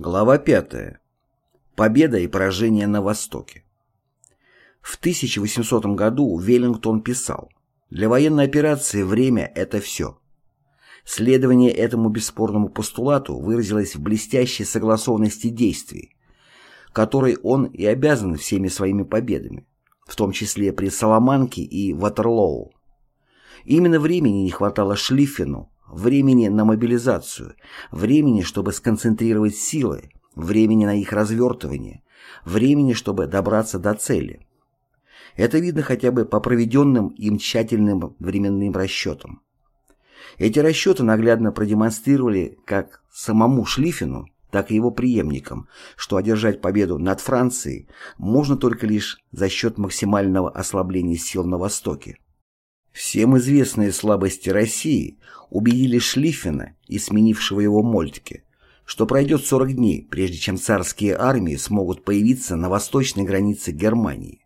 Глава 5. Победа и поражение на Востоке. В 1800 году Веллингтон писал «Для военной операции время – это все». Следование этому бесспорному постулату выразилось в блестящей согласованности действий, которой он и обязан всеми своими победами, в том числе при Саламанке и Ватерлоу. Именно времени не хватало Шлиффену, времени на мобилизацию, времени, чтобы сконцентрировать силы, времени на их развертывание, времени, чтобы добраться до цели. Это видно хотя бы по проведенным им тщательным временным расчетам. Эти расчеты наглядно продемонстрировали как самому Шлиффену, так и его преемникам, что одержать победу над Францией можно только лишь за счет максимального ослабления сил на Востоке. Всем известные слабости России убедили Шлиффена и сменившего его Мольтке, что пройдет 40 дней, прежде чем царские армии смогут появиться на восточной границе Германии.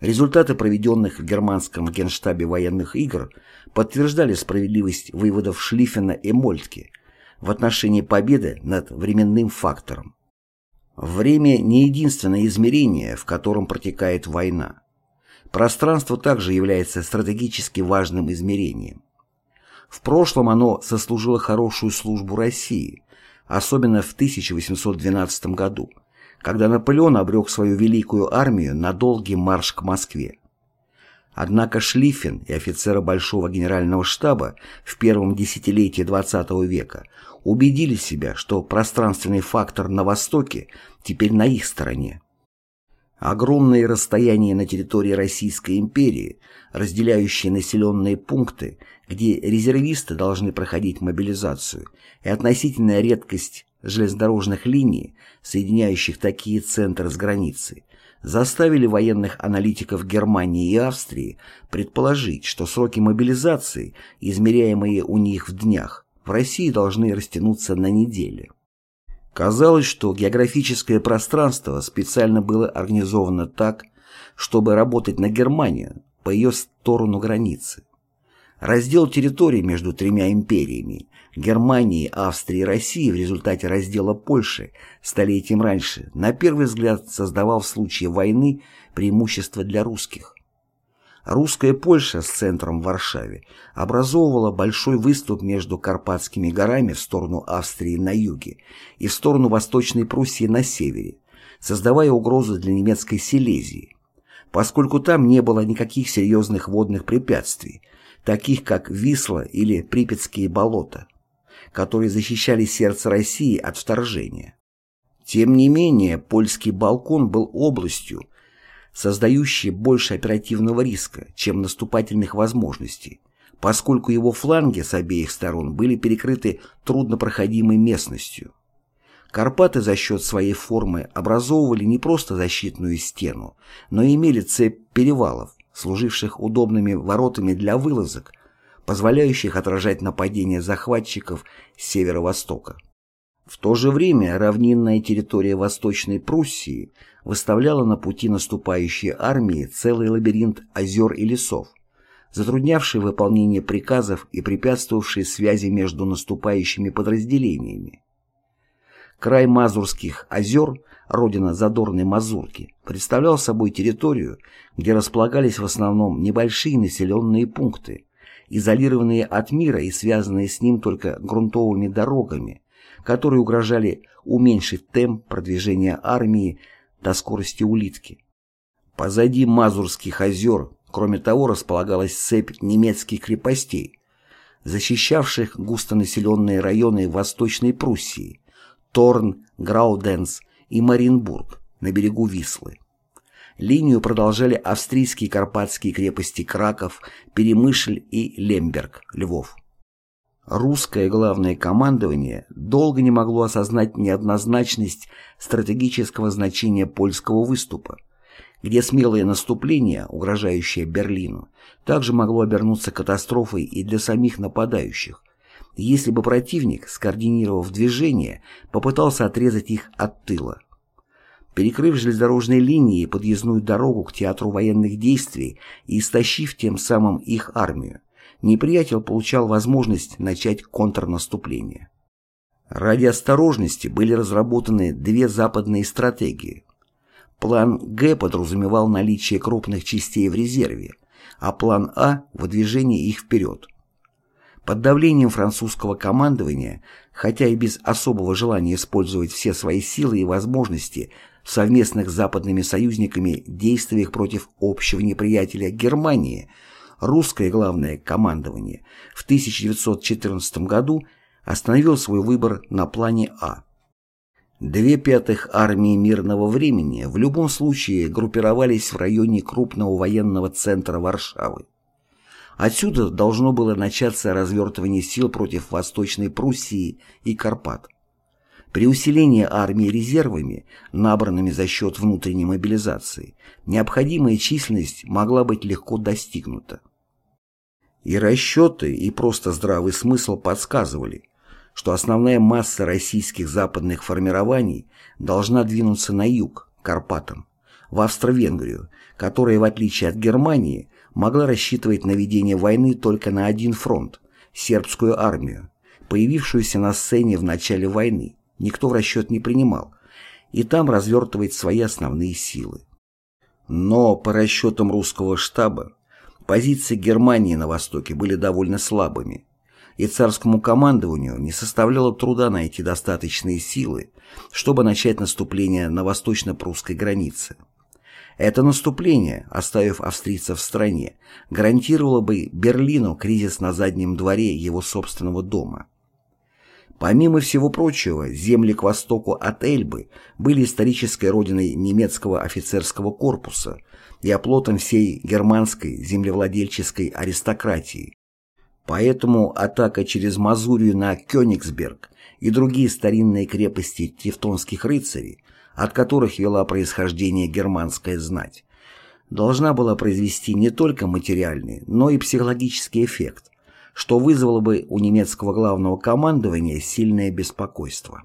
Результаты проведенных в германском генштабе военных игр подтверждали справедливость выводов Шлиффена и Мольтке в отношении победы над временным фактором. Время не единственное измерение, в котором протекает война. Пространство также является стратегически важным измерением. В прошлом оно сослужило хорошую службу России, особенно в 1812 году, когда Наполеон обрек свою великую армию на долгий марш к Москве. Однако Шлиффен и офицеры Большого генерального штаба в первом десятилетии XX века убедили себя, что пространственный фактор на Востоке теперь на их стороне. Огромные расстояния на территории Российской империи, разделяющие населенные пункты, где резервисты должны проходить мобилизацию, и относительная редкость железнодорожных линий, соединяющих такие центры с границей, заставили военных аналитиков Германии и Австрии предположить, что сроки мобилизации, измеряемые у них в днях, в России должны растянуться на недели. Казалось, что географическое пространство специально было организовано так, чтобы работать на Германию по ее сторону границы. Раздел территории между тремя империями – Германией, Австрией и Россией в результате раздела Польши столетием раньше на первый взгляд создавал в случае войны преимущество для русских. Русская Польша с центром в Варшаве образовывала большой выступ между Карпатскими горами в сторону Австрии на юге и в сторону Восточной Пруссии на севере, создавая угрозу для немецкой Силезии, поскольку там не было никаких серьезных водных препятствий, таких как Висла или Припятские болота, которые защищали сердце России от вторжения. Тем не менее, польский балкон был областью, создающие больше оперативного риска, чем наступательных возможностей, поскольку его фланги с обеих сторон были перекрыты труднопроходимой местностью. Карпаты за счет своей формы образовывали не просто защитную стену, но и имели цепь перевалов, служивших удобными воротами для вылазок, позволяющих отражать нападения захватчиков с северо-востока. В то же время равнинная территория Восточной Пруссии выставляла на пути наступающей армии целый лабиринт озер и лесов, затруднявший выполнение приказов и препятствовавший связи между наступающими подразделениями. Край Мазурских озер, родина задорной Мазурки, представлял собой территорию, где располагались в основном небольшие населенные пункты, изолированные от мира и связанные с ним только грунтовыми дорогами, которые угрожали уменьшить темп продвижения армии до скорости улитки. Позади Мазурских озер, кроме того, располагалась цепь немецких крепостей, защищавших густонаселенные районы Восточной Пруссии, Торн, Грауденс и Маринбург на берегу Вислы. Линию продолжали австрийские карпатские крепости Краков, Перемышль и Лемберг, Львов. Русское главное командование долго не могло осознать неоднозначность стратегического значения польского выступа, где смелое наступление, угрожающее Берлину, также могло обернуться катастрофой и для самих нападающих, если бы противник, скоординировав движение, попытался отрезать их от тыла. Перекрыв железнодорожные линии и подъездную дорогу к театру военных действий и истощив тем самым их армию, неприятель получал возможность начать контрнаступление. Ради осторожности были разработаны две западные стратегии. План Г подразумевал наличие крупных частей в резерве, а план А – выдвижение их вперед. Под давлением французского командования, хотя и без особого желания использовать все свои силы и возможности в совместных с западными союзниками действиях против общего неприятеля Германии, русское главное командование в 1914 году остановил свой выбор на плане А. Две пятых армии мирного времени в любом случае группировались в районе крупного военного центра Варшавы. Отсюда должно было начаться развертывание сил против Восточной Пруссии и Карпат. При усилении армии резервами, набранными за счет внутренней мобилизации, необходимая численность могла быть легко достигнута. И расчеты, и просто здравый смысл подсказывали, что основная масса российских западных формирований должна двинуться на юг, Карпатам, в Австро-Венгрию, которая, в отличие от Германии, могла рассчитывать на ведение войны только на один фронт – сербскую армию, появившуюся на сцене в начале войны, никто в расчет не принимал, и там развертывать свои основные силы. Но, по расчетам русского штаба, позиции Германии на Востоке были довольно слабыми, и царскому командованию не составляло труда найти достаточные силы, чтобы начать наступление на восточно-прусской границе. Это наступление, оставив австрийцев в стране, гарантировало бы Берлину кризис на заднем дворе его собственного дома. Помимо всего прочего, земли к востоку от Эльбы были исторической родиной немецкого офицерского корпуса и оплотом всей германской землевладельческой аристократии. Поэтому атака через Мазурию на Кёнигсберг и другие старинные крепости тевтонских рыцарей от которых вела происхождение германская знать, должна была произвести не только материальный, но и психологический эффект, что вызвало бы у немецкого главного командования сильное беспокойство.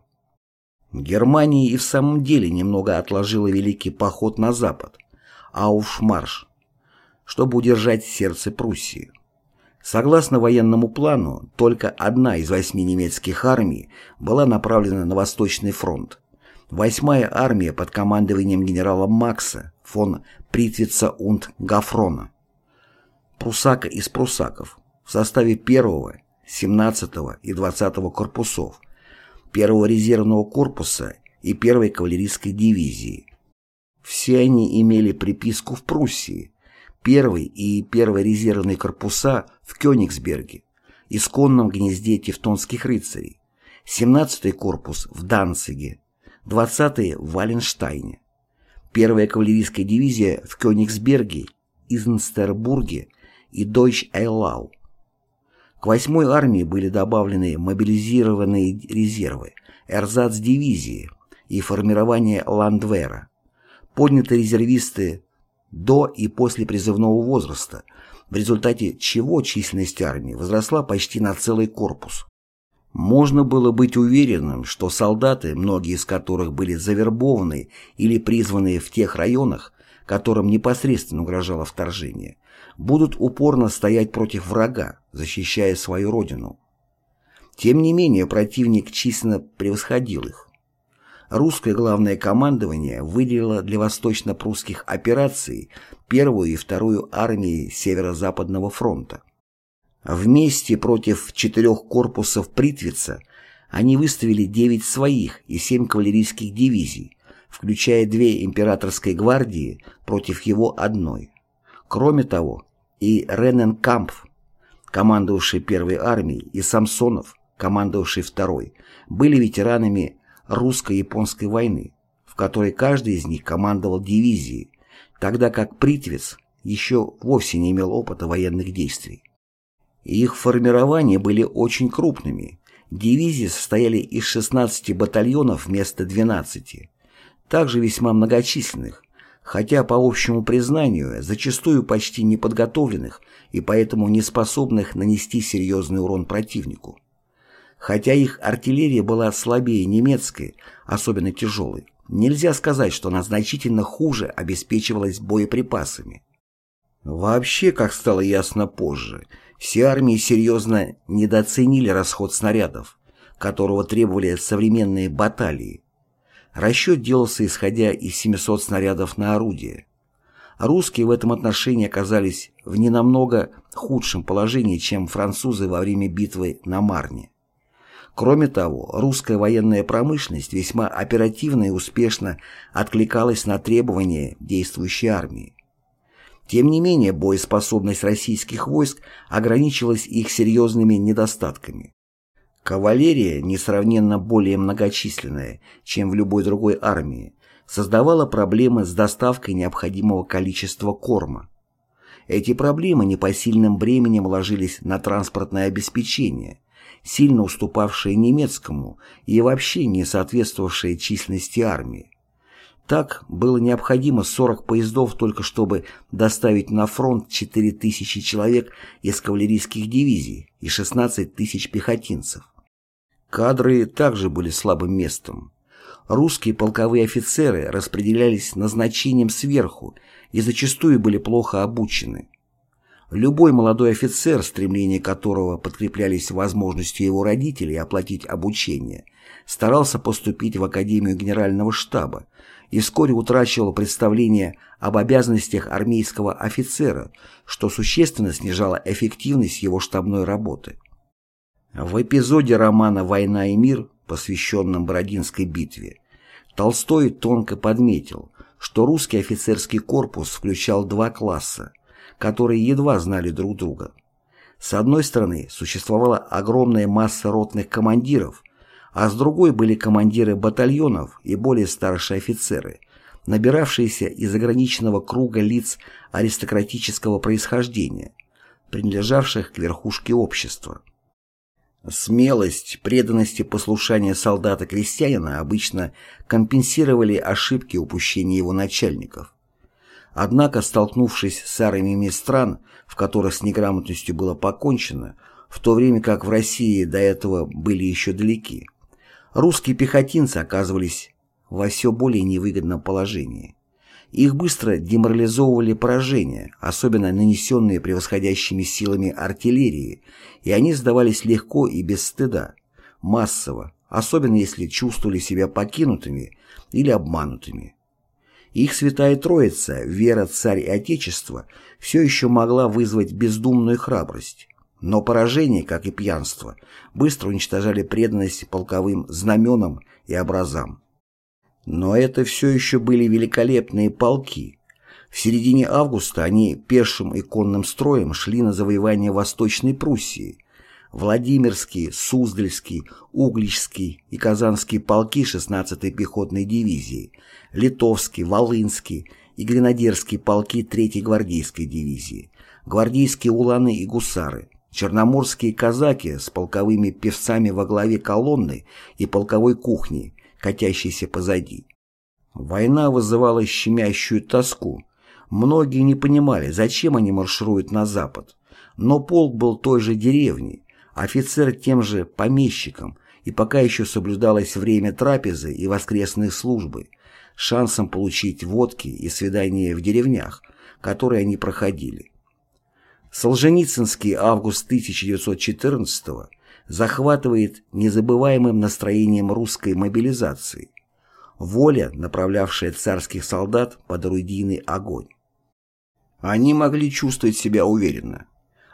Германия и в самом деле немного отложила великий поход на запад, Ауфмарш, чтобы удержать сердце Пруссии. Согласно военному плану, только одна из восьми немецких армий была направлена на Восточный фронт, Восьмая армия под командованием генерала Макса фон Притвица und Гафрона, прусака из прусаков, в составе 1-го, 17-го и 20-го корпусов, 1-го резервного корпуса и 1-й кавалерийской дивизии. Все они имели приписку в Пруссии, 1-й и 1-й резервные корпуса в Кёнигсберге, исконном гнезде тевтонских рыцарей, 17-й корпус в Данциге, 20-е в Валенштайне, первая кавалерийская дивизия в Кёнигсберге, Изенстербурге и Дойч-Эйлау. К 8-й армии были добавлены мобилизированные резервы, эрзац-дивизии и формирование Ландвера, подняты резервисты до и после призывного возраста, в результате чего численность армии возросла почти на целый корпус. Можно было быть уверенным, что солдаты, многие из которых были завербованы или призваны в тех районах, которым непосредственно угрожало вторжение, будут упорно стоять против врага, защищая свою родину. Тем не менее, противник численно превосходил их. Русское главное командование выделило для восточно-прусских операций первую и вторую армии Северо-Западного фронта. Вместе против четырех корпусов Притвица они выставили девять своих и семь кавалерийских дивизий, включая две императорской гвардии против его одной. Кроме того, и Рененкампф, командовавший первой армией, и Самсонов, командовавший второй, были ветеранами русско-японской войны, в которой каждый из них командовал дивизией, тогда как Притвиц еще вовсе не имел опыта военных действий. Их формирования были очень крупными. Дивизии состояли из 16 батальонов вместо 12, также весьма многочисленных, хотя по общему признанию зачастую почти неподготовленных и поэтому не способных нанести серьезный урон противнику. Хотя их артиллерия была слабее немецкой, особенно тяжелой, нельзя сказать, что она значительно хуже обеспечивалась боеприпасами. Вообще, как стало ясно позже, все армии серьезно недооценили расход снарядов, которого требовали современные баталии. Расчет делался исходя из 700 снарядов на орудие. Русские в этом отношении оказались в ненамного худшем положении, чем французы во время битвы на Марне. Кроме того, русская военная промышленность весьма оперативно и успешно откликалась на требования действующей армии. Тем не менее, боеспособность российских войск ограничилась их серьезными недостатками. Кавалерия, несравненно более многочисленная, чем в любой другой армии, создавала проблемы с доставкой необходимого количества корма. Эти проблемы непосильным бременем ложились на транспортное обеспечение, сильно уступавшее немецкому и вообще не соответствовавшее численности армии. Так было необходимо 40 поездов только чтобы доставить на фронт 4000 человек из кавалерийских дивизий и 16 тысяч пехотинцев. Кадры также были слабым местом. Русские полковые офицеры распределялись назначением сверху и зачастую были плохо обучены. Любой молодой офицер, стремления которого подкреплялись возможностью его родителей оплатить обучение, старался поступить в Академию Генерального штаба и вскоре утрачивал представление об обязанностях армейского офицера, что существенно снижало эффективность его штабной работы. В эпизоде романа «Война и мир» посвященном Бородинской битве, Толстой тонко подметил, что русский офицерский корпус включал два класса, которые едва знали друг друга. С одной стороны, существовала огромная масса ротных командиров, а с другой были командиры батальонов и более старшие офицеры, набиравшиеся из ограниченного круга лиц аристократического происхождения, принадлежавших к верхушке общества. Смелость, преданность и послушание солдата-крестьянина обычно компенсировали ошибки упущения его начальников. Однако, столкнувшись с армиями стран, в которых с неграмотностью было покончено, в то время как в России до этого были еще далеки, русские пехотинцы оказывались во все более невыгодном положении. Их быстро деморализовывали поражения, особенно нанесенные превосходящими силами артиллерии, и они сдавались легко и без стыда, массово, особенно если чувствовали себя покинутыми или обманутыми. Их святая троица, вера, царь и отечество, все еще могла вызвать бездумную храбрость. Но поражение, как и пьянство, быстро уничтожали преданность полковым знаменам и образам. Но это все еще были великолепные полки. В середине августа они пешим и конным строем шли на завоевание Восточной Пруссии. Владимирский, Суздальский, Угличский и Казанский полки 16-й пехотной дивизии, Литовский, Волынский и Гренадерские полки 3-й гвардейской дивизии, гвардейские уланы и гусары, черноморские казаки с полковыми певцами во главе колонны и полковой кухни, катящейся позади. Война вызывала щемящую тоску. Многие не понимали, зачем они маршируют на запад. Но полк был той же деревни, офицер тем же помещиком, и пока еще соблюдалось время трапезы и воскресной службы, шансом получить водки и свидания в деревнях, которые они проходили. Солженицынский август 1914 захватывает незабываемым настроением русской мобилизации, воля, направлявшая царских солдат под орудийный огонь. Они могли чувствовать себя уверенно.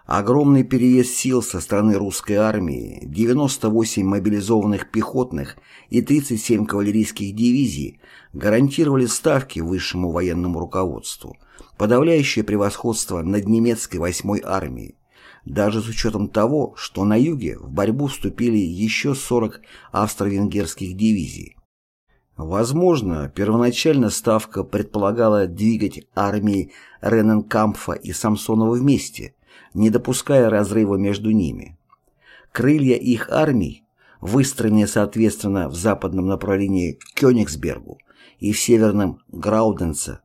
Огромный перевес сил со стороны русской армии, 98 мобилизованных пехотных и 37 кавалерийских дивизий гарантировали ставки высшему военному руководству, подавляющее превосходство над немецкой 8-й армией, даже с учетом того, что на юге в борьбу вступили еще 40 австро-венгерских дивизий. Возможно, первоначально ставка предполагала двигать армии Рененкампфа и Самсонова вместе, не допуская разрыва между ними. Крылья их армий, выстроенные соответственно в западном направлении к Кёнигсбергу и в северном Грауденце,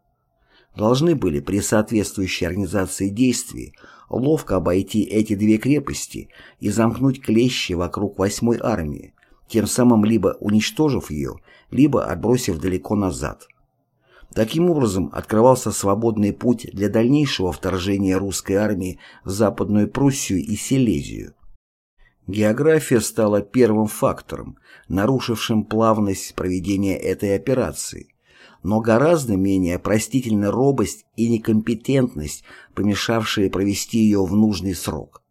должны были при соответствующей организации действий ловко обойти эти две крепости и замкнуть клещи вокруг восьмой армии, тем самым либо уничтожив ее, либо отбросив далеко назад. Таким образом, открывался свободный путь для дальнейшего вторжения русской армии в Западную Пруссию и Силезию. География стала первым фактором, нарушившим плавность проведения этой операции, но гораздо менее простительна робость и некомпетентность, помешавшие провести ее в нужный срок.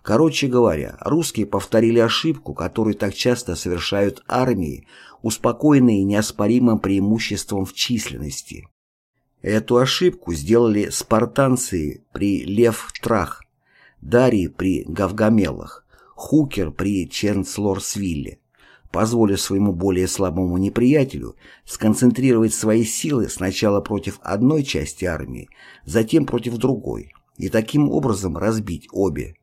Короче говоря, русские повторили ошибку, которую так часто совершают армии, успокоенные неоспоримым преимуществом в численности. Эту ошибку сделали спартанцы при Лев-Трах, Дарий при Гавгамелах, Хукер при Чернцлорсвилле, позволив своему более слабому неприятелю сконцентрировать свои силы сначала против одной части армии, затем против другой, и таким образом разбить обе.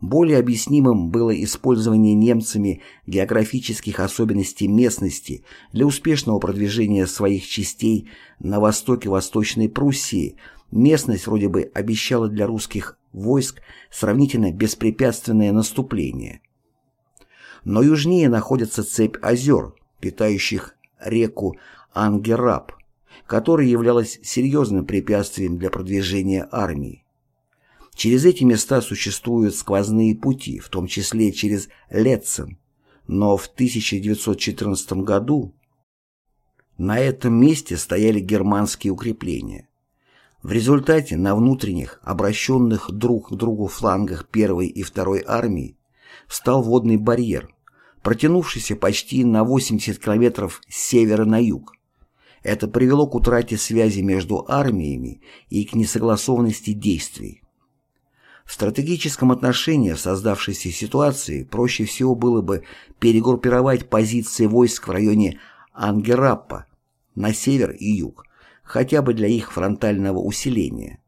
Более объяснимым было использование немцами географических особенностей местности для успешного продвижения своих частей на востоке Восточной Пруссии. Местность вроде бы обещала для русских войск сравнительно беспрепятственное наступление. Но южнее находится цепь озер, питающих реку Ангераб, которая являлась серьезным препятствием для продвижения армии. Через эти места существуют сквозные пути, в том числе через Летцен, но в 1914 году на этом месте стояли германские укрепления. В результате на внутренних, обращенных друг к другу флангах первой и второй армии встал водный барьер, протянувшийся почти на 80 километров с севера на юг. Это привело к утрате связи между армиями и к несогласованности действий. В стратегическом отношении в создавшейся ситуации проще всего было бы перегруппировать позиции войск в районе Ангераппа на север и юг, хотя бы для их фронтального усиления.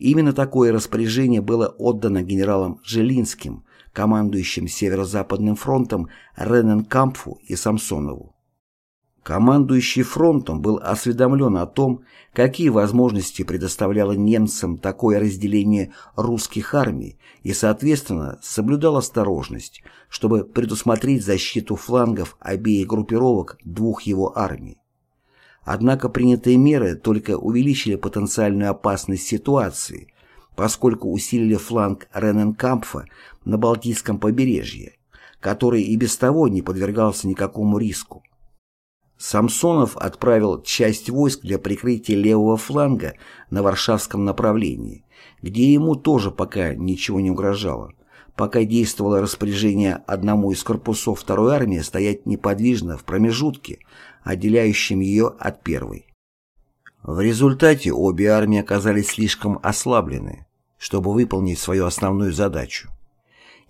Именно такое распоряжение было отдано генералам Желинским, командующим Северо-Западным фронтом Рененкампфу и Самсонову. Командующий фронтом был осведомлен о том, какие возможности предоставляло немцам такое разделение русских армий и, соответственно, соблюдал осторожность, чтобы предусмотреть защиту флангов обеих группировок двух его армий. Однако принятые меры только увеличили потенциальную опасность ситуации, поскольку усилили фланг Рененкампфа на Балтийском побережье, который и без того не подвергался никакому риску. Самсонов отправил часть войск для прикрытия левого фланга на Варшавском направлении, где ему тоже пока ничего не угрожало, пока действовало распоряжение одному из корпусов второй армии стоять неподвижно в промежутке, отделяющем ее от первой. В результате обе армии оказались слишком ослаблены, чтобы выполнить свою основную задачу.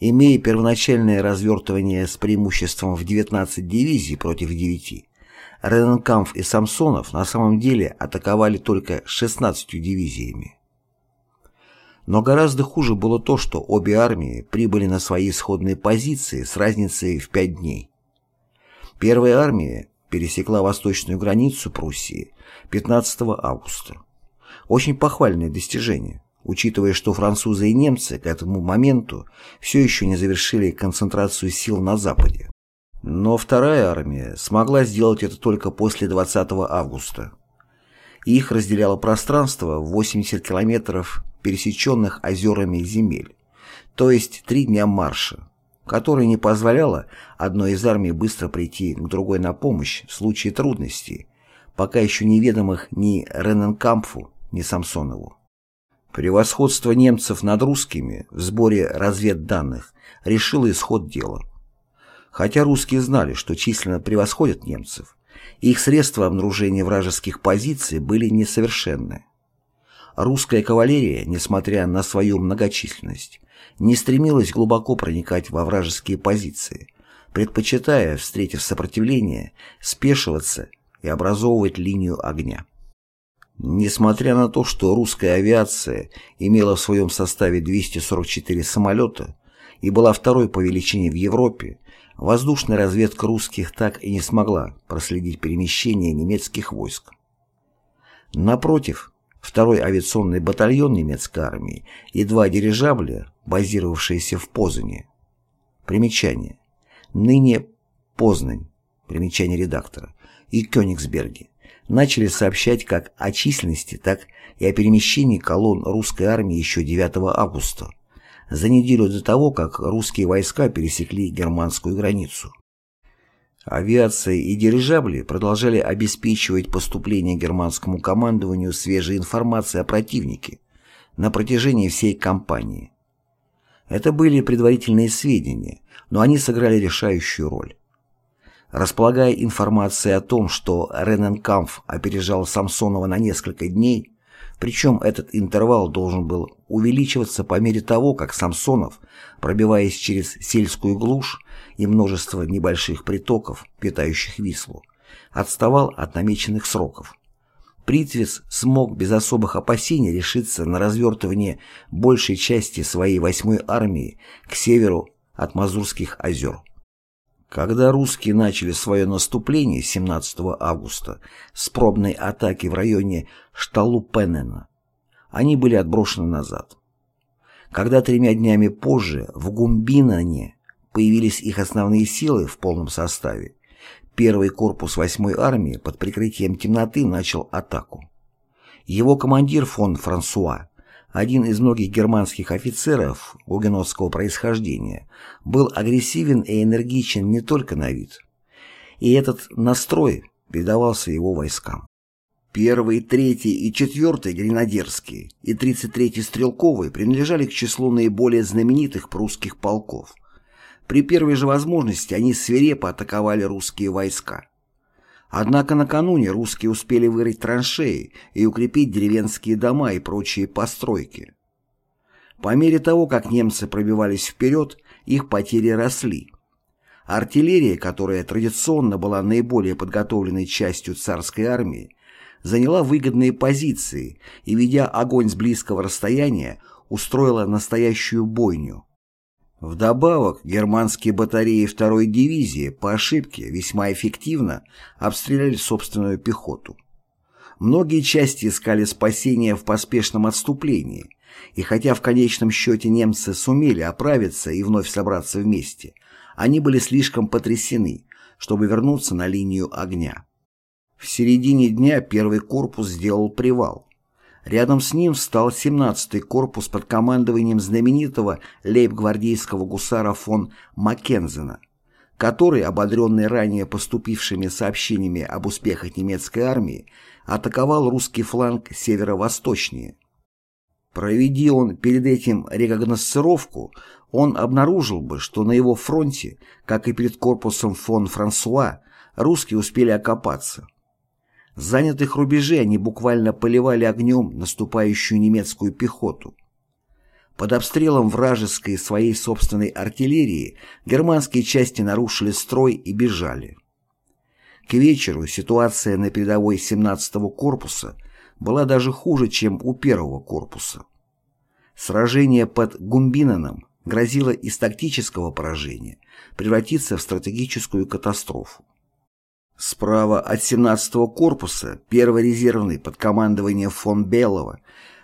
Имея первоначальное развертывание с преимуществом в 19 дивизий против 9, Рененкамф и Самсонов на самом деле атаковали только 16 дивизиями. Но гораздо хуже было то, что обе армии прибыли на свои исходные позиции с разницей в пять дней. Первая армия пересекла восточную границу Пруссии 15 августа. Очень похвальное достижение, учитывая, что французы и немцы к этому моменту все еще не завершили концентрацию сил на Западе. Но вторая армия смогла сделать это только после 20 августа. Их разделяло пространство в 80 километров пересеченных озерами земель, то есть три дня марша, которое не позволяло одной из армий быстро прийти к другой на помощь в случае трудностей, пока еще неведомых ни Рененкампфу, ни Самсонову. Превосходство немцев над русскими в сборе разведданных решило исход дела. Хотя русские знали, что численно превосходят немцев, их средства обнаружения вражеских позиций были несовершенны. Русская кавалерия, несмотря на свою многочисленность, не стремилась глубоко проникать во вражеские позиции, предпочитая, встретив сопротивление, спешиваться и образовывать линию огня. Несмотря на то, что русская авиация имела в своем составе 244 самолета и была второй по величине в Европе, Воздушная разведка русских так и не смогла проследить перемещение немецких войск. Напротив, второй авиационный батальон немецкой армии и два дирижабля, базировавшиеся в Позане. Примечание. Ныне Познань. Примечание редактора. И Кёнигсберге. Начали сообщать как о численности, так и о перемещении колонн русской армии еще 9 августа за неделю до того, как русские войска пересекли германскую границу. Авиация и дирижабли продолжали обеспечивать поступление германскому командованию свежей информации о противнике на протяжении всей кампании. Это были предварительные сведения, но они сыграли решающую роль. Располагая информацией о том, что Рененкамф опережал Самсонова на несколько дней, причем этот интервал должен был увеличиваться по мере того, как Самсонов, пробиваясь через сельскую глушь и множество небольших притоков, питающих Вислу, отставал от намеченных сроков. Притвец смог без особых опасений решиться на развертывание большей части своей восьмой армии к северу от Мазурских озер. Когда русские начали свое наступление 17 августа с пробной атаки в районе Шталупенена, они были отброшены назад. Когда тремя днями позже в Гумбинане появились их основные силы в полном составе, первый корпус 8-й армии под прикрытием темноты начал атаку. Его командир фон Франсуа один из многих германских офицеров гугенотского происхождения, был агрессивен и энергичен не только на вид. И этот настрой передавался его войскам. Первый, третий и четвертый гренадерские и 33-й стрелковые принадлежали к числу наиболее знаменитых прусских полков. При первой же возможности они свирепо атаковали русские войска. Однако накануне русские успели вырыть траншеи и укрепить деревенские дома и прочие постройки. По мере того, как немцы пробивались вперед, их потери росли. Артиллерия, которая традиционно была наиболее подготовленной частью царской армии, заняла выгодные позиции и, ведя огонь с близкого расстояния, устроила настоящую бойню. Вдобавок, германские батареи второй дивизии по ошибке весьма эффективно обстреляли собственную пехоту. Многие части искали спасения в поспешном отступлении, и хотя в конечном счете немцы сумели оправиться и вновь собраться вместе, они были слишком потрясены, чтобы вернуться на линию огня. В середине дня первый корпус сделал привал, Рядом с ним встал 17-й корпус под командованием знаменитого лейб-гвардейского гусара фон Маккензена, который, ободренный ранее поступившими сообщениями об успехах немецкой армии, атаковал русский фланг северо-восточнее. Проведи он перед этим рекогносцировку, он обнаружил бы, что на его фронте, как и перед корпусом фон Франсуа, русские успели окопаться. С занятых рубежей они буквально поливали огнем наступающую немецкую пехоту. Под обстрелом вражеской своей собственной артиллерии германские части нарушили строй и бежали. К вечеру ситуация на передовой 17-го корпуса была даже хуже, чем у первого корпуса. Сражение под Гумбинаном грозило из тактического поражения превратиться в стратегическую катастрофу. Справа от 17-го корпуса первый резервный под командованием фон Беллова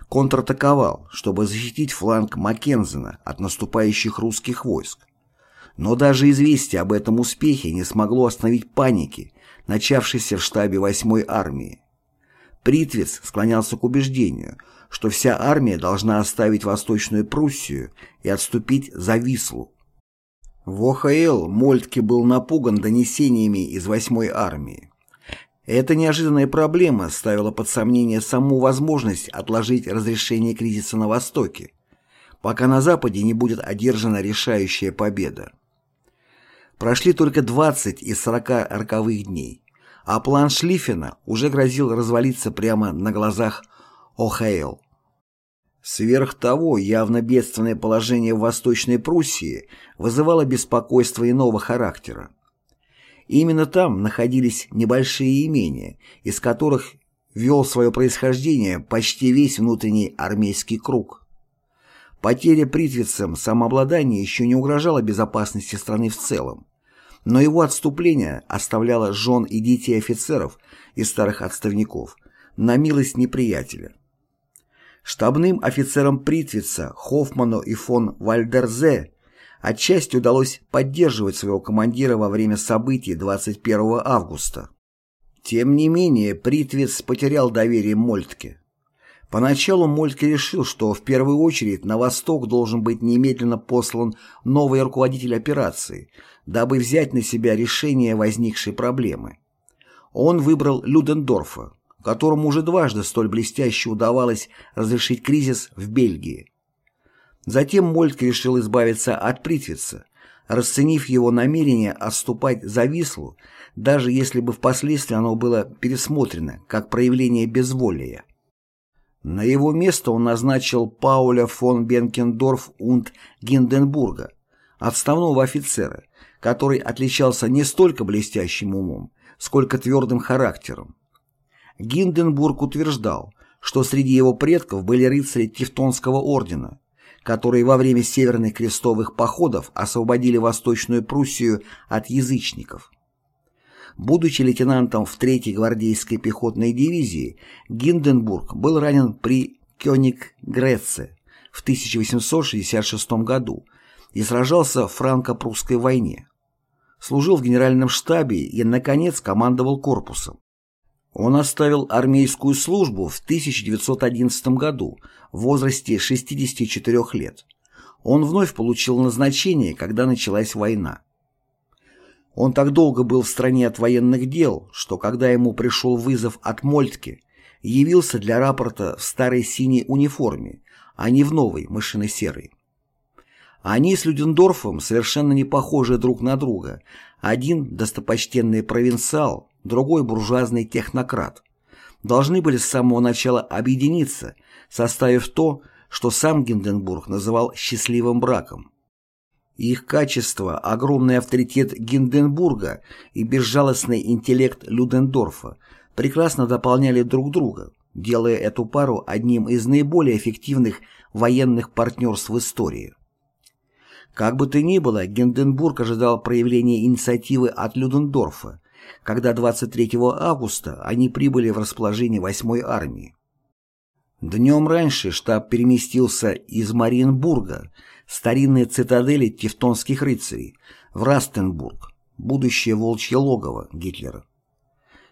контратаковал, чтобы защитить фланг Маккензена от наступающих русских войск. Но даже известие об этом успехе не смогло остановить паники, начавшейся в штабе 8-й армии. Притвец склонялся к убеждению, что вся армия должна оставить Восточную Пруссию и отступить за Вислу. В ОХЛ Мольтке был напуган донесениями из 8-й армии. Эта неожиданная проблема ставила под сомнение саму возможность отложить разрешение кризиса на Востоке, пока на Западе не будет одержана решающая победа. Прошли только 20 из 40 роковых дней, а план Шлиффена уже грозил развалиться прямо на глазах ОХЛ. Сверх того, явно бедственное положение в Восточной Пруссии вызывало беспокойство иного характера. Именно там находились небольшие имения, из которых вел свое происхождение почти весь внутренний армейский круг. Потеря притвицем самообладания еще не угрожала безопасности страны в целом, но его отступление оставляло жен и детей офицеров и старых отставников на милость неприятеля. Штабным офицерам Притвица, Хоффману и фон Вальдерзе отчасти удалось поддерживать своего командира во время событий 21 августа. Тем не менее, Притвиц потерял доверие Мольтке. Поначалу Мольтке решил, что в первую очередь на восток должен быть немедленно послан новый руководитель операции, дабы взять на себя решение возникшей проблемы. Он выбрал Людендорфа, которому уже дважды столь блестяще удавалось разрешить кризис в Бельгии. Затем Мольтке решил избавиться от Притвица, расценив его намерение отступать за Вислу, даже если бы впоследствии оно было пересмотрено как проявление безволия. На его место он назначил Пауля фон Бенкендорф und Гинденбурга, отставного офицера, который отличался не столько блестящим умом, сколько твердым характером. Гинденбург утверждал, что среди его предков были рыцари Тевтонского ордена, которые во время северных крестовых походов освободили Восточную Пруссию от язычников. Будучи лейтенантом в 3-й гвардейской пехотной дивизии, Гинденбург был ранен при Кёниг-Греце в 1866 году и сражался в франко-прусской войне. Служил в генеральном штабе и, наконец, командовал корпусом. Он оставил армейскую службу в 1911 году в возрасте 64 лет. Он вновь получил назначение, когда началась война. Он так долго был в стране от военных дел, что когда ему пришел вызов от Мольтке, явился для рапорта в старой синей униформе, а не в новой, мышино-серой. Они с Людендорфом совершенно не похожи друг на друга. Один – достопочтенный провинциал, другой – буржуазный технократ. Должны были с самого начала объединиться, составив то, что сам Гинденбург называл «счастливым браком». Их качество, огромный авторитет Гинденбурга и безжалостный интеллект Людендорфа прекрасно дополняли друг друга, делая эту пару одним из наиболее эффективных военных партнерств в истории. Как бы то ни было, Гинденбург ожидал проявления инициативы от Людендорфа, когда 23 августа они прибыли в расположение 8-й армии. Днем раньше штаб переместился из Мариенбурга, старинной цитадели тевтонских рыцарей, в Растенбург, будущее волчье логово Гитлера.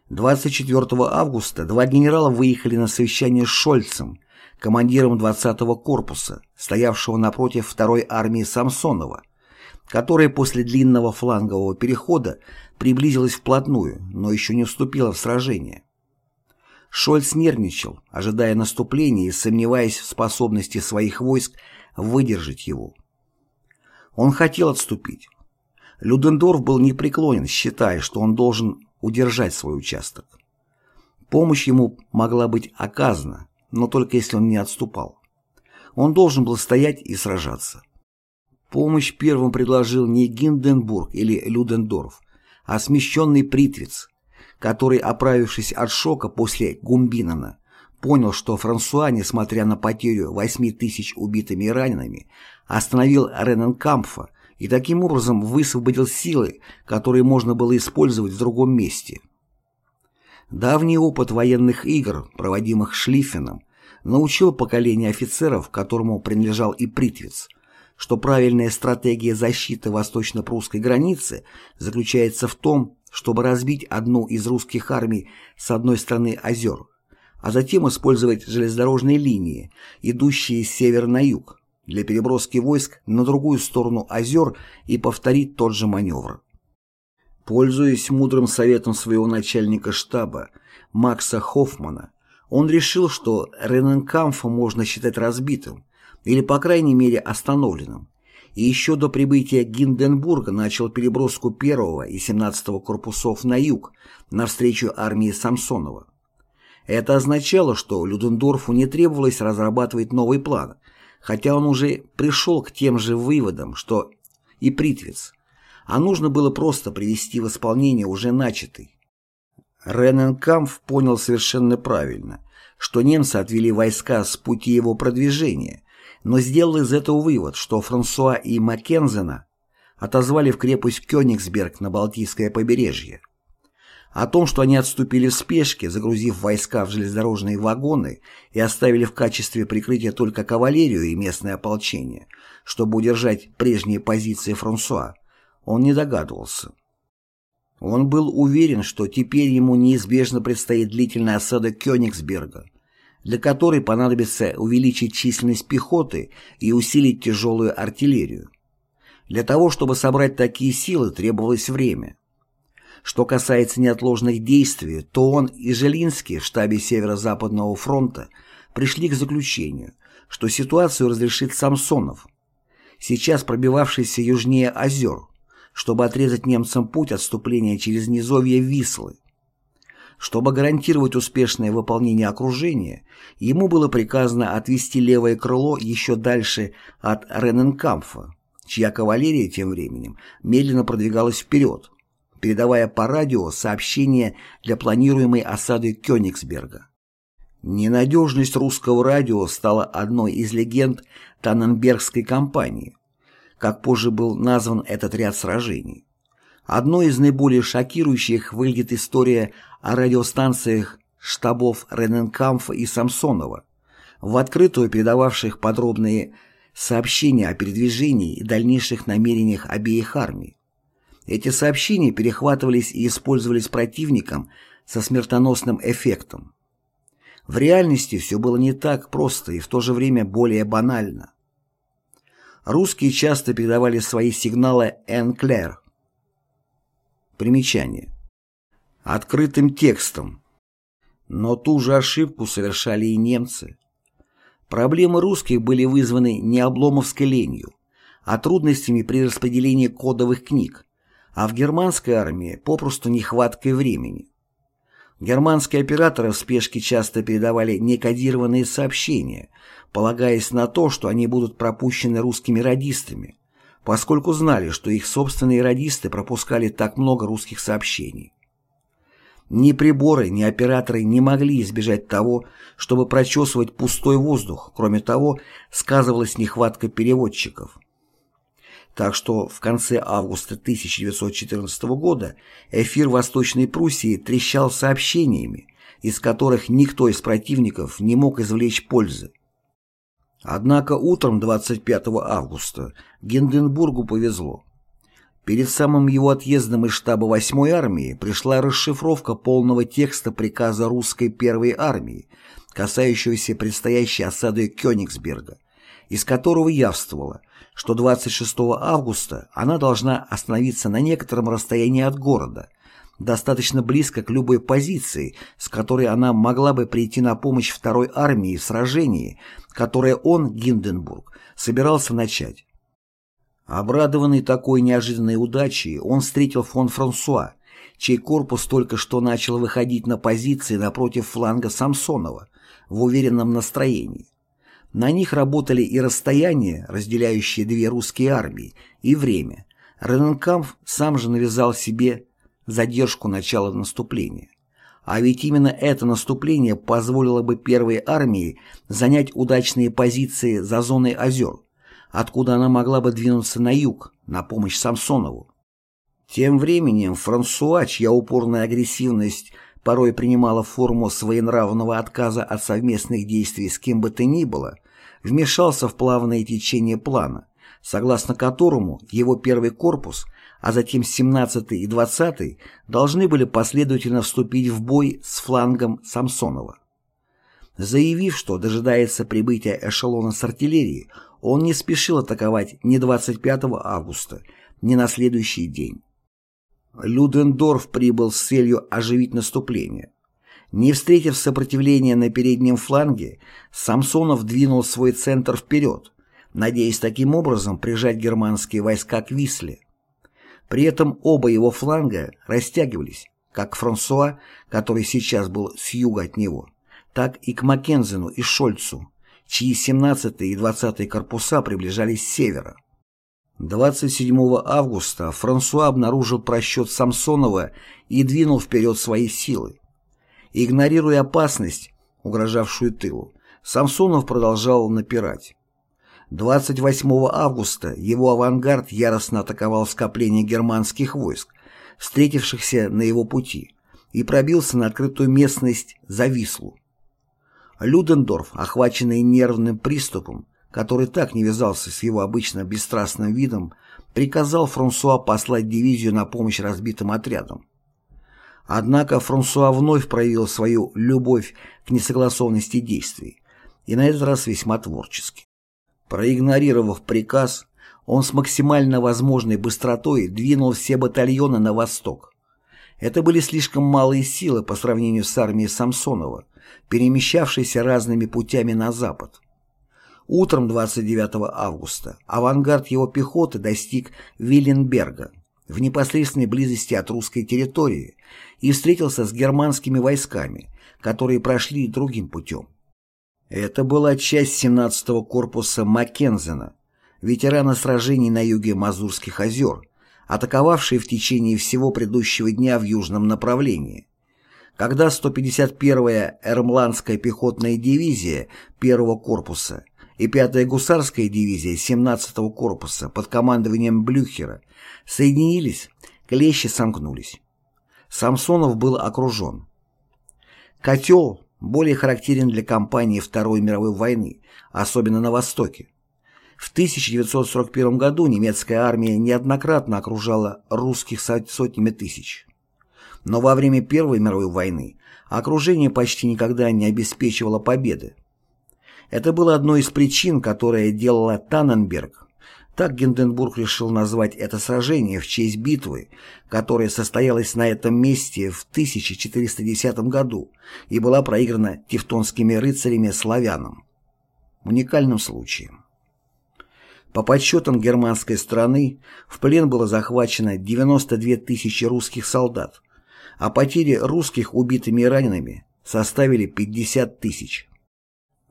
24 августа два генерала выехали на совещание с Шольцем, командиром 20-го корпуса, стоявшего напротив второй армии Самсонова, которая после длинного флангового перехода приблизилась вплотную, но еще не вступила в сражение. Шольц нервничал, ожидая наступления и сомневаясь в способности своих войск выдержать его. Он хотел отступить. Людендорф был непреклонен, считая, что он должен удержать свой участок. Помощь ему могла быть оказана, но только если он не отступал. Он должен был стоять и сражаться. Помощь первым предложил не Гинденбург или Людендорф, а смещенный Притвиц, который, оправившись от шока после Гумбинана, понял, что Франсуа, несмотря на потерю 8 тысяч убитыми и ранеными, остановил Рененкампфа и таким образом высвободил силы, которые можно было использовать в другом месте. Давний опыт военных игр, проводимых Шлиффеном, научил поколение офицеров, которому принадлежал и Притвиц, что правильная стратегия защиты восточно-прусской границы заключается в том, чтобы разбить одну из русских армий с одной стороны озер, а затем использовать железнодорожные линии, идущие с севера на юг, для переброски войск на другую сторону озер и повторить тот же маневр. Пользуясь мудрым советом своего начальника штаба Макса Хоффмана, он решил, что Рененкамфа можно считать разбитым, или по крайней мере остановленным, и еще до прибытия Гинденбурга начал переброску 1 и 17 корпусов на юг навстречу армии Самсонова. Это означало, что Людендорфу не требовалось разрабатывать новый план, хотя он уже пришел к тем же выводам, что и Притвиц, а нужно было просто привести в исполнение уже начатый. Рененкамф понял совершенно правильно, что немцы отвели войска с пути его продвижения, но сделал из этого вывод, что Франсуа и Маккензена отозвали в крепость Кёнигсберг на Балтийское побережье. О том, что они отступили в спешке, загрузив войска в железнодорожные вагоны и оставили в качестве прикрытия только кавалерию и местное ополчение, чтобы удержать прежние позиции Франсуа, он не догадывался. Он был уверен, что теперь ему неизбежно предстоит длительная осада Кёнигсберга, для которой понадобится увеличить численность пехоты и усилить тяжелую артиллерию. Для того, чтобы собрать такие силы, требовалось время. Что касается неотложных действий, то он и Желинский в штабе Северо-Западного фронта пришли к заключению, что ситуацию разрешит Самсонов, сейчас пробивавшийся южнее озер, чтобы отрезать немцам путь отступления через низовье Вислы. Чтобы гарантировать успешное выполнение окружения, ему было приказано отвести левое крыло еще дальше от Рененкамфа, чья кавалерия тем временем медленно продвигалась вперед, передавая по радио сообщения для планируемой осады Кёнигсберга. Ненадежность русского радио стала одной из легенд Танненбергской кампании, как позже был назван этот ряд сражений. Одной из наиболее шокирующих выглядит история о радиостанциях штабов Рененкамфа и Самсонова, в открытую передававших подробные сообщения о передвижении и дальнейших намерениях обеих армий. Эти сообщения перехватывались и использовались противником со смертоносным эффектом. В реальности все было не так просто и в то же время более банально. Русские часто передавали свои сигналы «Энклер». Примечание. Открытым текстом. Но ту же ошибку совершали и немцы. Проблемы русских были вызваны не обломовской ленью, а трудностями при распределении кодовых книг, а в германской армии попросту нехваткой времени. Германские операторы в спешке часто передавали некодированные сообщения, полагаясь на то, что они будут пропущены русскими радистами, поскольку знали, что их собственные радисты пропускали так много русских сообщений. Ни приборы, ни операторы не могли избежать того, чтобы прочесывать пустой воздух, кроме того, сказывалась нехватка переводчиков. Так что в конце августа 1914 года эфир Восточной Пруссии трещал сообщениями, из которых никто из противников не мог извлечь пользы. Однако утром 25 августа Гинденбургу повезло. Перед самым его отъездом из штаба 8-й армии пришла расшифровка полного текста приказа русской первой армии, касающегося предстоящей осады Кёнигсберга, из которого явствовало – что 26 августа она должна остановиться на некотором расстоянии от города, достаточно близко к любой позиции, с которой она могла бы прийти на помощь второй армии в сражении, которое он, Гинденбург, собирался начать. Обрадованный такой неожиданной удачей, он встретил фон Франсуа, чей корпус только что начал выходить на позиции напротив фланга Самсонова в уверенном настроении. На них работали и расстояние, разделяющее две русские армии, и время. Рененкамп сам же навязал себе задержку начала наступления. А ведь именно это наступление позволило бы первой армии занять удачные позиции за зоной озер, откуда она могла бы двинуться на юг, на помощь Самсонову. Тем временем Франсуа, чья упорная агрессивность порой принимала форму своенравного отказа от совместных действий с кем бы то ни было, вмешался в плавное течение плана, согласно которому его первый корпус, а затем 17-й и 20-й должны были последовательно вступить в бой с флангом Самсонова. Заявив, что дожидается прибытия эшелона с артиллерией, он не спешил атаковать ни 25 августа, ни на следующий день. Людендорф прибыл с целью оживить наступление. Не встретив сопротивления на переднем фланге, Самсонов двинул свой центр вперед, надеясь таким образом прижать германские войска к Висле. При этом оба его фланга растягивались, как Франсуа, который сейчас был с юга от него, так и к Маккензену и Шольцу, чьи 17 и 20 корпуса приближались с севера. 27 августа Франсуа обнаружил просчет Самсонова и двинул вперед свои силы. Игнорируя опасность, угрожавшую тылу, Самсонов продолжал напирать. 28 августа его авангард яростно атаковал скопление германских войск, встретившихся на его пути, и пробился на открытую местность за Вислу. Людендорф, охваченный нервным приступом, который так не вязался с его обычно бесстрастным видом, приказал Франсуа послать дивизию на помощь разбитым отрядам. Однако Франсуа вновь проявил свою любовь к несогласованности действий, и на этот раз весьма творчески. Проигнорировав приказ, он с максимально возможной быстротой двинул все батальоны на восток. Это были слишком малые силы по сравнению с армией Самсонова, перемещавшейся разными путями на запад. Утром 29 августа авангард его пехоты достиг Вилленберга в непосредственной близости от русской территории и встретился с германскими войсками, которые прошли другим путем. Это была часть 17-го корпуса Маккензена, ветерана сражений на юге Мазурских озер, атаковавшие в течение всего предыдущего дня в южном направлении. Когда 151-я Эрмландская пехотная дивизия первого корпуса и 5-я гусарская дивизия 17-го корпуса под командованием Блюхера соединились, клещи сомкнулись. Самсонов был окружен. Котел более характерен для кампании Второй мировой войны, особенно на Востоке. В 1941 году немецкая армия неоднократно окружала русских сотнями тысяч. Но во время Первой мировой войны окружение почти никогда не обеспечивало победы. Это было одной из причин, которая делала Танненберг. Так Гинденбург решил назвать это сражение в честь битвы, которая состоялась на этом месте в 1410 году и была проиграна тевтонскими рыцарями-славянам. Уникальным случаем. По подсчетам германской страны, в плен было захвачено 92 тысячи русских солдат, а потери русских убитыми и ранеными составили 50 тысяч.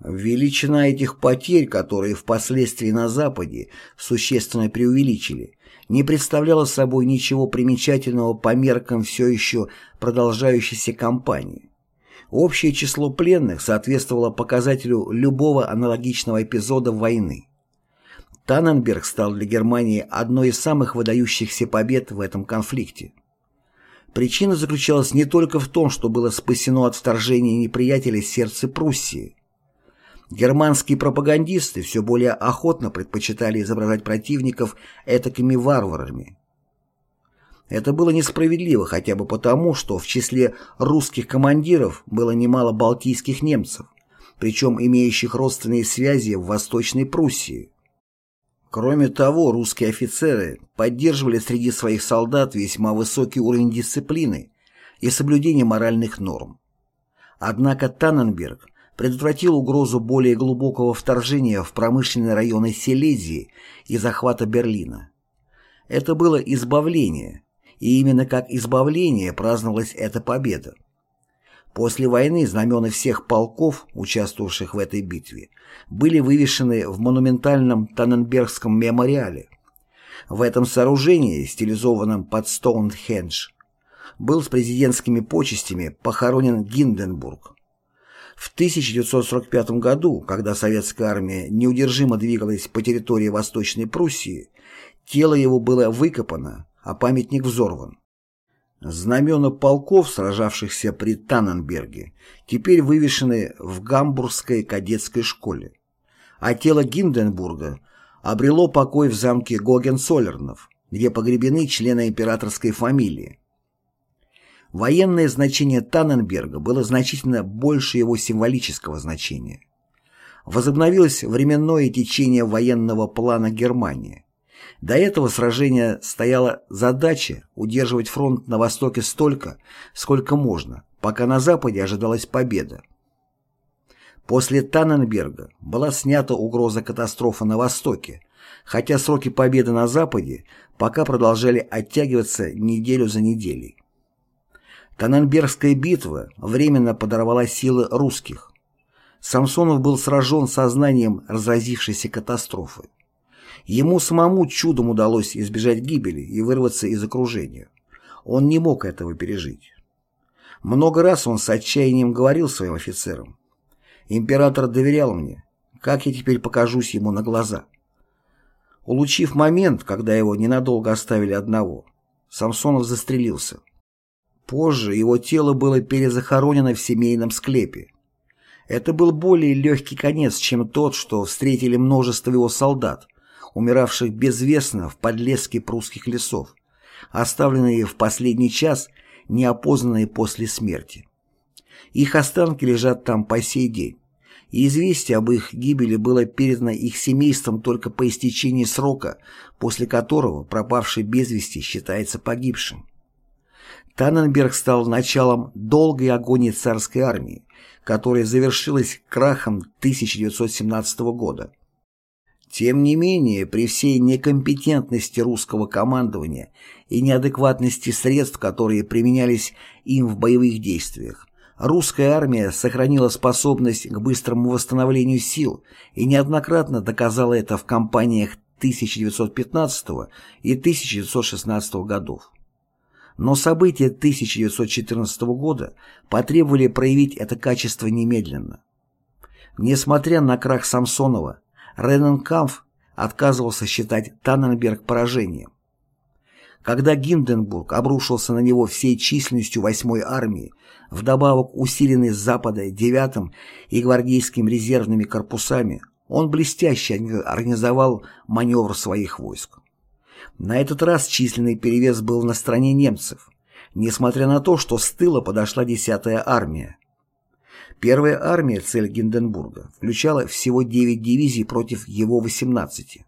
Величина этих потерь, которые впоследствии на Западе существенно преувеличили, не представляла собой ничего примечательного по меркам все еще продолжающейся кампании. Общее число пленных соответствовало показателю любого аналогичного эпизода войны. Танненберг стал для Германии одной из самых выдающихся побед в этом конфликте. Причина заключалась не только в том, что было спасено от вторжения неприятеля сердце Пруссии. Германские пропагандисты все более охотно предпочитали изображать противников этакими варварами. Это было несправедливо хотя бы потому, что в числе русских командиров было немало балтийских немцев, причем имеющих родственные связи в Восточной Пруссии. Кроме того, русские офицеры поддерживали среди своих солдат весьма высокий уровень дисциплины и соблюдения моральных норм. Однако Танненберг предотвратил угрозу более глубокого вторжения в промышленные районы Силезии и захвата Берлина. Это было избавление, и именно как избавление праздновалась эта победа. После войны знамена всех полков, участвовавших в этой битве, были вывешены в монументальном Танненбергском мемориале. В этом сооружении, стилизованном под Стоунхендж, был с президентскими почестями похоронен Гинденбург. В 1945 году, когда советская армия неудержимо двигалась по территории Восточной Пруссии, тело его было выкопано, а памятник взорван. Знамена полков, сражавшихся при Танненберге, теперь вывешены в Гамбургской кадетской школе, а тело Гинденбурга обрело покой в замке Гогенцоллернов, где погребены члены императорской фамилии. Военное значение Танненберга было значительно больше его символического значения. Возобновилось временное течение военного плана Германии. До этого сражения стояла задача удерживать фронт на востоке столько, сколько можно, пока на западе ожидалась победа. После Танненберга была снята угроза катастрофы на востоке, хотя сроки победы на западе пока продолжали оттягиваться неделю за неделей. Танненбергская битва временно подорвала силы русских. Самсонов был сражен сознанием разразившейся катастрофы. Ему самому чудом удалось избежать гибели и вырваться из окружения. Он не мог этого пережить. Много раз он с отчаянием говорил своим офицерам. «Император доверял мне. Как я теперь покажусь ему на глаза?» Улучив момент, когда его ненадолго оставили одного, Самсонов застрелился. Позже его тело было перезахоронено в семейном склепе. Это был более легкий конец, чем тот, что встретили множество его солдат, умиравших безвестно в подлеске прусских лесов, оставленные в последний час неопознанные после смерти. Их останки лежат там по сей день, и известие об их гибели было передано их семействам только по истечении срока, после которого пропавший без вести считается погибшим. Танненберг стал началом долгой агонии царской армии, которая завершилась крахом 1917 года. Тем не менее, при всей некомпетентности русского командования и неадекватности средств, которые применялись им в боевых действиях, русская армия сохранила способность к быстрому восстановлению сил и неоднократно доказала это в кампаниях 1915 и 1916 годов. Но события 1914 года потребовали проявить это качество немедленно. Несмотря на крах Самсонова, Рененкамф отказывался считать Танненберг поражением. Когда Гинденбург обрушился на него всей численностью 8-й армии, вдобавок усиленный с запада 9-м и гвардейскими резервными корпусами, он блестяще организовал маневр своих войск. На этот раз численный перевес был на стороне немцев, несмотря на то, что с тыла подошла 10-я армия. Первая армия цель Гинденбурга включала всего 9 дивизий против его 18.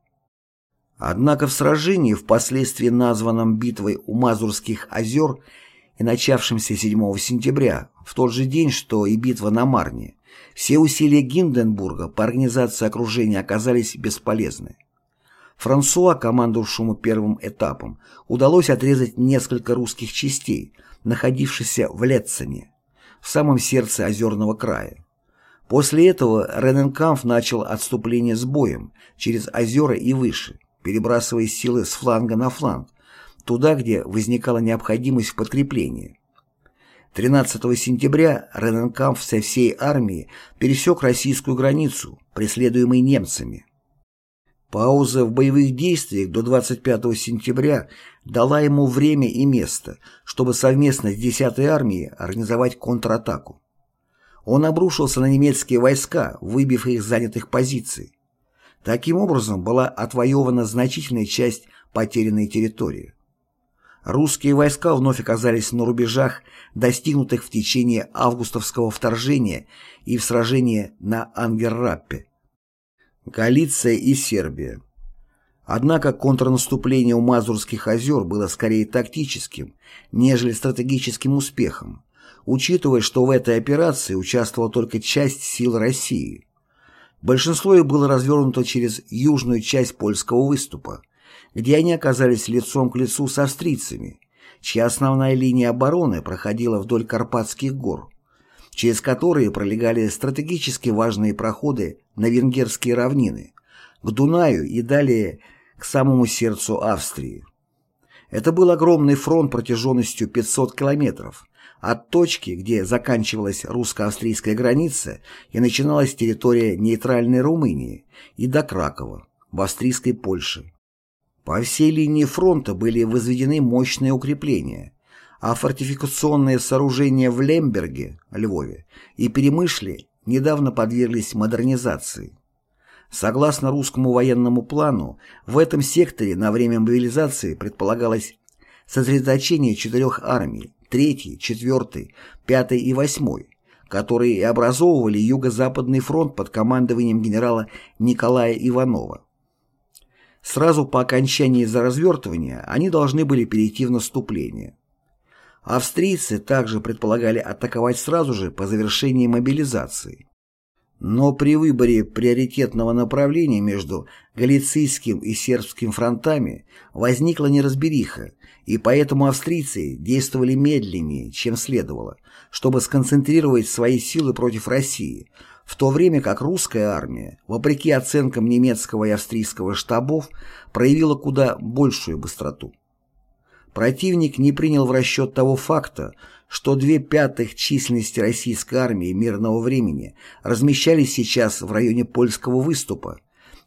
Однако в сражении, впоследствии названном битвой у Мазурских озер и начавшемся 7 сентября, в тот же день, что и битва на Марне, все усилия Гинденбурга по организации окружения оказались бесполезны. Франсуа, командовавшему первым этапом, удалось отрезать несколько русских частей, находившихся в Летцене, в самом сердце озерного края. После этого Рененкамф начал отступление с боем через озера и выше, перебрасывая силы с фланга на фланг, туда, где возникала необходимость в подкреплении. 13 сентября Рененкамф со всей армией пересек российскую границу, преследуемый немцами. Пауза в боевых действиях до 25 сентября дала ему время и место, чтобы совместно с 10-й армией организовать контратаку. Он обрушился на немецкие войска, выбив их занятых позиций. Таким образом была отвоевана значительная часть потерянной территории. Русские войска вновь оказались на рубежах, достигнутых в течение августовского вторжения и в сражении на Ангерраппе. Галиция и Сербия. Однако контрнаступление у Мазурских озер было скорее тактическим, нежели стратегическим успехом, учитывая, что в этой операции участвовала только часть сил России. Большинство их было развернуто через южную часть польского выступа, где они оказались лицом к лицу с австрийцами, чья основная линия обороны проходила вдоль Карпатских гор через которые пролегали стратегически важные проходы на венгерские равнины, к Дунаю и далее к самому сердцу Австрии. Это был огромный фронт протяженностью 500 километров, от точки, где заканчивалась русско-австрийская граница и начиналась территория нейтральной Румынии, и до Кракова, в австрийской Польше. По всей линии фронта были возведены мощные укрепления, а фортификационные сооружения в Лемберге, Львове, и Перемышле недавно подверглись модернизации. Согласно русскому военному плану, в этом секторе на время мобилизации предполагалось сосредоточение четырех армий, третьей, четвертой, пятой и восьмой, которые и образовывали Юго-Западный фронт под командованием генерала Николая Иванова. Сразу по окончании заразвертывания они должны были перейти в наступление. Австрийцы также предполагали атаковать сразу же по завершении мобилизации. Но при выборе приоритетного направления между Галицийским и Сербским фронтами возникла неразбериха, и поэтому австрийцы действовали медленнее, чем следовало, чтобы сконцентрировать свои силы против России, в то время как русская армия, вопреки оценкам немецкого и австрийского штабов, проявила куда большую быстроту. Противник не принял в расчет того факта, что две пятых численности российской армии мирного времени размещались сейчас в районе польского выступа,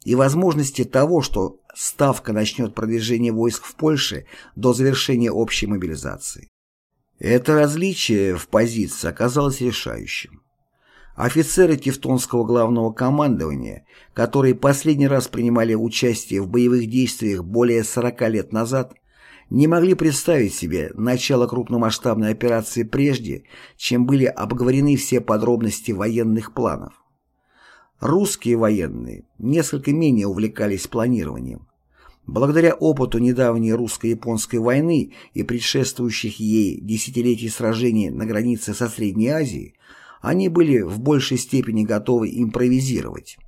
и возможности того, что Ставка начнет продвижение войск в Польше до завершения общей мобилизации. Это различие в позиции оказалось решающим. Офицеры Тевтонского главного командования, которые последний раз принимали участие в боевых действиях более 40 лет назад, не могли представить себе начало крупномасштабной операции прежде, чем были обговорены все подробности военных планов. Русские военные несколько менее увлекались планированием. Благодаря опыту недавней русско-японской войны и предшествующих ей десятилетий сражений на границе со Средней Азией, они были в большей степени готовы импровизировать.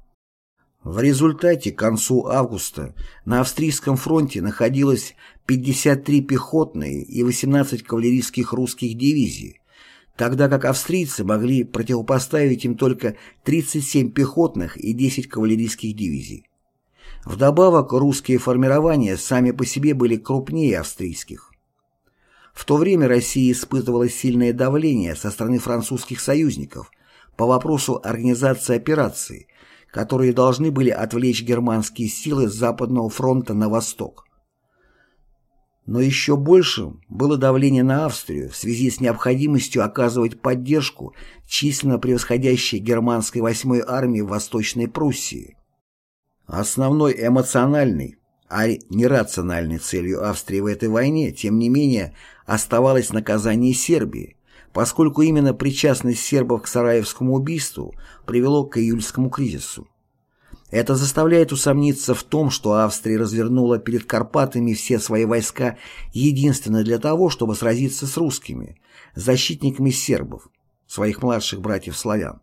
В результате к концу августа на австрийском фронте находилось 53 пехотные и 18 кавалерийских русских дивизий, тогда как австрийцы могли противопоставить им только 37 пехотных и 10 кавалерийских дивизий. Вдобавок, русские формирования сами по себе были крупнее австрийских. В то время Россия испытывала сильное давление со стороны французских союзников по вопросу организации операций, которые должны были отвлечь германские силы с Западного фронта на восток. Но еще большим было давление на Австрию в связи с необходимостью оказывать поддержку численно превосходящей германской 8-й армии в Восточной Пруссии. Основной эмоциональной, а не рациональной целью Австрии в этой войне, тем не менее, оставалось наказание Сербии, поскольку именно причастность сербов к Сараевскому убийству привело к июльскому кризису. Это заставляет усомниться в том, что Австрия развернула перед Карпатами все свои войска единственно для того, чтобы сразиться с русскими, защитниками сербов, своих младших братьев-славян.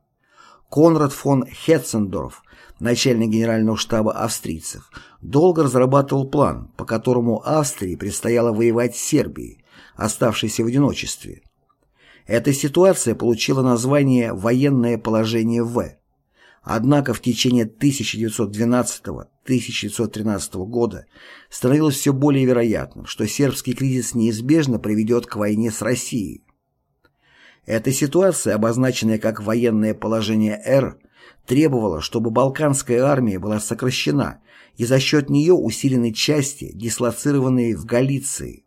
Конрад фон Хетцендорф начальник генерального штаба австрийцев, долго разрабатывал план, по которому Австрии предстояло воевать с Сербией, оставшейся в одиночестве. Эта ситуация получила название «военное положение В». Однако в течение 1912-1913 года становилось все более вероятным, что сербский кризис неизбежно приведет к войне с Россией. Эта ситуация, обозначенная как «военное положение Р», требовала, чтобы Балканская армия была сокращена и за счет нее усилены части, дислоцированные в Галиции.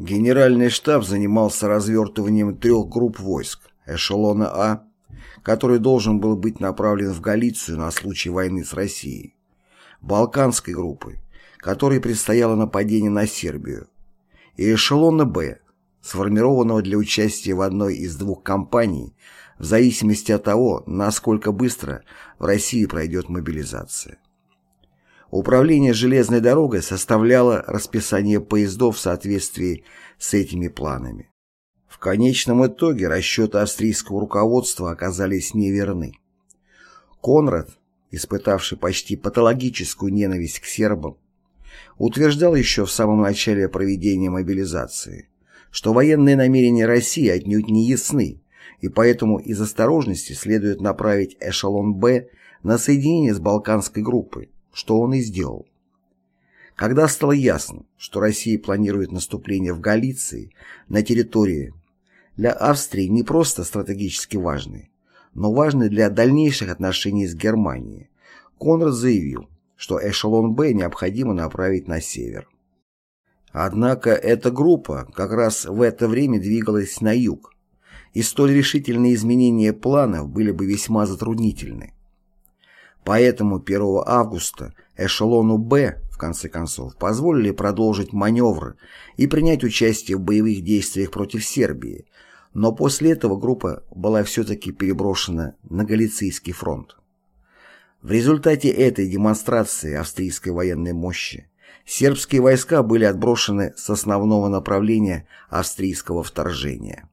Генеральный штаб занимался развертыванием трех групп войск эшелона А, который должен был быть направлен в Галицию на случай войны с Россией, Балканской группы, которой предстояло нападение на Сербию, и эшелона Б, сформированного для участия в одной из двух кампаний в зависимости от того, насколько быстро в России пройдет мобилизация. Управление железной дорогой составляло расписание поездов в соответствии с этими планами. В конечном итоге расчеты австрийского руководства оказались неверны. Конрад, испытавший почти патологическую ненависть к сербам, утверждал еще в самом начале проведения мобилизации, что военные намерения России отнюдь не ясны, и поэтому из осторожности следует направить эшелон «Б» на соединение с Балканской группой, что он и сделал. Когда стало ясно, что Россия планирует наступление в Галиции на территории для Австрии не просто стратегически важной, но важной для дальнейших отношений с Германией, Конрад заявил, что эшелон «Б» необходимо направить на север. Однако эта группа как раз в это время двигалась на юг, и столь решительные изменения планов были бы весьма затруднительны. Поэтому 1 августа эшелону «Б» в конце концов позволили продолжить маневры и принять участие в боевых действиях против Сербии, но после этого группа была все-таки переброшена на Галицийский фронт. В результате этой демонстрации австрийской военной мощи сербские войска были отброшены с основного направления австрийского вторжения.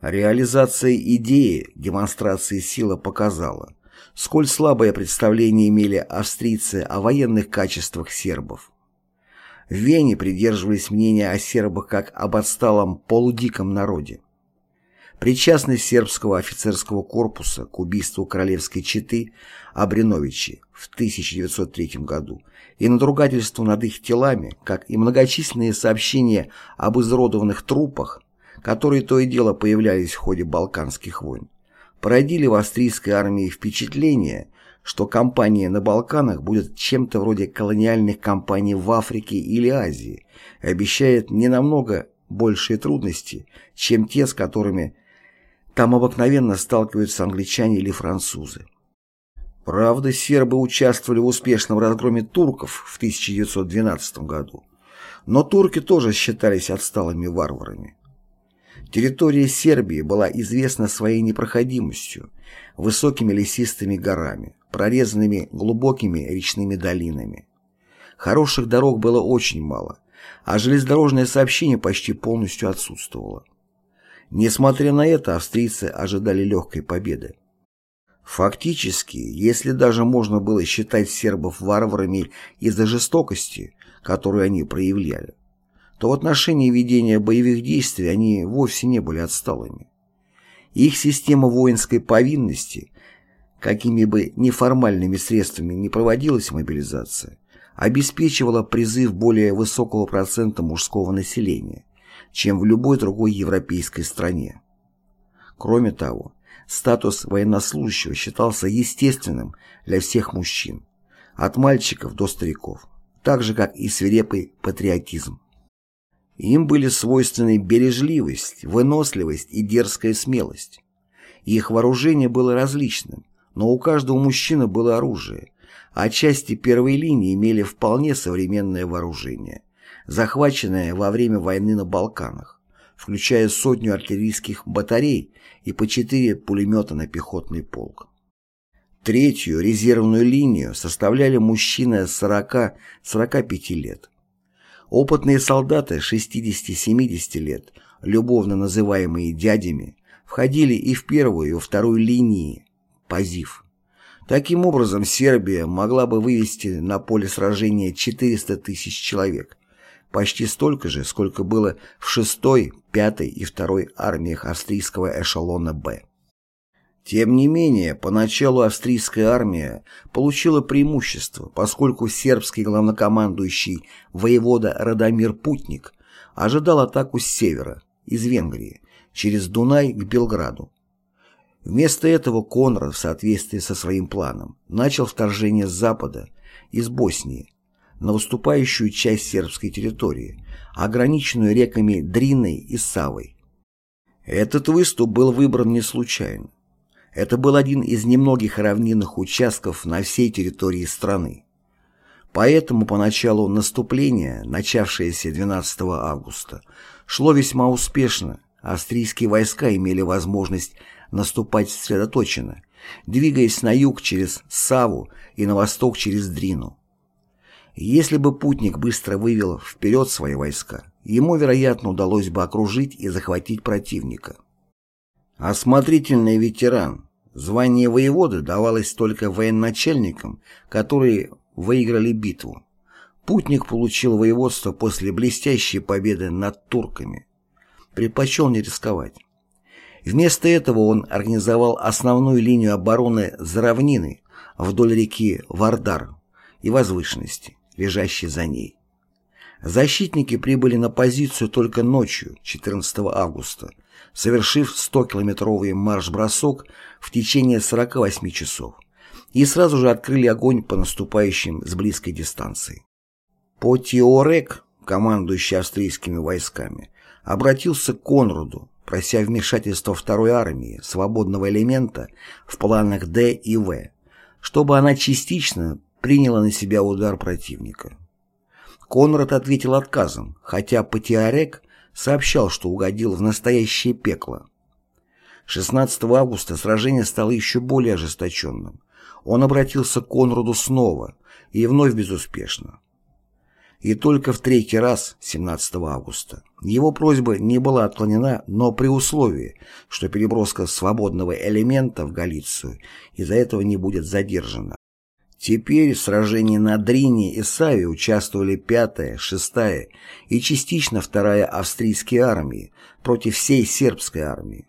Реализация идеи демонстрации силы показала, сколь слабое представление имели австрийцы о военных качествах сербов. В Вене придерживались мнения о сербах как об отсталом полудиком народе. Причастность сербского офицерского корпуса к убийству королевской четы Абриновичи в 1903 году и надругательству над их телами, как и многочисленные сообщения об изродованных трупах, которые то и дело появлялись в ходе Балканских войн, породили в австрийской армии впечатление, что кампания на Балканах будет чем-то вроде колониальных кампаний в Африке или Азии и обещает не намного большие трудности, чем те, с которыми там обыкновенно сталкиваются англичане или французы. Правда, сербы участвовали в успешном разгроме турков в 1912 году, Но турки тоже считались отсталыми варварами. Территория Сербии была известна своей непроходимостью, высокими лесистыми горами, прорезанными глубокими речными долинами. Хороших дорог было очень мало, а железнодорожное сообщение почти полностью отсутствовало. Несмотря на это, австрийцы ожидали легкой победы. Фактически, если даже можно было считать сербов варварами из-за жестокости, которую они проявляли, то в отношении ведения боевых действий они вовсе не были отсталыми. Их система воинской повинности, какими бы неформальными средствами не проводилась мобилизация, обеспечивала призыв более высокого процента мужского населения, чем в любой другой европейской стране. Кроме того, статус военнослужащего считался естественным для всех мужчин, от мальчиков до стариков, так же, как и свирепый патриотизм. Им были свойственны бережливость, выносливость и дерзкая смелость. Их вооружение было различным, но у каждого мужчины было оружие, а части первой линии имели вполне современное вооружение, захваченное во время войны на Балканах включая сотню артиллерийских батарей и по четыре пулемета на пехотный полк. Третью резервную линию составляли мужчины 40-45 лет. Опытные солдаты 60-70 лет, любовно называемые дядями, входили и в первую, и во вторую линии, позив. Таким образом, Сербия могла бы вывести на поле сражения 400 тысяч человек, почти столько же, сколько было в 6-й, 5-й и 2-й армиях австрийского эшелона «Б». Тем не менее, поначалу австрийская армия получила преимущество, поскольку сербский главнокомандующий воевода Радомир Путник ожидал атаку с севера, из Венгрии, через Дунай к Белграду. Вместо этого Конрад, в соответствии со своим планом, начал вторжение с запада, из Боснии, на выступающую часть сербской территории, ограниченную реками Дриной и Савой. Этот выступ был выбран не случайно. Это был один из немногих равнинных участков на всей территории страны. Поэтому поначалу наступление, начавшееся 12 августа, шло весьма успешно, австрийские войска имели возможность наступать сосредоточенно, двигаясь на юг через Саву и на восток через Дрину. Если бы путник быстро вывел вперед свои войска, ему, вероятно, удалось бы окружить и захватить противника. Осмотрительный ветеран. Звание воеводы давалось только военачальникам, которые выиграли битву. Путник получил воеводство после блестящей победы над турками. Предпочел не рисковать. Вместо этого он организовал основную линию обороны за равнины вдоль реки Вардар и возвышенности лежащей за ней. Защитники прибыли на позицию только ночью, 14 августа, совершив 100-километровый марш-бросок в течение 48 часов, и сразу же открыли огонь по наступающим с близкой дистанции. Потиорек, командующий австрийскими войсками, обратился к Конраду, прося вмешательства второй армии, свободного элемента, в планах Д и В, чтобы она частично приняла на себя удар противника. Конрад ответил отказом, хотя Патиарек сообщал, что угодил в настоящее пекло. 16 августа сражение стало еще более ожесточенным. Он обратился к Конраду снова, и вновь безуспешно. И только в третий раз, 17 августа, его просьба не была отклонена, но при условии, что переброска свободного элемента в Галицию из-за этого не будет задержана. Теперь в сражении на Дрине и Саве участвовали 5-я, 6-я и частично 2-я австрийские армии против всей сербской армии.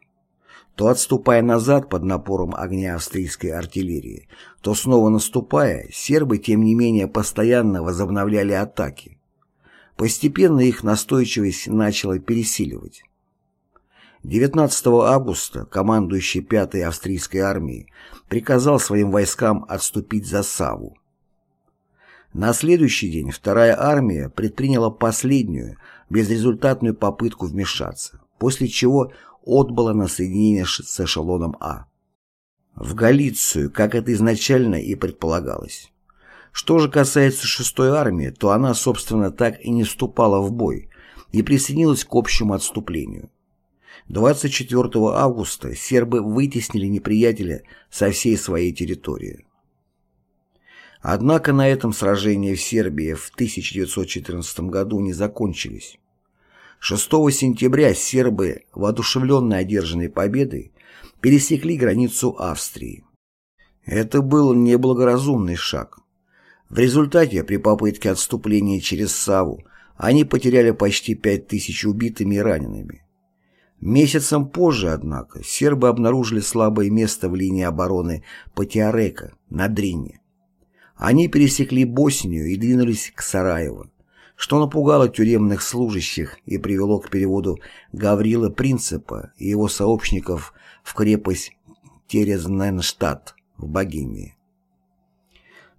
То отступая назад под напором огня австрийской артиллерии, то снова наступая, сербы тем не менее постоянно возобновляли атаки. Постепенно их настойчивость начала пересиливать. 19 августа командующий 5-й австрийской армией приказал своим войскам отступить за Саву. На следующий день вторая армия предприняла последнюю, безрезультатную попытку вмешаться, после чего отбыла на соединение с эшелоном А. В Галицию, как это изначально и предполагалось. Что же касается 6-й армии, то она, собственно, так и не вступала в бой и присоединилась к общему отступлению. 24 августа сербы вытеснили неприятеля со всей своей территории. Однако на этом сражения в Сербии в 1914 году не закончились. 6 сентября сербы, воодушевленные одержанной победой, пересекли границу Австрии. Это был неблагоразумный шаг. В результате, при попытке отступления через Саву, они потеряли почти 5000 убитыми и ранеными. Месяцем позже, однако, сербы обнаружили слабое место в линии обороны Патиарека на Дрине. Они пересекли Боснию и двинулись к Сараево, что напугало тюремных служащих и привело к переводу Гаврила Принципа и его сообщников в крепость Терезненштадт в Богемии.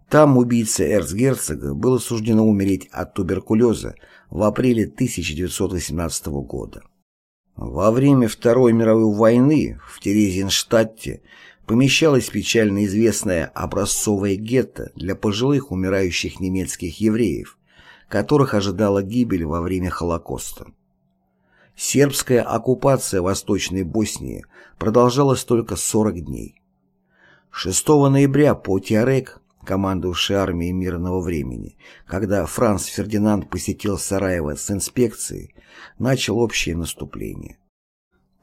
Там убийце эрцгерцога было суждено умереть от туберкулеза в апреле 1918 года. Во время Второй мировой войны в Терезинштадте помещалась печально известная образцовая гетто для пожилых умирающих немецких евреев, которых ожидала гибель во время Холокоста. Сербская оккупация Восточной Боснии продолжалась только 40 дней. 6 ноября по Тиарек, командовавший армией мирного времени, когда Франц Фердинанд посетил Сараево с инспекцией, начал общее наступление.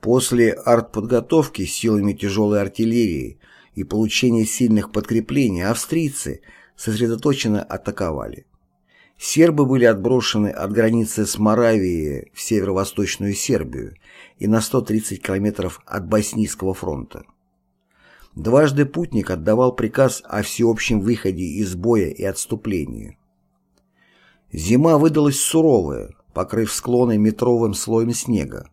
После артподготовки силами тяжелой артиллерии и получения сильных подкреплений австрийцы сосредоточенно атаковали. Сербы были отброшены от границы с Моравией в северо-восточную Сербию и на 130 километров от Боснийского фронта. Дважды путник отдавал приказ о всеобщем выходе из боя и отступлении. Зима выдалась суровая, покрыв склоны метровым слоем снега.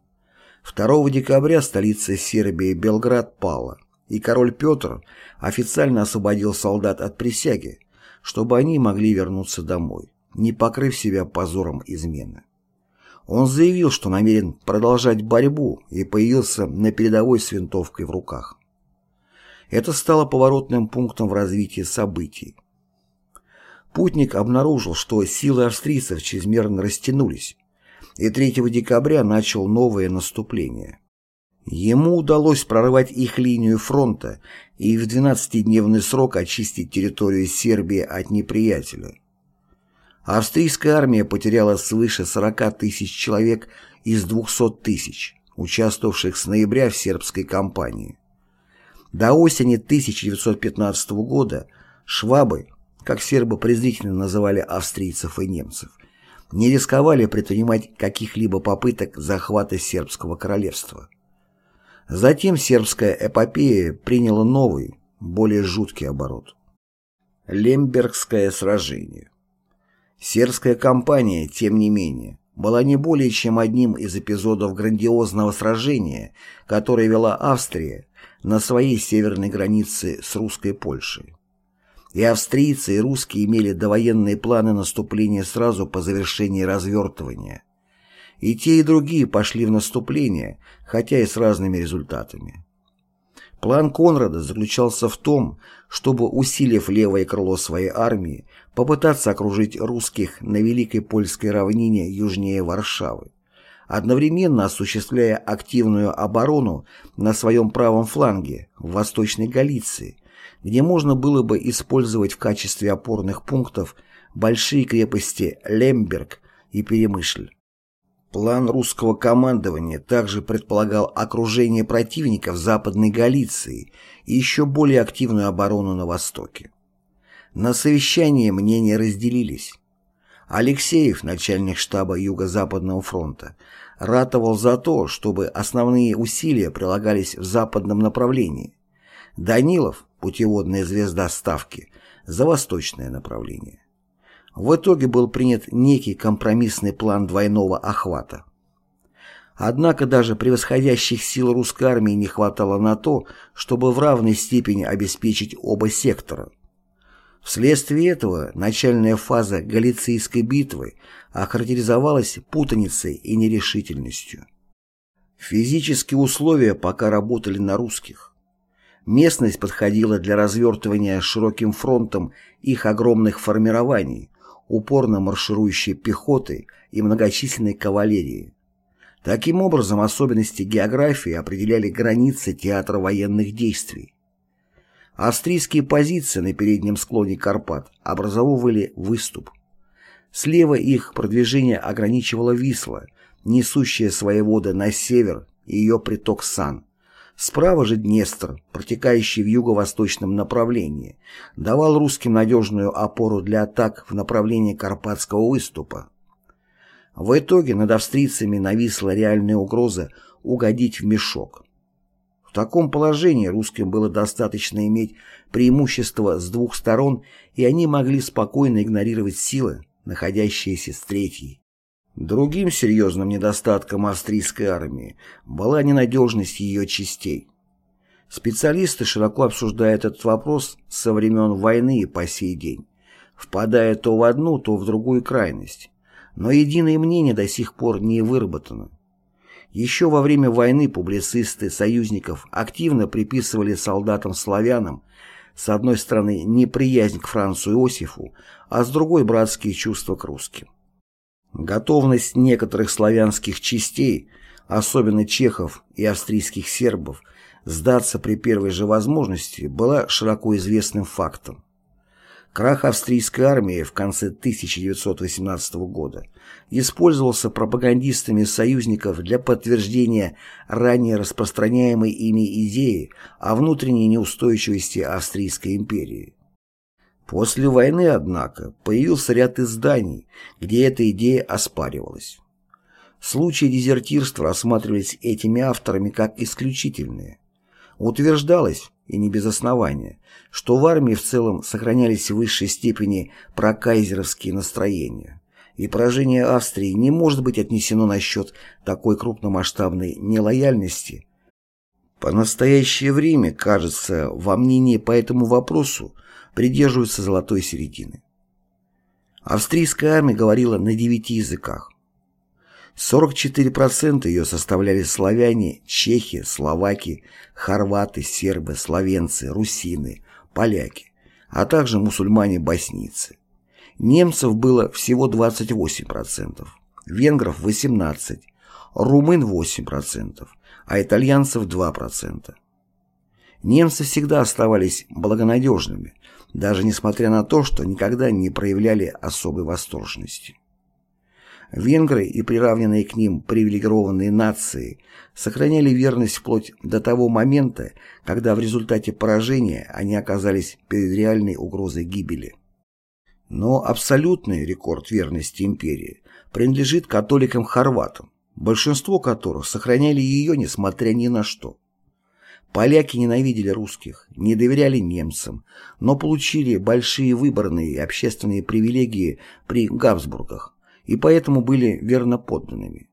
2 декабря столица Сербии Белград пала, и король Петр официально освободил солдат от присяги, чтобы они могли вернуться домой, не покрыв себя позором измены. Он заявил, что намерен продолжать борьбу и появился на передовой с винтовкой в руках. Это стало поворотным пунктом в развитии событий. Путник обнаружил, что силы австрийцев чрезмерно растянулись, и 3 декабря начал новое наступление. Ему удалось прорвать их линию фронта и в 12-дневный срок очистить территорию Сербии от неприятеля. Австрийская армия потеряла свыше 40 тысяч человек из 200 тысяч, участвовавших с ноября в сербской кампании. До осени 1915 года швабы, как сербы презрительно называли австрийцев и немцев, не рисковали предпринимать каких-либо попыток захвата сербского королевства. Затем сербская эпопея приняла новый, более жуткий оборот. Лембергское сражение. Сербская кампания, тем не менее, была не более чем одним из эпизодов грандиозного сражения, которое вела Австрия на своей северной границе с русской Польшей. И австрийцы, и русские имели довоенные планы наступления сразу по завершении развертывания. И те, и другие пошли в наступление, хотя и с разными результатами. План Конрада заключался в том, чтобы, усилив левое крыло своей армии, попытаться окружить русских на Великой Польской равнине южнее Варшавы одновременно осуществляя активную оборону на своем правом фланге в Восточной Галиции, где можно было бы использовать в качестве опорных пунктов большие крепости Лемберг и Перемышль. План русского командования также предполагал окружение противника в Западной Галиции и еще более активную оборону на Востоке. На совещании мнения разделились. Алексеев, начальник штаба Юго-Западного фронта, ратовал за то, чтобы основные усилия прилагались в западном направлении. Данилов, путеводная звезда Ставки, за восточное направление. В итоге был принят некий компромиссный план двойного охвата. Однако даже превосходящих сил русской армии не хватало на то, чтобы в равной степени обеспечить оба сектора – Вследствие этого начальная фаза Галицийской битвы охарактеризовалась путаницей и нерешительностью. Физические условия пока работали на русских. Местность подходила для развертывания широким фронтом их огромных формирований, упорно марширующей пехоты и многочисленной кавалерии. Таким образом, особенности географии определяли границы театра военных действий. Австрийские позиции на переднем склоне Карпат образовывали выступ. Слева их продвижение ограничивала Висла, несущая свои воды на север и ее приток Сан. Справа же Днестр, протекающий в юго-восточном направлении, давал русским надежную опору для атак в направлении Карпатского выступа. В итоге над австрийцами нависла реальная угроза угодить в мешок. В таком положении русским было достаточно иметь преимущество с двух сторон, и они могли спокойно игнорировать силы, находящиеся с третьей. Другим серьезным недостатком австрийской армии была ненадежность ее частей. Специалисты широко обсуждают этот вопрос со времен войны и по сей день, впадая то в одну, то в другую крайность. Но единое мнение до сих пор не выработано. Еще во время войны публицисты союзников активно приписывали солдатам-славянам с одной стороны неприязнь к Францу Иосифу, а с другой братские чувства к русским. Готовность некоторых славянских частей, особенно чехов и австрийских сербов, сдаться при первой же возможности была широко известным фактом. Крах австрийской армии в конце 1918 года использовался пропагандистами союзников для подтверждения ранее распространяемой ими идеи о внутренней неустойчивости Австрийской империи. После войны, однако, появился ряд изданий, где эта идея оспаривалась. Случаи дезертирства рассматривались этими авторами как исключительные. Утверждалось, и не без основания, что в армии в целом сохранялись в высшей степени прокайзеровские настроения, и поражение Австрии не может быть отнесено на счет такой крупномасштабной нелояльности. По настоящее время, кажется, во мнении по этому вопросу придерживаются золотой середины. Австрийская армия говорила на девяти языках. 44% ее составляли славяне, чехи, словаки, хорваты, сербы, словенцы, русины, поляки, а также мусульмане-боснийцы. Немцев было всего 28%, венгров 18%, румын 8%, а итальянцев 2%. Немцы всегда оставались благонадежными, даже несмотря на то, что никогда не проявляли особой восторженности. Венгры и приравненные к ним привилегированные нации сохраняли верность вплоть до того момента, когда в результате поражения они оказались перед реальной угрозой гибели. Но абсолютный рекорд верности империи принадлежит католикам-хорватам, большинство которых сохраняли ее несмотря ни на что. Поляки ненавидели русских, не доверяли немцам, но получили большие выборные и общественные привилегии при Габсбургах и поэтому были верноподданными.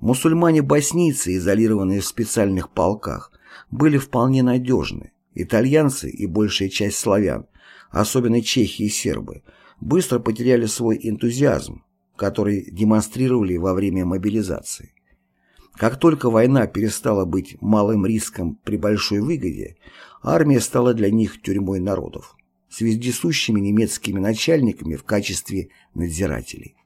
Мусульмане-боснийцы, изолированные в специальных полках, были вполне надежны. Итальянцы и большая часть славян, особенно чехи и сербы, быстро потеряли свой энтузиазм, который демонстрировали во время мобилизации. Как только война перестала быть малым риском при большой выгоде, армия стала для них тюрьмой народов, с вездесущими немецкими начальниками в качестве надзирателей.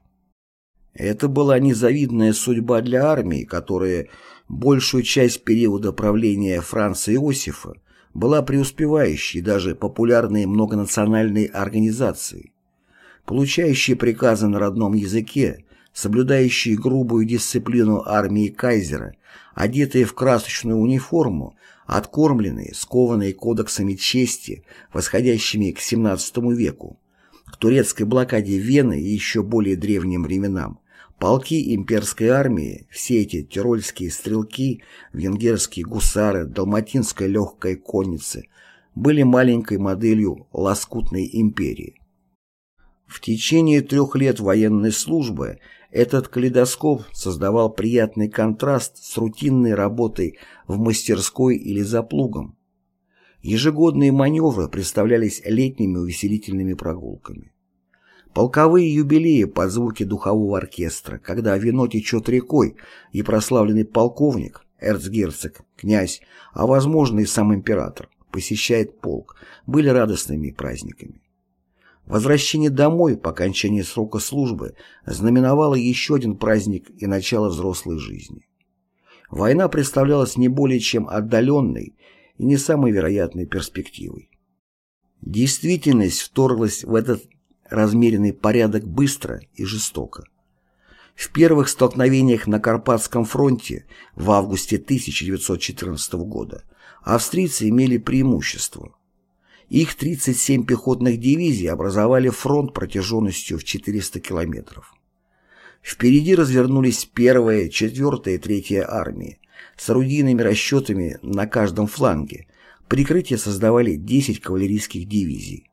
Это была незавидная судьба для армии, которая большую часть периода правления Франца Иосифа была преуспевающей даже популярной многонациональной организацией, получающей приказы на родном языке, соблюдающие грубую дисциплину армии кайзера, одетые в красочную униформу, откормленные, скованные кодексами чести, восходящими к XVII веку, к турецкой блокаде Вены и еще более древним временам, полки имперской армии, все эти тирольские стрелки, венгерские гусары, далматинская легкая конница, были маленькой моделью лоскутной империи. В течение трех лет военной службы этот калейдоскоп создавал приятный контраст с рутинной работой в мастерской или за плугом. Ежегодные маневры представлялись летними увеселительными прогулками. Полковые юбилеи под звуки духового оркестра, когда вино течет рекой, и прославленный полковник, эрцгерцог, князь, а возможно и сам император, посещает полк, были радостными праздниками. Возвращение домой по окончании срока службы знаменовало еще один праздник и начало взрослой жизни. Война представлялась не более чем отдаленной и не самой вероятной перспективой. Действительность вторглась в этот размеренный порядок быстро и жестоко. В первых столкновениях на Карпатском фронте в августе 1914 года австрийцы имели преимущество. Их 37 пехотных дивизий образовали фронт протяженностью в 400 километров. Впереди развернулись 1-я, 4-я и 3-я армии с орудийными расчетами на каждом фланге. Прикрытие создавали 10 кавалерийских дивизий.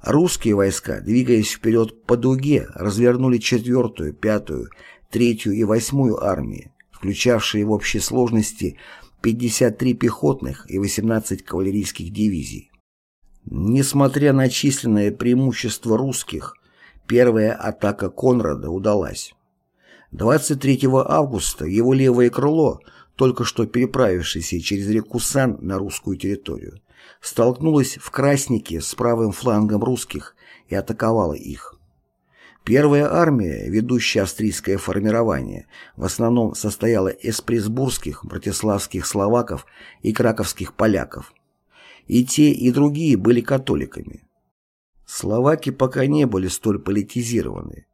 Русские войска, двигаясь вперед по дуге, развернули 4-ю, 5-ю, 3-ю и 8-ю армии, включавшие в общей сложности 53 пехотных и 18 кавалерийских дивизий. Несмотря на численное преимущество русских, Первая атака Конрада удалась. 23 августа его левое крыло, только что переправившееся через реку Сан на русскую территорию, столкнулось в Краснике с правым флангом русских и атаковало их. Первая армия, ведущая австрийское формирование, в основном состояла из пресбургских, братиславских словаков и краковских поляков. И те, и другие были католиками. Словаки пока не были столь политизированы.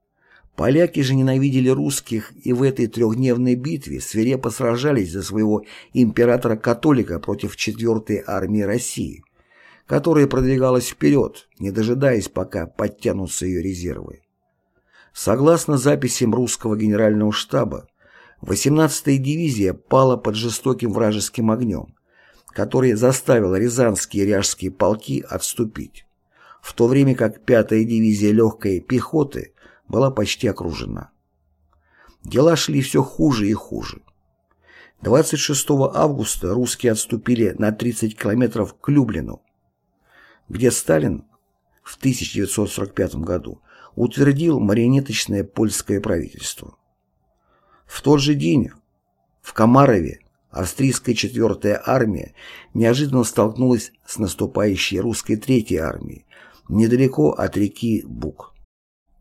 Поляки же ненавидели русских и в этой трехдневной битве свирепо сражались за своего императора-католика против 4-й армии России, которая продвигалась вперед, не дожидаясь, пока подтянутся ее резервы. Согласно записям русского генерального штаба, 18-я дивизия пала под жестоким вражеским огнем, который заставил рязанские и ряжские полки отступить в то время как 5-я дивизия легкой пехоты была почти окружена. Дела шли все хуже и хуже. 26 августа русские отступили на 30 километров к Люблину, где Сталин в 1945 году утвердил марионеточное польское правительство. В тот же день в Комарове австрийская 4-я армия неожиданно столкнулась с наступающей русской 3-й армией, недалеко от реки Бук.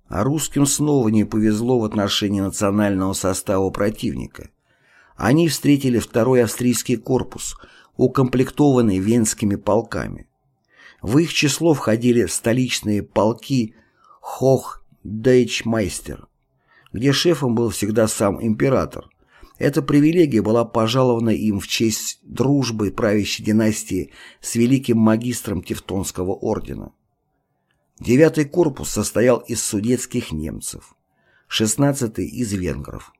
А русским снова не повезло в отношении национального состава противника. Они встретили второй австрийский корпус, укомплектованный венскими полками. В их число входили столичные полки Хох Дейчмайстер, где шефом был всегда сам император. Эта привилегия была пожалована им в честь дружбы правящей династии с великим магистром Тевтонского ордена. Девятый корпус состоял из судетских немцев, шестнадцатый из венгров.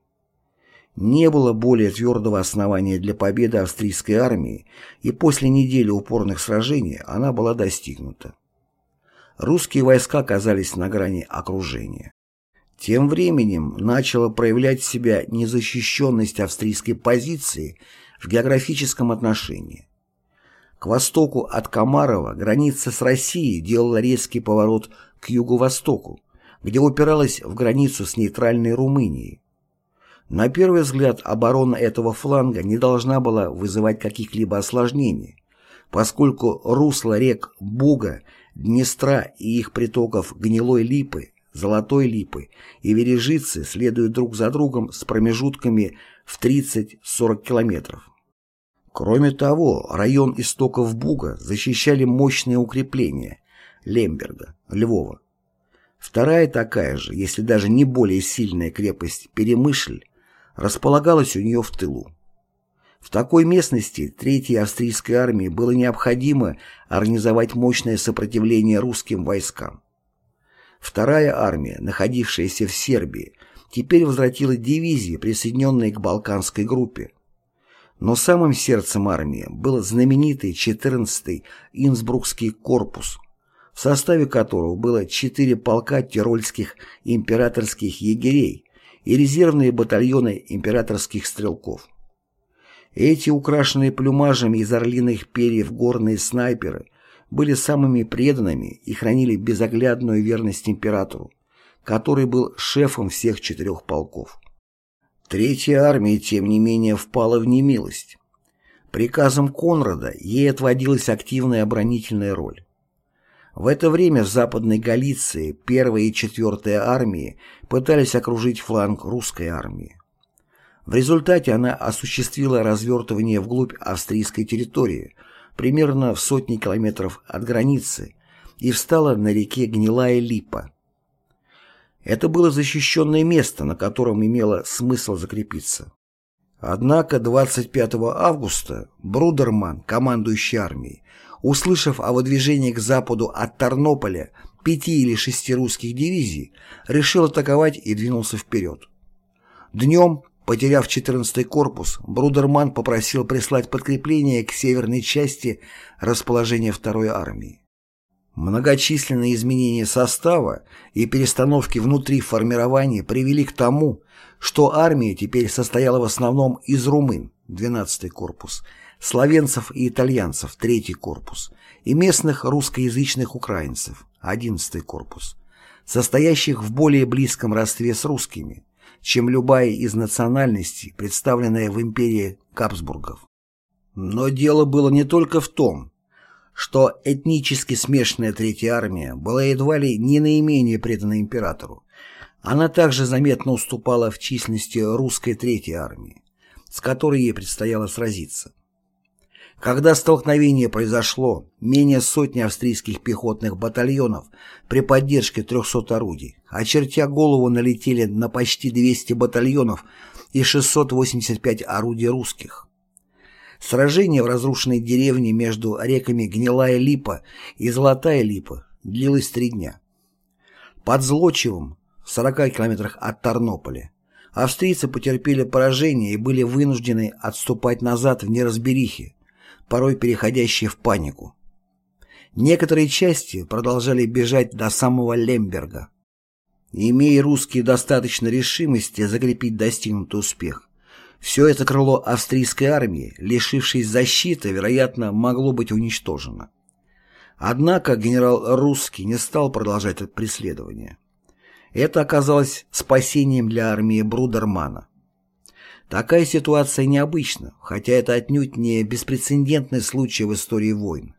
Не было более твердого основания для победы австрийской армии, и после недели упорных сражений она была достигнута. Русские войска оказались на грани окружения. Тем временем начала проявлять себя незащищенность австрийской позиции в географическом отношении. К востоку от Комарова граница с Россией делала резкий поворот к юго-востоку, где упиралась в границу с нейтральной Румынией. На первый взгляд оборона этого фланга не должна была вызывать каких-либо осложнений, поскольку русло рек Буга, Днестра и их притоков Гнилой Липы, Золотой Липы и Вережицы следуют друг за другом с промежутками в 30-40 километров. Кроме того, район истоков Буга защищали мощные укрепления Лемберга, Львова. Вторая такая же, если даже не более сильная крепость Перемышль, располагалась у нее в тылу. В такой местности Третьей австрийской армии было необходимо организовать мощное сопротивление русским войскам. Вторая армия, находившаяся в Сербии, теперь возвратила дивизии, присоединенные к Балканской группе, но самым сердцем армии был знаменитый 14-й Инсбрукский корпус, в составе которого было четыре полка тирольских императорских егерей и резервные батальоны императорских стрелков. Эти украшенные плюмажем из орлиных перьев горные снайперы были самыми преданными и хранили безоглядную верность императору, который был шефом всех четырех полков. Третья армия, тем не менее, впала в немилость. Приказом Конрада ей отводилась активная оборонительная роль. В это время в Западной Галиции первая и четвертая армии пытались окружить фланг русской армии. В результате она осуществила развертывание вглубь австрийской территории, примерно в сотни километров от границы, и встала на реке Гнилая Липа. Это было защищенное место, на котором имело смысл закрепиться. Однако 25 августа Брудерман, командующий армией, услышав о выдвижении к западу от Тарнополя пяти или шести русских дивизий, решил атаковать и двинулся вперед. Днем, потеряв 14-й корпус, Брудерман попросил прислать подкрепление к северной части расположения второй армии. Многочисленные изменения состава и перестановки внутри формирования привели к тому, что армия теперь состояла в основном из румын, 12-й корпус, словенцев и итальянцев, 3-й корпус, и местных русскоязычных украинцев, 11-й корпус, состоящих в более близком родстве с русскими, чем любая из национальностей, представленная в империи Кабсбургов. Но дело было не только в том, что этнически смешанная Третья армия была едва ли не наименее предана императору. Она также заметно уступала в численности русской Третьей армии, с которой ей предстояло сразиться. Когда столкновение произошло, менее сотни австрийских пехотных батальонов при поддержке 300 орудий, очертя голову, налетели на почти 200 батальонов и 685 орудий русских. Сражение в разрушенной деревне между реками Гнилая Липа и Золотая Липа длилось три дня. Под Злочевым, в 40 километрах от Тарнополя, австрийцы потерпели поражение и были вынуждены отступать назад в неразберихе, порой переходящие в панику. Некоторые части продолжали бежать до самого Лемберга. Имея русские достаточно решимости закрепить достигнутый успех, все это крыло австрийской армии, лишившись защиты, вероятно, могло быть уничтожено. Однако генерал Русский не стал продолжать это преследование. Это оказалось спасением для армии Брудермана. Такая ситуация необычна, хотя это отнюдь не беспрецедентный случай в истории войн.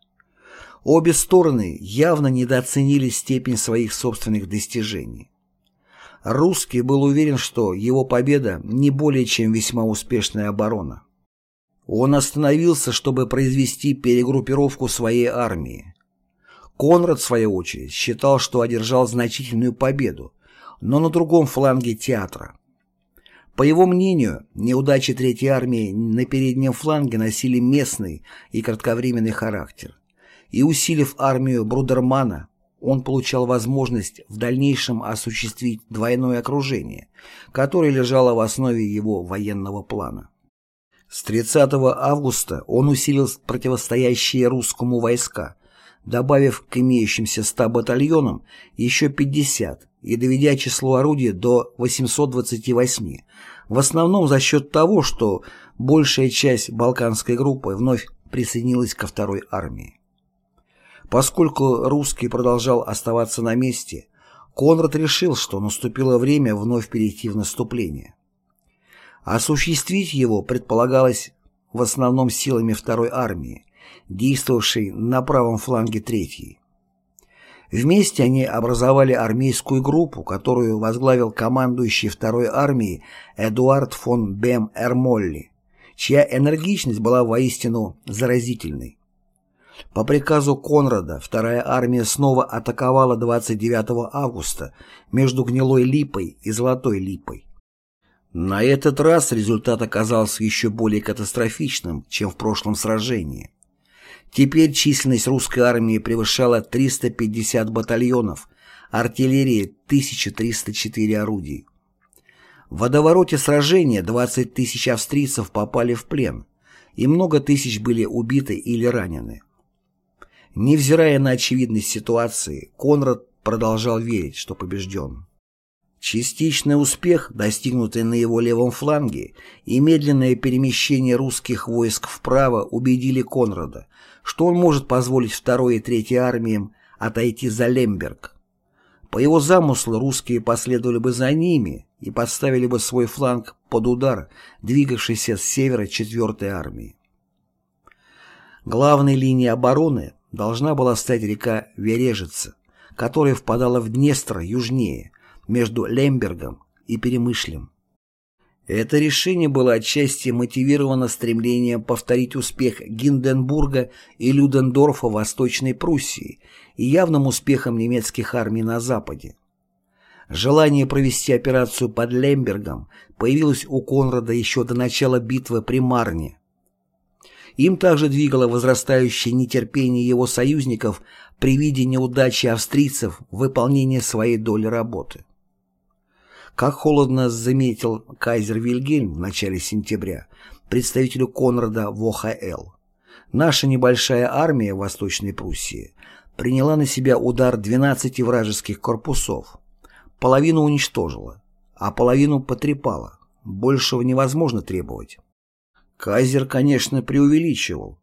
Обе стороны явно недооценили степень своих собственных достижений. Русский был уверен, что его победа не более чем весьма успешная оборона. Он остановился, чтобы произвести перегруппировку своей армии. Конрад, в свою очередь, считал, что одержал значительную победу, но на другом фланге театра. По его мнению, неудачи Третьей армии на переднем фланге носили местный и кратковременный характер, и, усилив армию Брудермана, он получал возможность в дальнейшем осуществить двойное окружение, которое лежало в основе его военного плана. С 30 августа он усилил противостоящие русскому войска, добавив к имеющимся 100 батальонам еще 50 и доведя число орудий до 828, в основном за счет того, что большая часть балканской группы вновь присоединилась ко второй армии. Поскольку русский продолжал оставаться на месте, Конрад решил, что наступило время вновь перейти в наступление. Осуществить его предполагалось в основном силами второй армии, действовавшей на правом фланге третьей. Вместе они образовали армейскую группу, которую возглавил командующий второй армией Эдуард фон Бем-Эрмолли, чья энергичность была воистину заразительной. По приказу Конрада вторая армия снова атаковала 29 августа между Гнилой Липой и Золотой Липой. На этот раз результат оказался еще более катастрофичным, чем в прошлом сражении. Теперь численность русской армии превышала 350 батальонов, артиллерии 1304 орудий. В водовороте сражения 20 тысяч австрийцев попали в плен, и много тысяч были убиты или ранены. Невзирая на очевидность ситуации, Конрад продолжал верить, что побежден. Частичный успех, достигнутый на его левом фланге, и медленное перемещение русских войск вправо убедили Конрада, что он может позволить второй и третьей армиям отойти за Лемберг. По его замыслу русские последовали бы за ними и подставили бы свой фланг под удар, двигавшийся с севера четвертой армии. Главной линией обороны должна была стать река Вережица, которая впадала в Днестр южнее, между Лембергом и Перемышлем. Это решение было отчасти мотивировано стремлением повторить успех Гинденбурга и Людендорфа в Восточной Пруссии и явным успехом немецких армий на Западе. Желание провести операцию под Лембергом появилось у Конрада еще до начала битвы при Марне. Им также двигало возрастающее нетерпение его союзников при виде неудачи австрийцев в выполнении своей доли работы. Как холодно заметил кайзер Вильгельм в начале сентября представителю Конрада в наша небольшая армия в Восточной Пруссии приняла на себя удар 12 вражеских корпусов, половину уничтожила, а половину потрепала. Большего невозможно требовать. Кайзер, конечно, преувеличивал.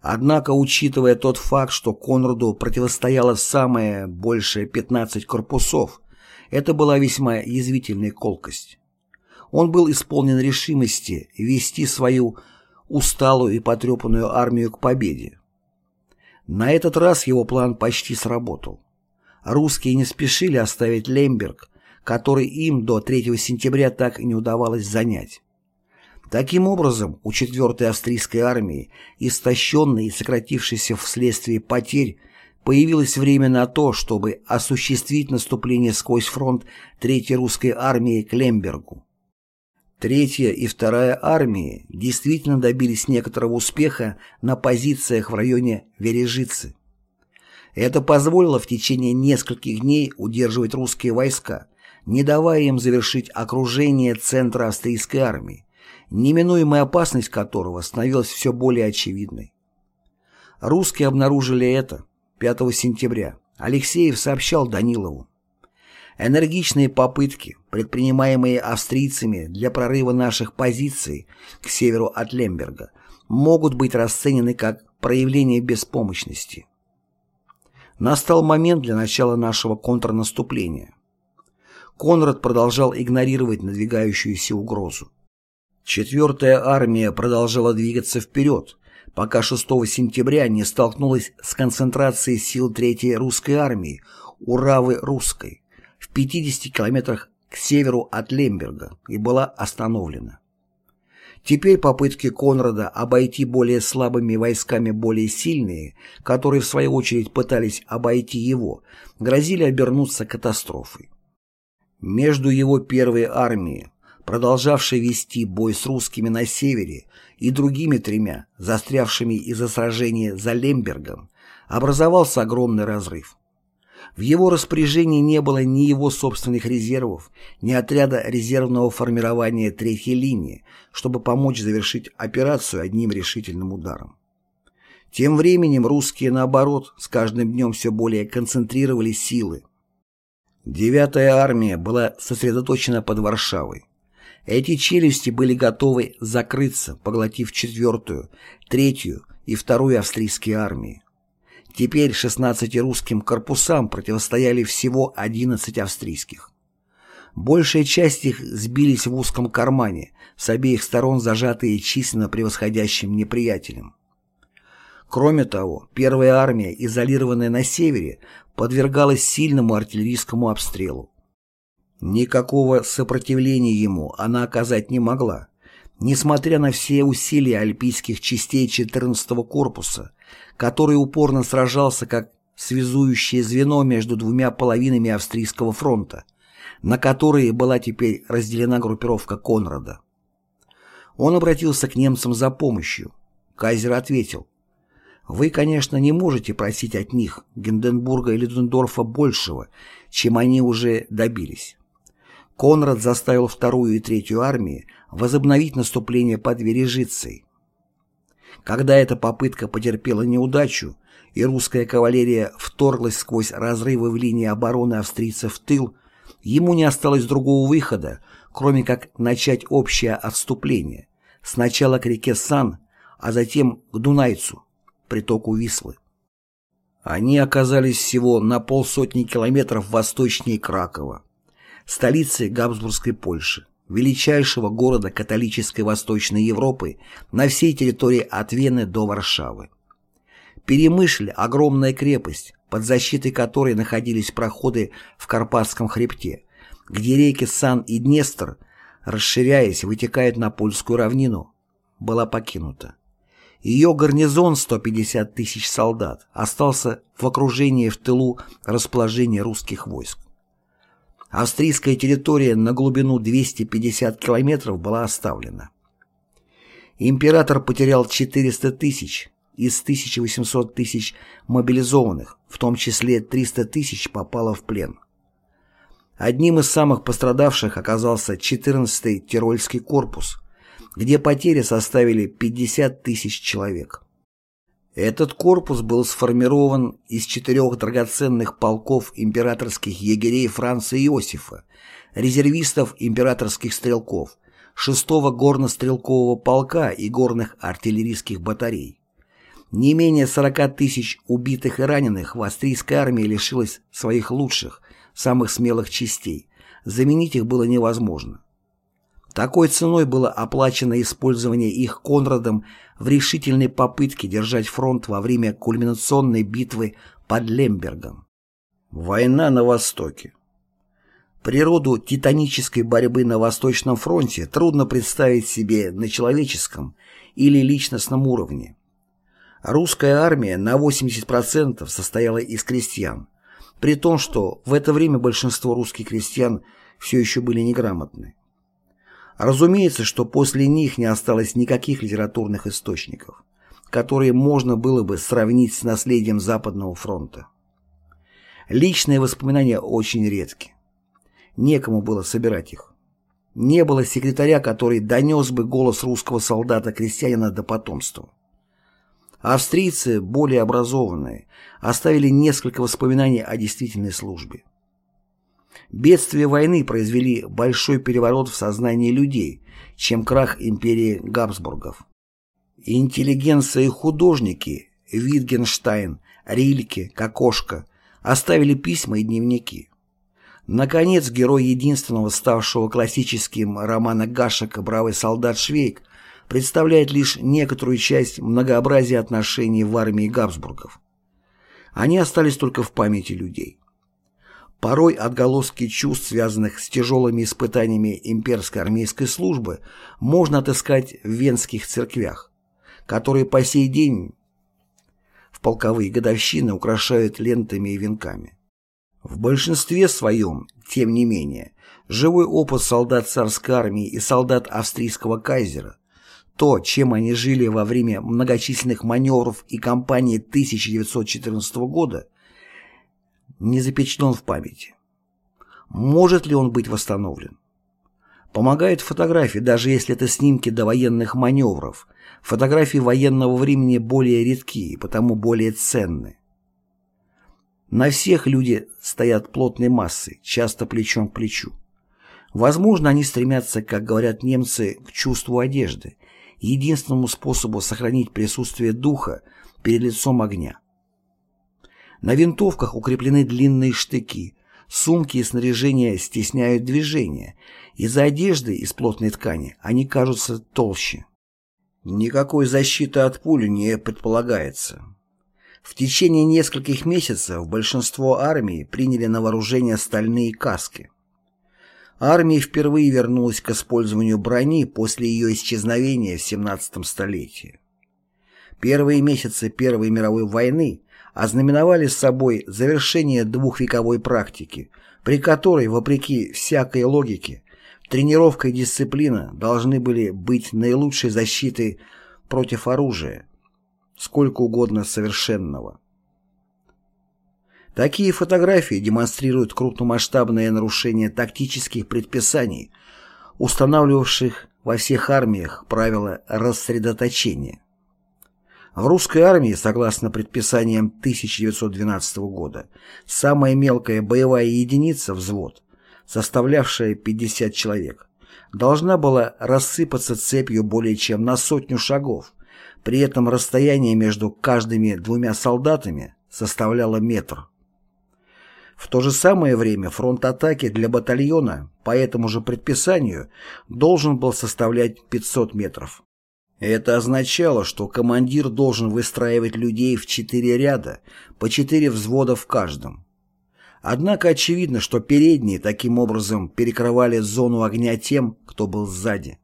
Однако, учитывая тот факт, что Конраду противостояло самое большее 15 корпусов, это была весьма язвительная колкость. Он был исполнен решимости вести свою усталую и потрепанную армию к победе. На этот раз его план почти сработал. Русские не спешили оставить Лемберг, который им до 3 сентября так и не удавалось занять. Таким образом, у 4-й австрийской армии, истощенной и сократившейся вследствие потерь, появилось время на то, чтобы осуществить наступление сквозь фронт Третьей русской армии к Лембергу. Третья и вторая армии действительно добились некоторого успеха на позициях в районе Вережицы. Это позволило в течение нескольких дней удерживать русские войска, не давая им завершить окружение центра австрийской армии, неминуемая опасность которого становилась все более очевидной. Русские обнаружили это, 5 сентября Алексеев сообщал Данилову. Энергичные попытки, предпринимаемые австрийцами для прорыва наших позиций к северу от Лемберга, могут быть расценены как проявление беспомощности. Настал момент для начала нашего контрнаступления. Конрад продолжал игнорировать надвигающуюся угрозу. Четвертая армия продолжала двигаться вперед, пока 6 сентября не столкнулась с концентрацией сил Третьей русской армии Уравы Русской в 50 километрах к северу от Лемберга и была остановлена. Теперь попытки Конрада обойти более слабыми войсками более сильные, которые в свою очередь пытались обойти его, грозили обернуться катастрофой. Между его первой армией, продолжавшей вести бой с русскими на севере, и другими тремя, застрявшими из-за сражения за Лембергом, образовался огромный разрыв. В его распоряжении не было ни его собственных резервов, ни отряда резервного формирования третьей линии, чтобы помочь завершить операцию одним решительным ударом. Тем временем русские, наоборот, с каждым днем все более концентрировали силы. Девятая армия была сосредоточена под Варшавой. Эти челюсти были готовы закрыться, поглотив четвертую, третью и вторую австрийские армии. Теперь 16 русским корпусам противостояли всего 11 австрийских. Большая часть их сбились в узком кармане, с обеих сторон зажатые численно превосходящим неприятелем. Кроме того, первая армия, изолированная на севере, подвергалась сильному артиллерийскому обстрелу. Никакого сопротивления ему она оказать не могла, несмотря на все усилия альпийских частей 14-го корпуса, который упорно сражался как связующее звено между двумя половинами австрийского фронта, на которые была теперь разделена группировка Конрада. Он обратился к немцам за помощью. Кайзер ответил, «Вы, конечно, не можете просить от них, Гинденбурга или Дендорфа, большего, чем они уже добились. Конрад заставил вторую и третью армии возобновить наступление под Вережицей. Когда эта попытка потерпела неудачу, и русская кавалерия вторглась сквозь разрывы в линии обороны австрийцев в тыл, ему не осталось другого выхода, кроме как начать общее отступление, сначала к реке Сан, а затем к Дунайцу, притоку Вислы. Они оказались всего на полсотни километров восточнее Кракова столицы Габсбургской Польши, величайшего города католической Восточной Европы на всей территории от Вены до Варшавы. Перемышль – огромная крепость, под защитой которой находились проходы в Карпатском хребте, где реки Сан и Днестр, расширяясь, вытекают на Польскую равнину, была покинута. Ее гарнизон 150 тысяч солдат остался в окружении в тылу расположения русских войск. Австрийская территория на глубину 250 километров была оставлена. Император потерял 400 тысяч из 1800 тысяч мобилизованных, в том числе 300 тысяч попало в плен. Одним из самых пострадавших оказался 14-й Тирольский корпус, где потери составили 50 тысяч человек. Этот корпус был сформирован из четырех драгоценных полков императорских егерей Франца Иосифа, резервистов императорских стрелков, 6-го горно-стрелкового полка и горных артиллерийских батарей. Не менее 40 тысяч убитых и раненых в австрийской армии лишилось своих лучших, самых смелых частей. Заменить их было невозможно. Такой ценой было оплачено использование их Конрадом в решительной попытке держать фронт во время кульминационной битвы под Лембергом. Война на Востоке. Природу титанической борьбы на Восточном фронте трудно представить себе на человеческом или личностном уровне. Русская армия на 80% состояла из крестьян, при том, что в это время большинство русских крестьян все еще были неграмотны. Разумеется, что после них не осталось никаких литературных источников, которые можно было бы сравнить с наследием Западного фронта. Личные воспоминания очень редки. Некому было собирать их. Не было секретаря, который донес бы голос русского солдата-крестьянина до потомства. Австрийцы, более образованные, оставили несколько воспоминаний о действительной службе. Бедствия войны произвели большой переворот в сознании людей, чем крах империи Габсбургов. Интеллигенция и художники Витгенштайн, Рильке, Кокошка оставили письма и дневники. Наконец, герой единственного ставшего классическим романа Гашека «Бравый солдат Швейк» представляет лишь некоторую часть многообразия отношений в армии Габсбургов. Они остались только в памяти людей. Порой отголоски чувств, связанных с тяжелыми испытаниями имперской армейской службы, можно отыскать в венских церквях, которые по сей день в полковые годовщины украшают лентами и венками. В большинстве своем, тем не менее, живой опыт солдат царской армии и солдат австрийского кайзера, то, чем они жили во время многочисленных маневров и кампании 1914 года, не запечатлен в памяти. Может ли он быть восстановлен? Помогают фотографии, даже если это снимки довоенных маневров. Фотографии военного времени более редки и потому более ценны. На всех люди стоят плотной массой, часто плечом к плечу. Возможно, они стремятся, как говорят немцы, к чувству одежды, единственному способу сохранить присутствие духа перед лицом огня. На винтовках укреплены длинные штыки, сумки и снаряжение стесняют движение, из-за одежды из плотной ткани они кажутся толще. Никакой защиты от пули не предполагается. В течение нескольких месяцев большинство армий приняли на вооружение стальные каски. Армия впервые вернулась к использованию брони после ее исчезновения в 17 столетии. Первые месяцы Первой мировой войны ознаменовали собой завершение двухвековой практики, при которой, вопреки всякой логике, тренировка и дисциплина должны были быть наилучшей защитой против оружия, сколько угодно совершенного. Такие фотографии демонстрируют крупномасштабное нарушение тактических предписаний, устанавливавших во всех армиях правила рассредоточения. В русской армии, согласно предписаниям 1912 года, самая мелкая боевая единица, взвод, составлявшая 50 человек, должна была рассыпаться цепью более чем на сотню шагов, при этом расстояние между каждыми двумя солдатами составляло метр. В то же самое время фронт атаки для батальона по этому же предписанию должен был составлять 500 метров. Это означало, что командир должен выстраивать людей в четыре ряда, по четыре взвода в каждом. Однако очевидно, что передние таким образом перекрывали зону огня тем, кто был сзади.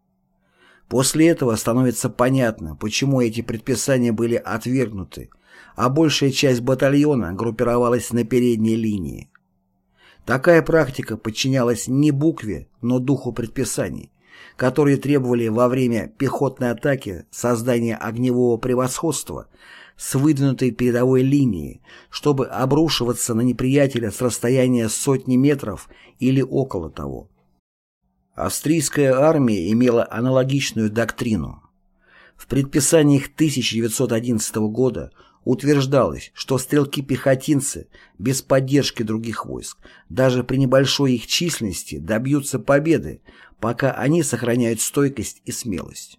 После этого становится понятно, почему эти предписания были отвергнуты, а большая часть батальона группировалась на передней линии. Такая практика подчинялась не букве, но духу предписаний, которые требовали во время пехотной атаки создания огневого превосходства с выдвинутой передовой линии, чтобы обрушиваться на неприятеля с расстояния сотни метров или около того. Австрийская армия имела аналогичную доктрину. В предписаниях 1911 года утверждалось, что стрелки-пехотинцы без поддержки других войск, даже при небольшой их численности, добьются победы, пока они сохраняют стойкость и смелость.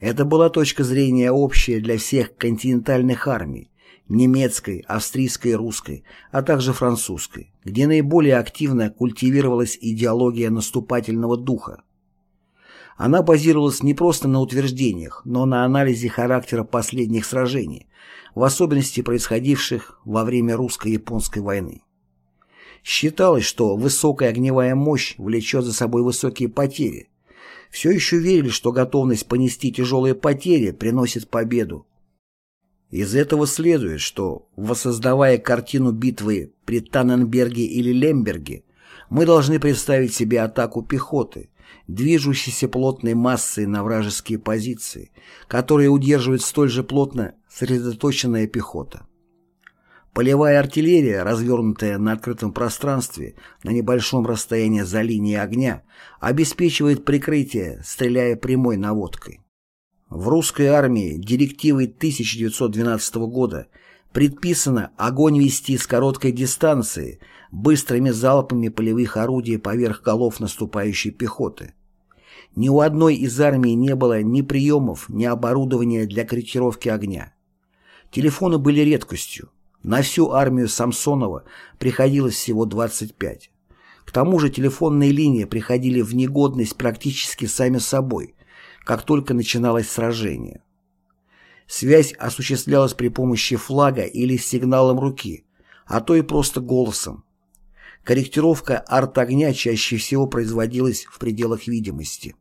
Это была точка зрения общая для всех континентальных армий, немецкой, австрийской русской, а также французской, где наиболее активно культивировалась идеология наступательного духа. Она базировалась не просто на утверждениях, но на анализе характера последних сражений, в особенности происходивших во время русско-японской войны. Считалось, что высокая огневая мощь влечет за собой высокие потери. Все еще верили, что готовность понести тяжелые потери приносит победу, из этого следует, что, воссоздавая картину битвы при Танненберге или Лемберге, мы должны представить себе атаку пехоты, движущейся плотной массой на вражеские позиции, которые удерживает столь же плотно сосредоточенная пехота. Полевая артиллерия, развернутая на открытом пространстве на небольшом расстоянии за линией огня, обеспечивает прикрытие, стреляя прямой наводкой. В русской армии директивой 1912 года предписано огонь вести с короткой дистанции быстрыми залпами полевых орудий поверх голов наступающей пехоты. Ни у одной из армий не было ни приемов, ни оборудования для корректировки огня. Телефоны были редкостью. На всю армию Самсонова приходилось всего 25. К тому же телефонные линии приходили в негодность практически сами собой, как только начиналось сражение. Связь осуществлялась при помощи флага или сигналом руки, а то и просто голосом. Корректировка арт-огня чаще всего производилась в пределах видимости.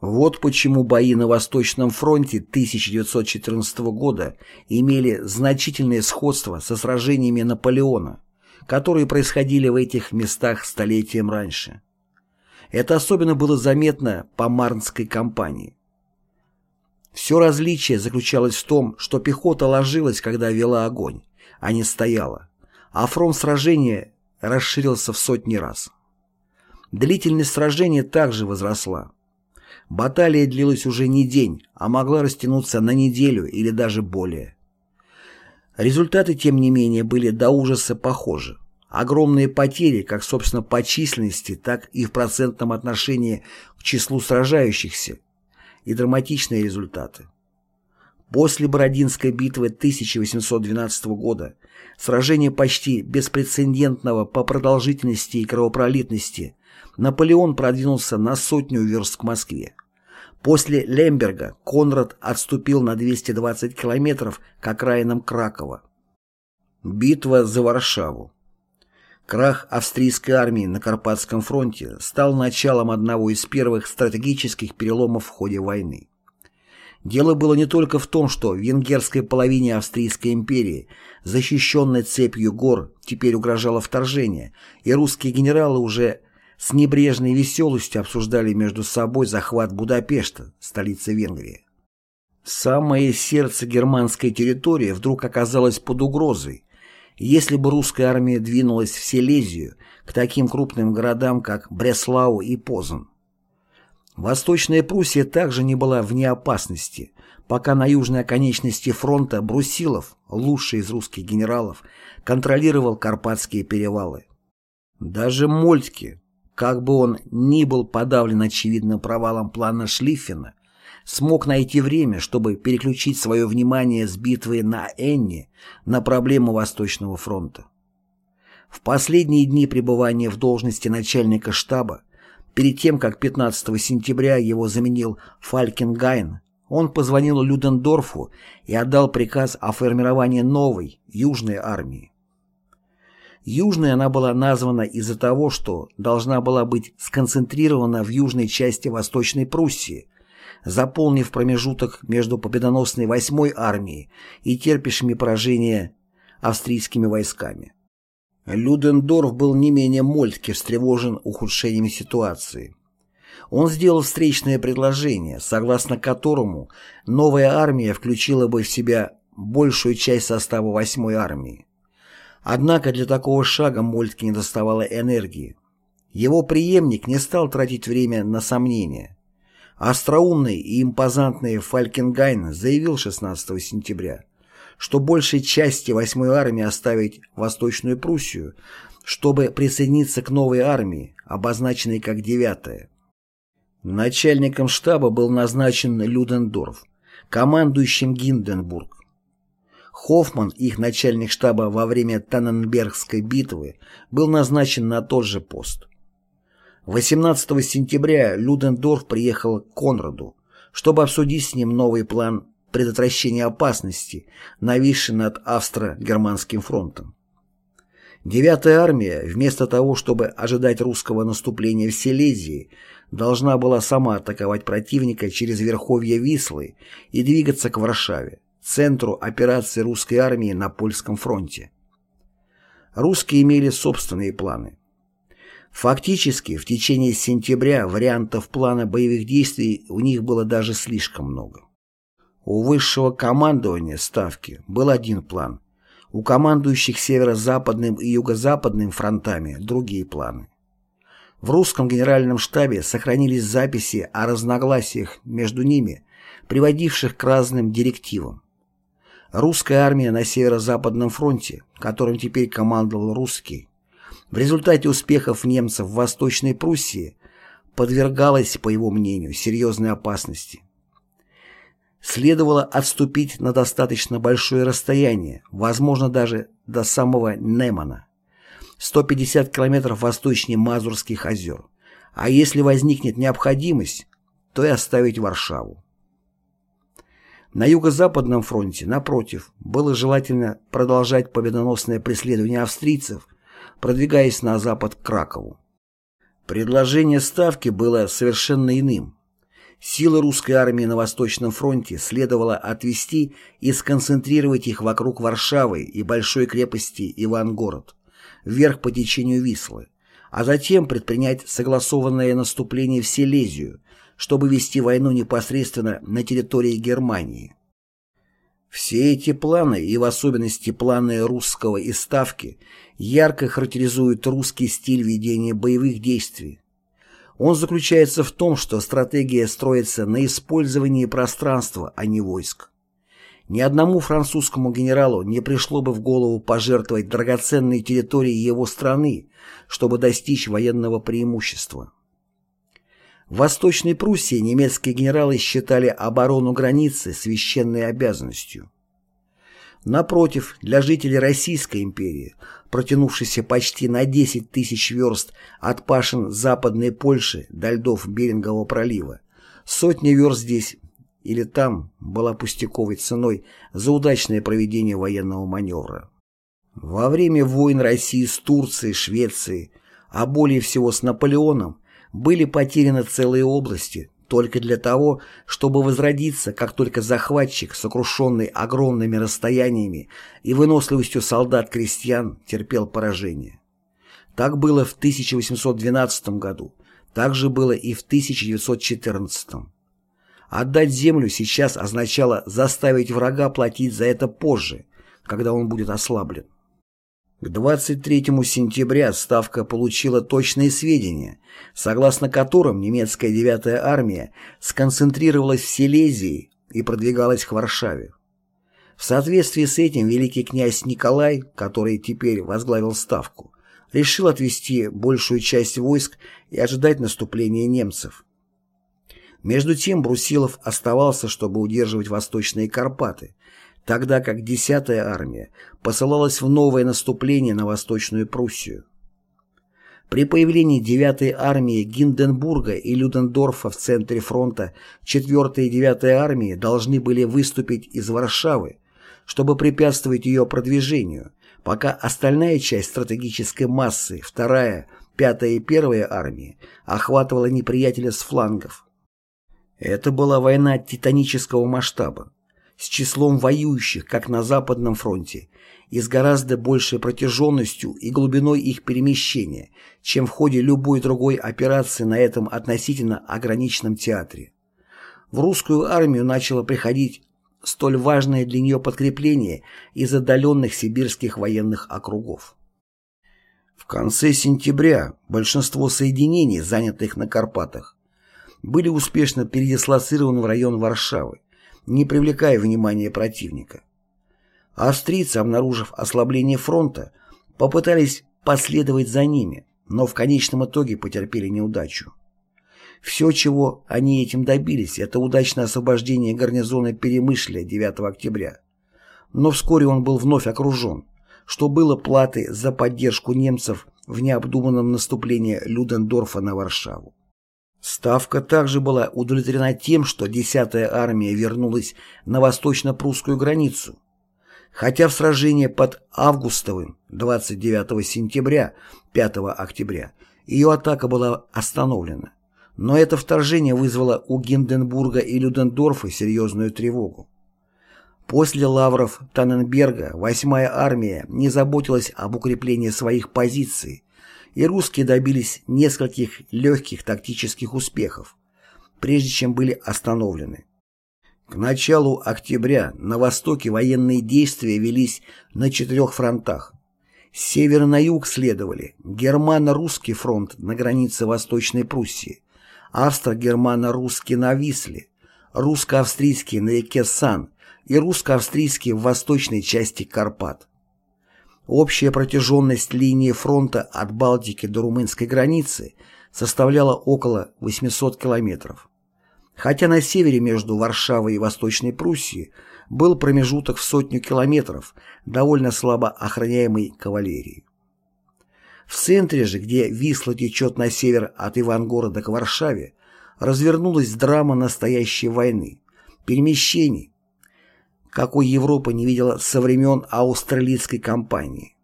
Вот почему бои на Восточном фронте 1914 года имели значительное сходство со сражениями Наполеона, которые происходили в этих местах столетием раньше. Это особенно было заметно по Марнской кампании. Все различие заключалось в том, что пехота ложилась, когда вела огонь, а не стояла, а фронт сражения расширился в сотни раз. Длительность сражения также возросла. Баталия длилась уже не день, а могла растянуться на неделю или даже более. Результаты, тем не менее, были до ужаса похожи. Огромные потери, как, собственно, по численности, так и в процентном отношении к числу сражающихся, и драматичные результаты. После Бородинской битвы 1812 года, сражения почти беспрецедентного по продолжительности и кровопролитности, Наполеон продвинулся на сотню верст к Москве. После Лемберга Конрад отступил на 220 километров к окраинам Кракова. Битва за Варшаву. Крах австрийской армии на Карпатском фронте стал началом одного из первых стратегических переломов в ходе войны. Дело было не только в том, что в венгерской половине Австрийской империи, защищенной цепью гор, теперь угрожало вторжение, и русские генералы уже с небрежной веселостью обсуждали между собой захват Будапешта, столицы Венгрии. Самое сердце германской территории вдруг оказалось под угрозой, если бы русская армия двинулась в Силезию, к таким крупным городам, как Бреслау и Позан. Восточная Пруссия также не была вне опасности, пока на южной оконечности фронта Брусилов, лучший из русских генералов, контролировал Карпатские перевалы. Даже Мольтке, как бы он ни был подавлен очевидным провалом плана Шлиффена, смог найти время, чтобы переключить свое внимание с битвы на Энни на проблему Восточного фронта. В последние дни пребывания в должности начальника штаба, перед тем, как 15 сентября его заменил Фалькенгайн, Он позвонил Людендорфу и отдал приказ о формировании новой, Южной армии. Южной она была названа из-за того, что должна была быть сконцентрирована в южной части Восточной Пруссии, заполнив промежуток между победоносной 8-й армией и терпящими поражение австрийскими войсками. Людендорф был не менее Мольтке встревожен ухудшением ситуации. Он сделал встречное предложение, согласно которому новая армия включила бы в себя большую часть состава 8-й армии. Однако для такого шага Мольтке не доставало энергии. Его преемник не стал тратить время на сомнения. Остроумный и импозантный Фалькенгайн заявил 16 сентября, что большей части 8-й армии оставить Восточную Пруссию, чтобы присоединиться к новой армии, обозначенной как 9-я. Начальником штаба был назначен Людендорф, командующим Гинденбург. Хоффман, их начальник штаба во время Танненбергской битвы, был назначен на тот же пост. 18 сентября Людендорф приехал к Конраду, чтобы обсудить с ним новый план предотвращения опасности, нависшей над Австро-Германским фронтом. Девятая армия, вместо того, чтобы ожидать русского наступления в Силезии, должна была сама атаковать противника через верховья Вислы и двигаться к Варшаве центру операции русской армии на польском фронте. Русские имели собственные планы. Фактически, в течение сентября вариантов плана боевых действий у них было даже слишком много. У высшего командования Ставки был один план, у командующих северо-западным и юго-западным фронтами другие планы. В русском генеральном штабе сохранились записи о разногласиях между ними, приводивших к разным директивам. Русская армия на Северо-Западном фронте, которым теперь командовал русский, в результате успехов немцев в Восточной Пруссии подвергалась, по его мнению, серьезной опасности. Следовало отступить на достаточно большое расстояние, возможно даже до самого Немана, 150 километров восточнее Мазурских озер, а если возникнет необходимость, то и оставить Варшаву. На Юго-Западном фронте, напротив, было желательно продолжать победоносное преследование австрийцев, продвигаясь на запад к Кракову. Предложение Ставки было совершенно иным. Силы русской армии на Восточном фронте следовало отвести и сконцентрировать их вокруг Варшавы и большой крепости Ивангород, вверх по течению Вислы, а затем предпринять согласованное наступление в Силезию, чтобы вести войну непосредственно на территории Германии. Все эти планы, и в особенности планы русского и Ставки, ярко характеризуют русский стиль ведения боевых действий. Он заключается в том, что стратегия строится на использовании пространства, а не войск. Ни одному французскому генералу не пришло бы в голову пожертвовать драгоценные территории его страны, чтобы достичь военного преимущества. В Восточной Пруссии немецкие генералы считали оборону границы священной обязанностью. Напротив, для жителей Российской империи, протянувшейся почти на 10 тысяч верст от Пашин Западной Польши до льдов Берингового пролива, сотни верст здесь или там была пустяковой ценой за удачное проведение военного маневра. Во время войн России с Турцией, Швецией, а более всего с Наполеоном, были потеряны целые области только для того, чтобы возродиться, как только захватчик, сокрушенный огромными расстояниями и выносливостью солдат-крестьян, терпел поражение. Так было в 1812 году, так же было и в 1914. Отдать землю сейчас означало заставить врага платить за это позже, когда он будет ослаблен. К 23 сентября Ставка получила точные сведения, согласно которым немецкая 9-я армия сконцентрировалась в Силезии и продвигалась к Варшаве. В соответствии с этим великий князь Николай, который теперь возглавил Ставку, решил отвести большую часть войск и ожидать наступления немцев. Между тем Брусилов оставался, чтобы удерживать Восточные Карпаты, тогда как 10-я армия посылалась в новое наступление на Восточную Пруссию. При появлении 9-й армии Гинденбурга и Людендорфа в центре фронта 4-я и 9-я армии должны были выступить из Варшавы, чтобы препятствовать ее продвижению, пока остальная часть стратегической массы, 2-я, 5-я и 1-я армии, охватывала неприятеля с флангов. Это была война титанического масштаба, с числом воюющих как на Западном фронте, и с гораздо большей протяженностью и глубиной их перемещения, чем в ходе любой другой операции на этом относительно ограниченном театре. В русскую армию начало приходить столь важное для нее подкрепление из отдаленных сибирских военных округов. В конце сентября большинство соединений, занятых на Карпатах, были успешно передислоцированы в район Варшавы, не привлекая внимания противника. Австрийцы, обнаружив ослабление фронта, попытались последовать за ними, но в конечном итоге потерпели неудачу. Все, чего они этим добились, это удачное освобождение гарнизона Перемышля 9 октября. Но вскоре он был вновь окружен, что было платой за поддержку немцев в необдуманном наступлении Людендорфа на Варшаву. Ставка также была удовлетворена тем, что 10-я армия вернулась на восточно-прусскую границу, Хотя в сражении под Августовым 29 сентября 5 октября ее атака была остановлена, но это вторжение вызвало у Гинденбурга и Людендорфа серьезную тревогу. После лавров Танненберга 8-я армия не заботилась об укреплении своих позиций, и русские добились нескольких легких тактических успехов, прежде чем были остановлены. К началу октября на востоке военные действия велись на четырех фронтах. С севера на юг следовали Германо-русский фронт на границе Восточной Пруссии, Австро-германо-русский на Висле, русско-австрийский на реке Сан и русско-австрийский в восточной части Карпат. Общая протяженность линии фронта от Балтики до румынской границы составляла около 800 километров. Хотя на севере между Варшавой и Восточной Пруссией был промежуток в сотню километров довольно слабо охраняемой кавалерией. В центре же, где Висла течет на север от Ивангорода к Варшаве, развернулась драма настоящей войны, перемещений, какой Европа не видела со времен австралийской кампании.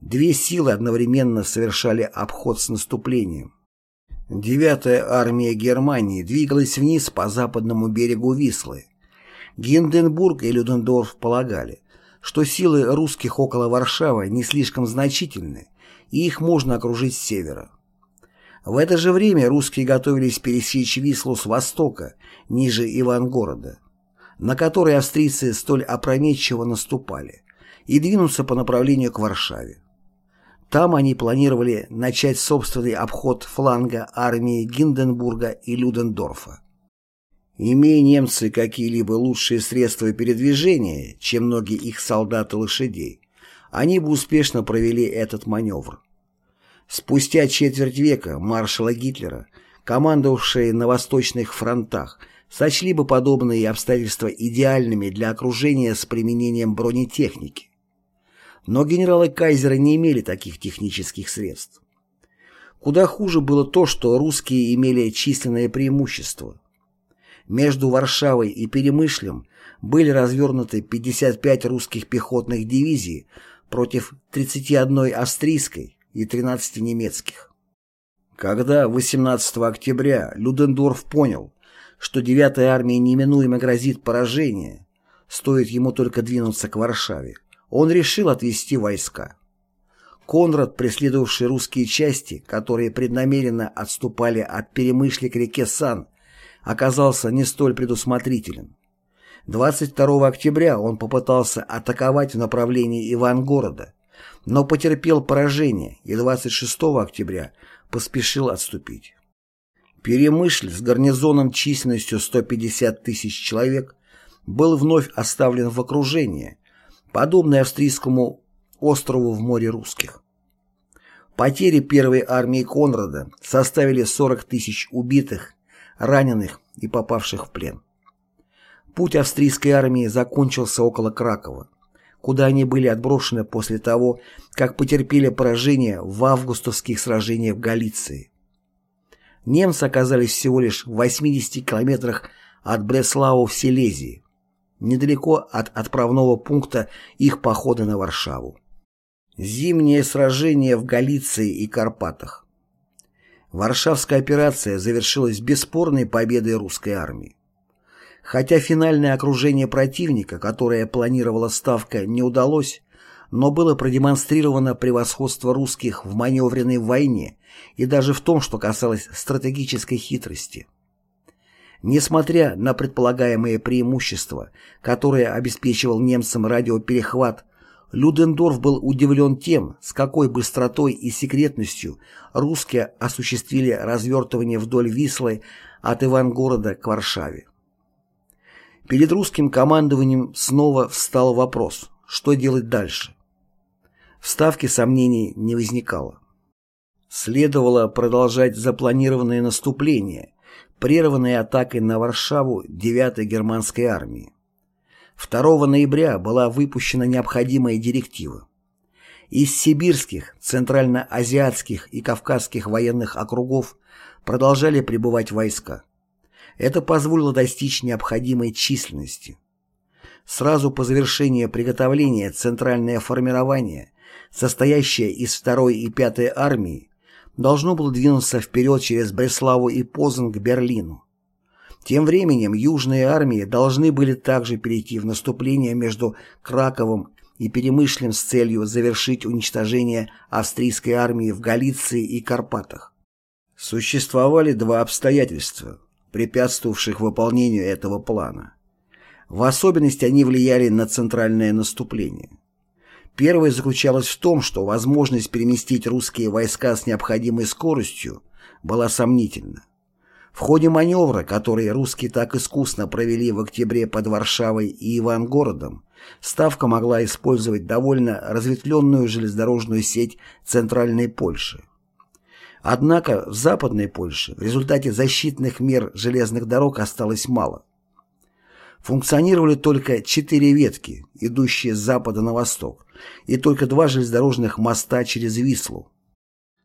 Две силы одновременно совершали обход с наступлением. Девятая армия Германии двигалась вниз по западному берегу Вислы. Гинденбург и Людендорф полагали, что силы русских около Варшавы не слишком значительны, и их можно окружить с севера. В это же время русские готовились пересечь Вислу с востока, ниже Ивангорода, на который австрийцы столь опрометчиво наступали, и двинуться по направлению к Варшаве. Там они планировали начать собственный обход фланга армии Гинденбурга и Людендорфа. Имея немцы какие-либо лучшие средства передвижения, чем многие их солдаты лошадей, они бы успешно провели этот маневр. Спустя четверть века маршала Гитлера, командовавшие на восточных фронтах, сочли бы подобные обстоятельства идеальными для окружения с применением бронетехники. Но генералы Кайзера не имели таких технических средств. Куда хуже было то, что русские имели численное преимущество. Между Варшавой и Перемышлем были развернуты 55 русских пехотных дивизий против 31 австрийской и 13 немецких. Когда 18 октября Людендорф понял, что 9-й армии неминуемо грозит поражение, стоит ему только двинуться к Варшаве, он решил отвести войска. Конрад, преследовавший русские части, которые преднамеренно отступали от Перемышли к реке Сан, оказался не столь предусмотрителен. 22 октября он попытался атаковать в направлении Ивангорода, но потерпел поражение и 26 октября поспешил отступить. Перемышль с гарнизоном численностью 150 тысяч человек был вновь оставлен в окружении, подобный австрийскому острову в море русских. Потери первой армии Конрада составили 40 тысяч убитых, раненых и попавших в плен. Путь австрийской армии закончился около Кракова, куда они были отброшены после того, как потерпели поражение в августовских сражениях в Галиции. Немцы оказались всего лишь в 80 километрах от Бреслау в Силезии, недалеко от отправного пункта их похода на Варшаву. Зимнее сражение в Галиции и Карпатах. Варшавская операция завершилась бесспорной победой русской армии. Хотя финальное окружение противника, которое планировала Ставка, не удалось, но было продемонстрировано превосходство русских в маневренной войне и даже в том, что касалось стратегической хитрости. Несмотря на предполагаемые преимущества, которые обеспечивал немцам радиоперехват, Людендорф был удивлен тем, с какой быстротой и секретностью русские осуществили развертывание вдоль Вислы от Ивангорода к Варшаве. Перед русским командованием снова встал вопрос, что делать дальше. В Ставке сомнений не возникало. Следовало продолжать запланированное наступление, прерванное атакой на Варшаву 9-й германской армии. 2 ноября была выпущена необходимая директива. Из сибирских, центральноазиатских и кавказских военных округов продолжали прибывать войска. Это позволило достичь необходимой численности. Сразу по завершении приготовления центральное формирование, состоящее из 2 и 5 армии, должно было двинуться вперед через Бреславу и Позан к Берлину. Тем временем южные армии должны были также перейти в наступление между Краковом и Перемышлем с целью завершить уничтожение австрийской армии в Галиции и Карпатах. Существовали два обстоятельства, препятствовавших выполнению этого плана. В особенности они влияли на центральное наступление. Первое заключалось в том, что возможность переместить русские войска с необходимой скоростью была сомнительна. В ходе маневра, который русские так искусно провели в октябре под Варшавой и Ивангородом, Ставка могла использовать довольно разветвленную железнодорожную сеть Центральной Польши. Однако в Западной Польше в результате защитных мер железных дорог осталось мало. Функционировали только четыре ветки, идущие с запада на восток, и только два железнодорожных моста через Вислу.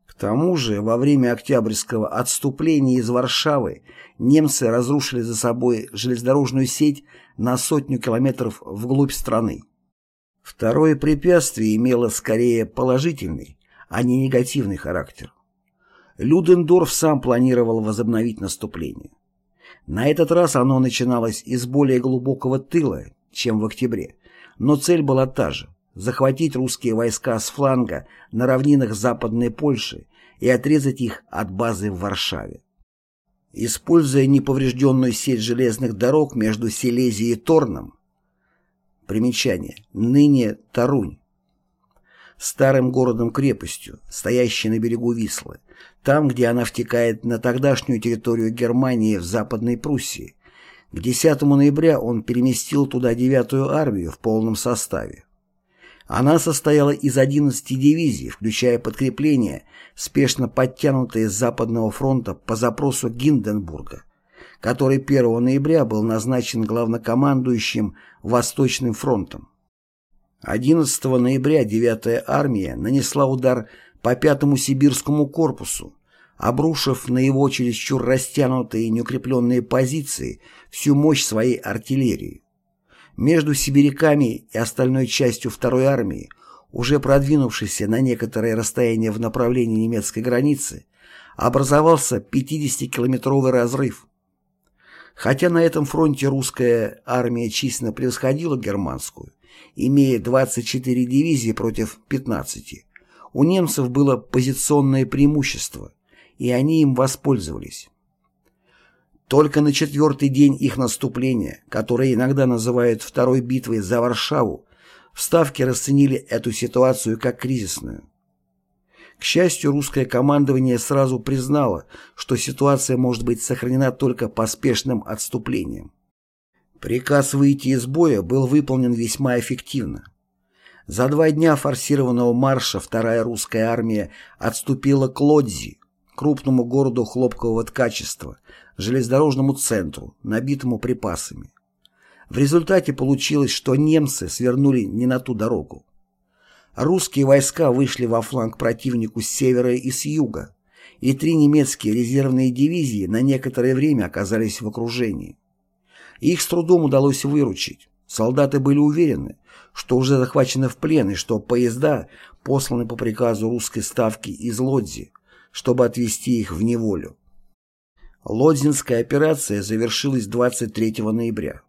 К тому же, во время октябрьского отступления из Варшавы немцы разрушили за собой железнодорожную сеть на сотню километров вглубь страны. Второе препятствие имело скорее положительный, а не негативный характер. Людендорф сам планировал возобновить наступление. На этот раз оно начиналось из более глубокого тыла, чем в октябре, но цель была та же – захватить русские войска с фланга на равнинах Западной Польши и отрезать их от базы в Варшаве. Используя неповрежденную сеть железных дорог между Силезией и Торном, примечание, ныне Тарунь, старым городом-крепостью, стоящей на берегу Вислы, там, где она втекает на тогдашнюю территорию Германии в Западной Пруссии. К 10 ноября он переместил туда 9-ю армию в полном составе. Она состояла из 11 дивизий, включая подкрепления, спешно подтянутые с Западного фронта по запросу Гинденбурга, который 1 ноября был назначен главнокомандующим Восточным фронтом. 11 ноября 9-я армия нанесла удар по 5-му сибирскому корпусу, обрушив на его чересчур растянутые и неукрепленные позиции всю мощь своей артиллерии. Между сибиряками и остальной частью второй армии, уже продвинувшейся на некоторое расстояние в направлении немецкой границы, образовался 50-километровый разрыв. Хотя на этом фронте русская армия численно превосходила германскую, имея 24 дивизии против 15. У немцев было позиционное преимущество, и они им воспользовались. Только на четвертый день их наступления, которое иногда называют второй битвой за Варшаву, в Ставке расценили эту ситуацию как кризисную. К счастью, русское командование сразу признало, что ситуация может быть сохранена только поспешным отступлением. Приказ выйти из боя был выполнен весьма эффективно. За два дня форсированного марша вторая русская армия отступила к Лодзи, крупному городу хлопкового ткачества, железнодорожному центру, набитому припасами. В результате получилось, что немцы свернули не на ту дорогу. Русские войска вышли во фланг противнику с севера и с юга, и три немецкие резервные дивизии на некоторое время оказались в окружении. Их с трудом удалось выручить. Солдаты были уверены, что уже захвачены в плен и что поезда посланы по приказу русской ставки из Лодзи, чтобы отвезти их в неволю. Лодзинская операция завершилась 23 ноября.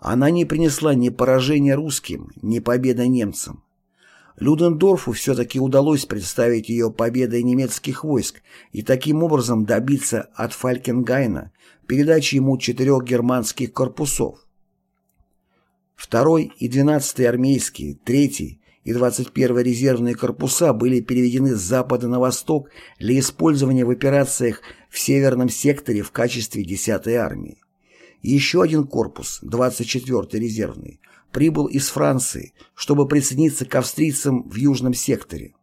Она не принесла ни поражения русским, ни победы немцам. Людендорфу все-таки удалось представить ее победой немецких войск и таким образом добиться от Фалькенгайна передачи ему четырех германских корпусов. Второй и 12-й армейские, третий и 21-й резервные корпуса были переведены с запада на восток для использования в операциях в Северном секторе в качестве 10-й армии. Еще один корпус, 24-й резервный, прибыл из Франции, чтобы присоединиться к австрийцам в Южном секторе.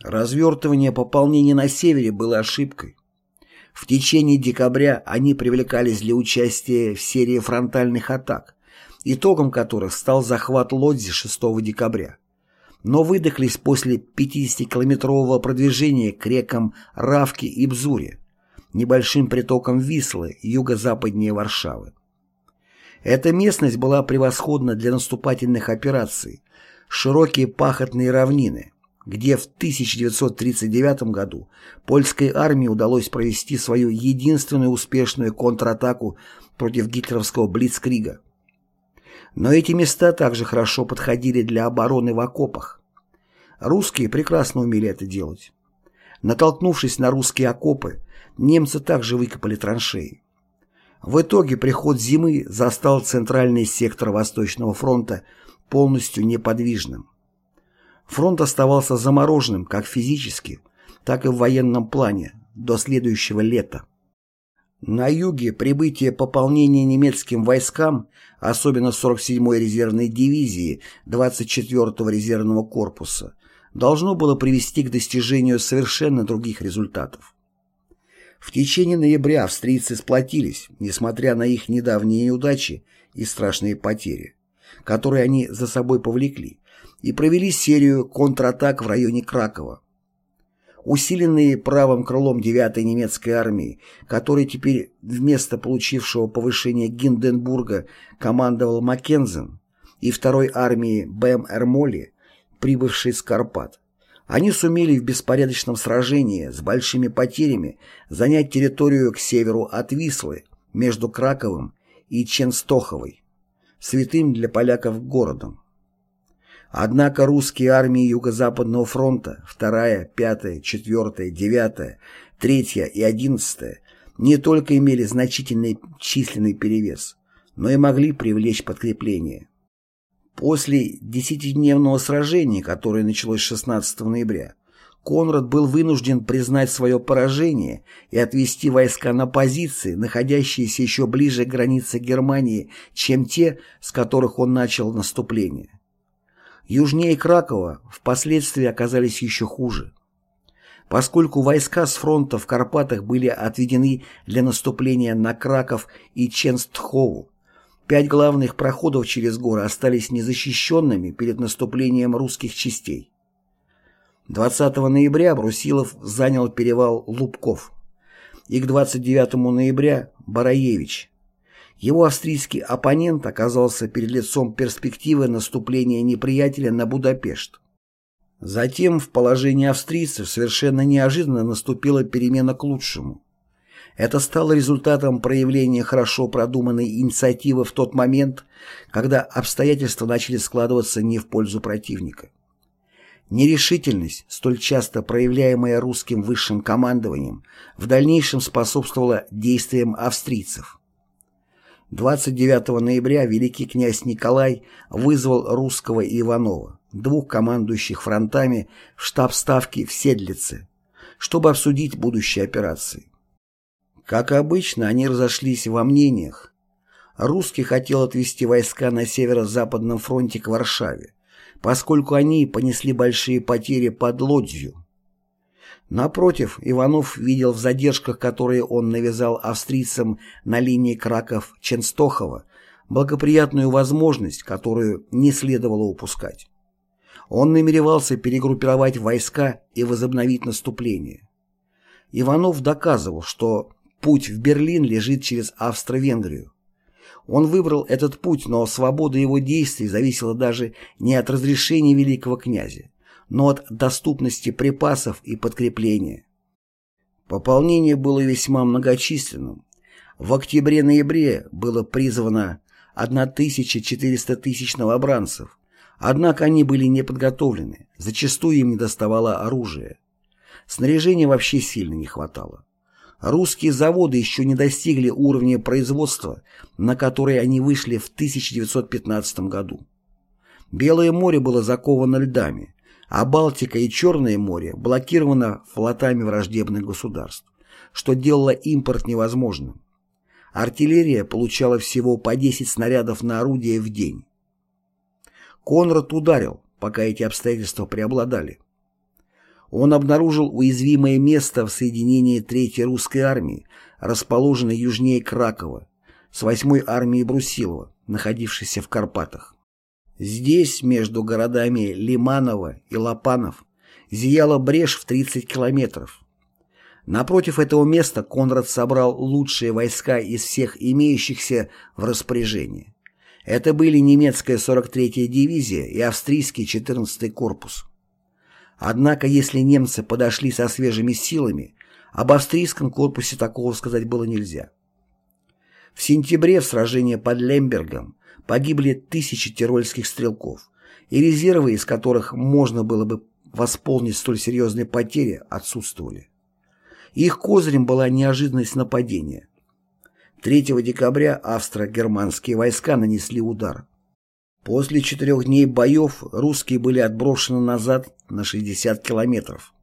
Развертывание пополнения на севере было ошибкой. В течение декабря они привлекались для участия в серии фронтальных атак, итогом которых стал захват Лодзи 6 декабря. Но выдохлись после 50-километрового продвижения к рекам Равки и Бзуре, небольшим притоком Вислы юго-западнее Варшавы. Эта местность была превосходна для наступательных операций, широкие пахотные равнины, где в 1939 году польской армии удалось провести свою единственную успешную контратаку против гитлеровского Блицкрига. Но эти места также хорошо подходили для обороны в окопах. Русские прекрасно умели это делать. Натолкнувшись на русские окопы, немцы также выкопали траншеи. В итоге приход зимы застал центральный сектор Восточного фронта полностью неподвижным. Фронт оставался замороженным как физически, так и в военном плане до следующего лета. На юге прибытие пополнения немецким войскам, особенно 47-й резервной дивизии 24-го резервного корпуса, должно было привести к достижению совершенно других результатов. В течение ноября австрийцы сплотились, несмотря на их недавние неудачи и страшные потери, которые они за собой повлекли, и провели серию контратак в районе Кракова. Усиленные правым крылом 9-й немецкой армии, который теперь вместо получившего повышения Гинденбурга командовал Маккензен, и второй армии Бэм Эрмоли, прибывшей с Карпат, они сумели в беспорядочном сражении с большими потерями занять территорию к северу от Вислы, между Краковым и Ченстоховой, святым для поляков городом. Однако русские армии Юго-Западного фронта, 2-я, 5-я, 4-я, 9-я, 3-я и 11-я, не только имели значительный численный перевес, но и могли привлечь подкрепление. После десятидневного сражения, которое началось 16 ноября, Конрад был вынужден признать свое поражение и отвести войска на позиции, находящиеся еще ближе к границе Германии, чем те, с которых он начал наступление. Южнее Кракова впоследствии оказались еще хуже. Поскольку войска с фронта в Карпатах были отведены для наступления на Краков и Ченстхову, Пять главных проходов через горы остались незащищенными перед наступлением русских частей. 20 ноября Брусилов занял перевал Лубков и к 29 ноября Бараевич. Его австрийский оппонент оказался перед лицом перспективы наступления неприятеля на Будапешт. Затем в положении австрийцев совершенно неожиданно наступила перемена к лучшему. Это стало результатом проявления хорошо продуманной инициативы в тот момент, когда обстоятельства начали складываться не в пользу противника. Нерешительность, столь часто проявляемая русским высшим командованием, в дальнейшем способствовала действиям австрийцев. 29 ноября великий князь Николай вызвал русского Иванова, двух командующих фронтами, в штаб Ставки в Седлице, чтобы обсудить будущие операции. Как обычно, они разошлись во мнениях. Русский хотел отвести войска на северо-западном фронте к Варшаве, поскольку они понесли большие потери под Лодзью. Напротив, Иванов видел в задержках, которые он навязал австрийцам на линии Краков-Ченстохова, благоприятную возможность, которую не следовало упускать. Он намеревался перегруппировать войска и возобновить наступление. Иванов доказывал, что путь в Берлин лежит через Австро-Венгрию. Он выбрал этот путь, но свобода его действий зависела даже не от разрешения великого князя, но от доступности припасов и подкрепления. Пополнение было весьма многочисленным. В октябре-ноябре было призвано 1400 тысяч новобранцев, однако они были не подготовлены, зачастую им не доставало оружия. Снаряжения вообще сильно не хватало. Русские заводы еще не достигли уровня производства, на который они вышли в 1915 году. Белое море было заковано льдами, а Балтика и Черное море блокировано флотами враждебных государств, что делало импорт невозможным. Артиллерия получала всего по 10 снарядов на орудие в день. Конрад ударил, пока эти обстоятельства преобладали. Он обнаружил уязвимое место в соединении Третьей русской армии, расположенной южнее Кракова, с 8-й армией Брусилова, находившейся в Карпатах. Здесь, между городами Лиманово и Лопанов, зияла брешь в 30 километров. Напротив этого места Конрад собрал лучшие войска из всех имеющихся в распоряжении. Это были немецкая 43-я дивизия и австрийский 14-й корпус. Однако, если немцы подошли со свежими силами, об австрийском корпусе такого сказать было нельзя. В сентябре в сражении под Лембергом погибли тысячи тирольских стрелков, и резервы, из которых можно было бы восполнить столь серьезные потери, отсутствовали. Их козырем была неожиданность нападения. 3 декабря австро-германские войска нанесли удар. После четырех дней боев русские были отброшены назад на 60 километров.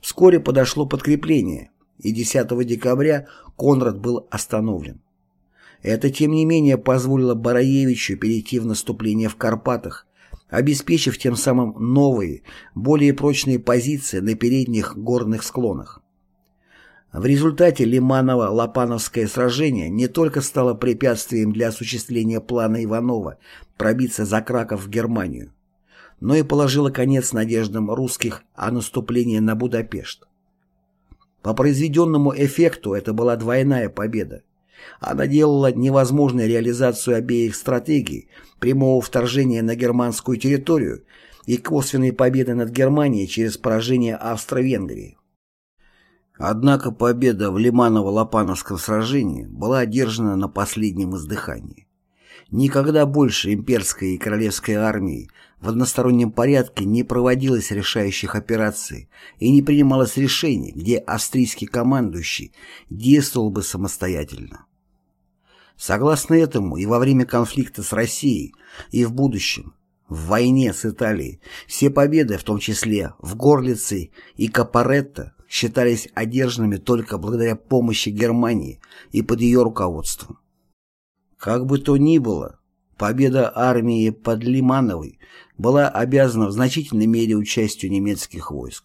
Вскоре подошло подкрепление, и 10 декабря Конрад был остановлен. Это, тем не менее, позволило Бараевичу перейти в наступление в Карпатах, обеспечив тем самым новые, более прочные позиции на передних горных склонах. В результате Лиманово-Лопановское сражение не только стало препятствием для осуществления плана Иванова пробиться за Краков в Германию, но и положило конец надеждам русских о наступлении на Будапешт. По произведенному эффекту это была двойная победа. Она делала невозможной реализацию обеих стратегий прямого вторжения на германскую территорию и косвенной победы над Германией через поражение Австро-Венгрии. Однако победа в Лиманово-Лопановском сражении была одержана на последнем издыхании. Никогда больше имперской и королевской армии в одностороннем порядке не проводилось решающих операций и не принималось решений, где австрийский командующий действовал бы самостоятельно. Согласно этому, и во время конфликта с Россией, и в будущем, в войне с Италией, все победы, в том числе в Горлице и Капаретто, считались одержанными только благодаря помощи Германии и под ее руководством. Как бы то ни было, победа армии под Лимановой была обязана в значительной мере участию немецких войск.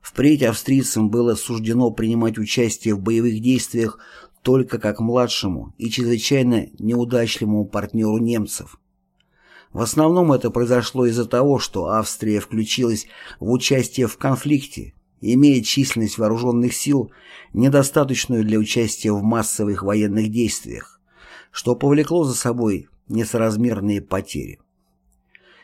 Впредь австрийцам было суждено принимать участие в боевых действиях только как младшему и чрезвычайно неудачливому партнеру немцев. В основном это произошло из-за того, что Австрия включилась в участие в конфликте, имея численность вооруженных сил, недостаточную для участия в массовых военных действиях, что повлекло за собой несоразмерные потери.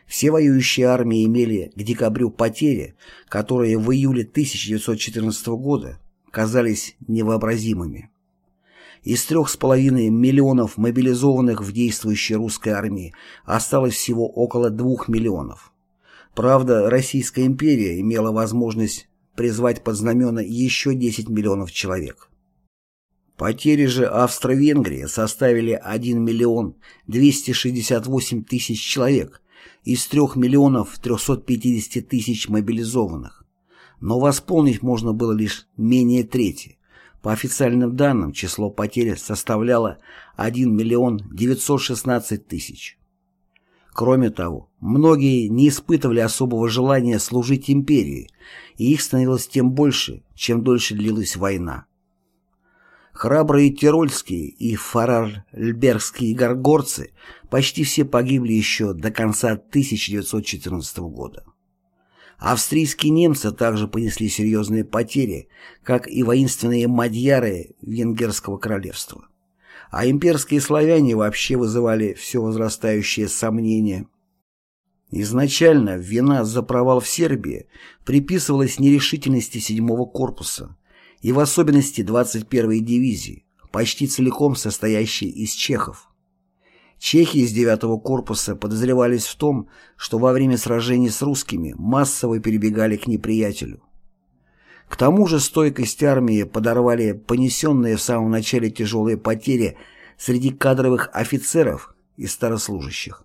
Все воюющие армии имели к декабрю потери, которые в июле 1914 года казались невообразимыми. Из трех с половиной миллионов мобилизованных в действующей русской армии осталось всего около двух миллионов. Правда, Российская империя имела возможность призвать под знамена еще 10 миллионов человек. Потери же Австро-Венгрии составили 1 миллион 268 тысяч человек из 3 миллионов 350 тысяч мобилизованных. Но восполнить можно было лишь менее трети, по официальным данным, число потерь составляло 1 миллион 916 тысяч. Кроме того, многие не испытывали особого желания служить империи, и их становилось тем больше, чем дольше длилась война. Храбрые тирольские и фарарльбергские горгорцы почти все погибли еще до конца 1914 года. Австрийские немцы также понесли серьезные потери, как и воинственные мадьяры Венгерского королевства. А имперские славяне вообще вызывали все возрастающие сомнения. Изначально вина за провал в Сербии приписывалась нерешительности 7-го корпуса и в особенности 21-й дивизии, почти целиком состоящей из чехов. Чехи из 9-го корпуса подозревались в том, что во время сражений с русскими массово перебегали к неприятелю. К тому же стойкость армии подорвали понесенные в самом начале тяжелые потери среди кадровых офицеров и старослужащих.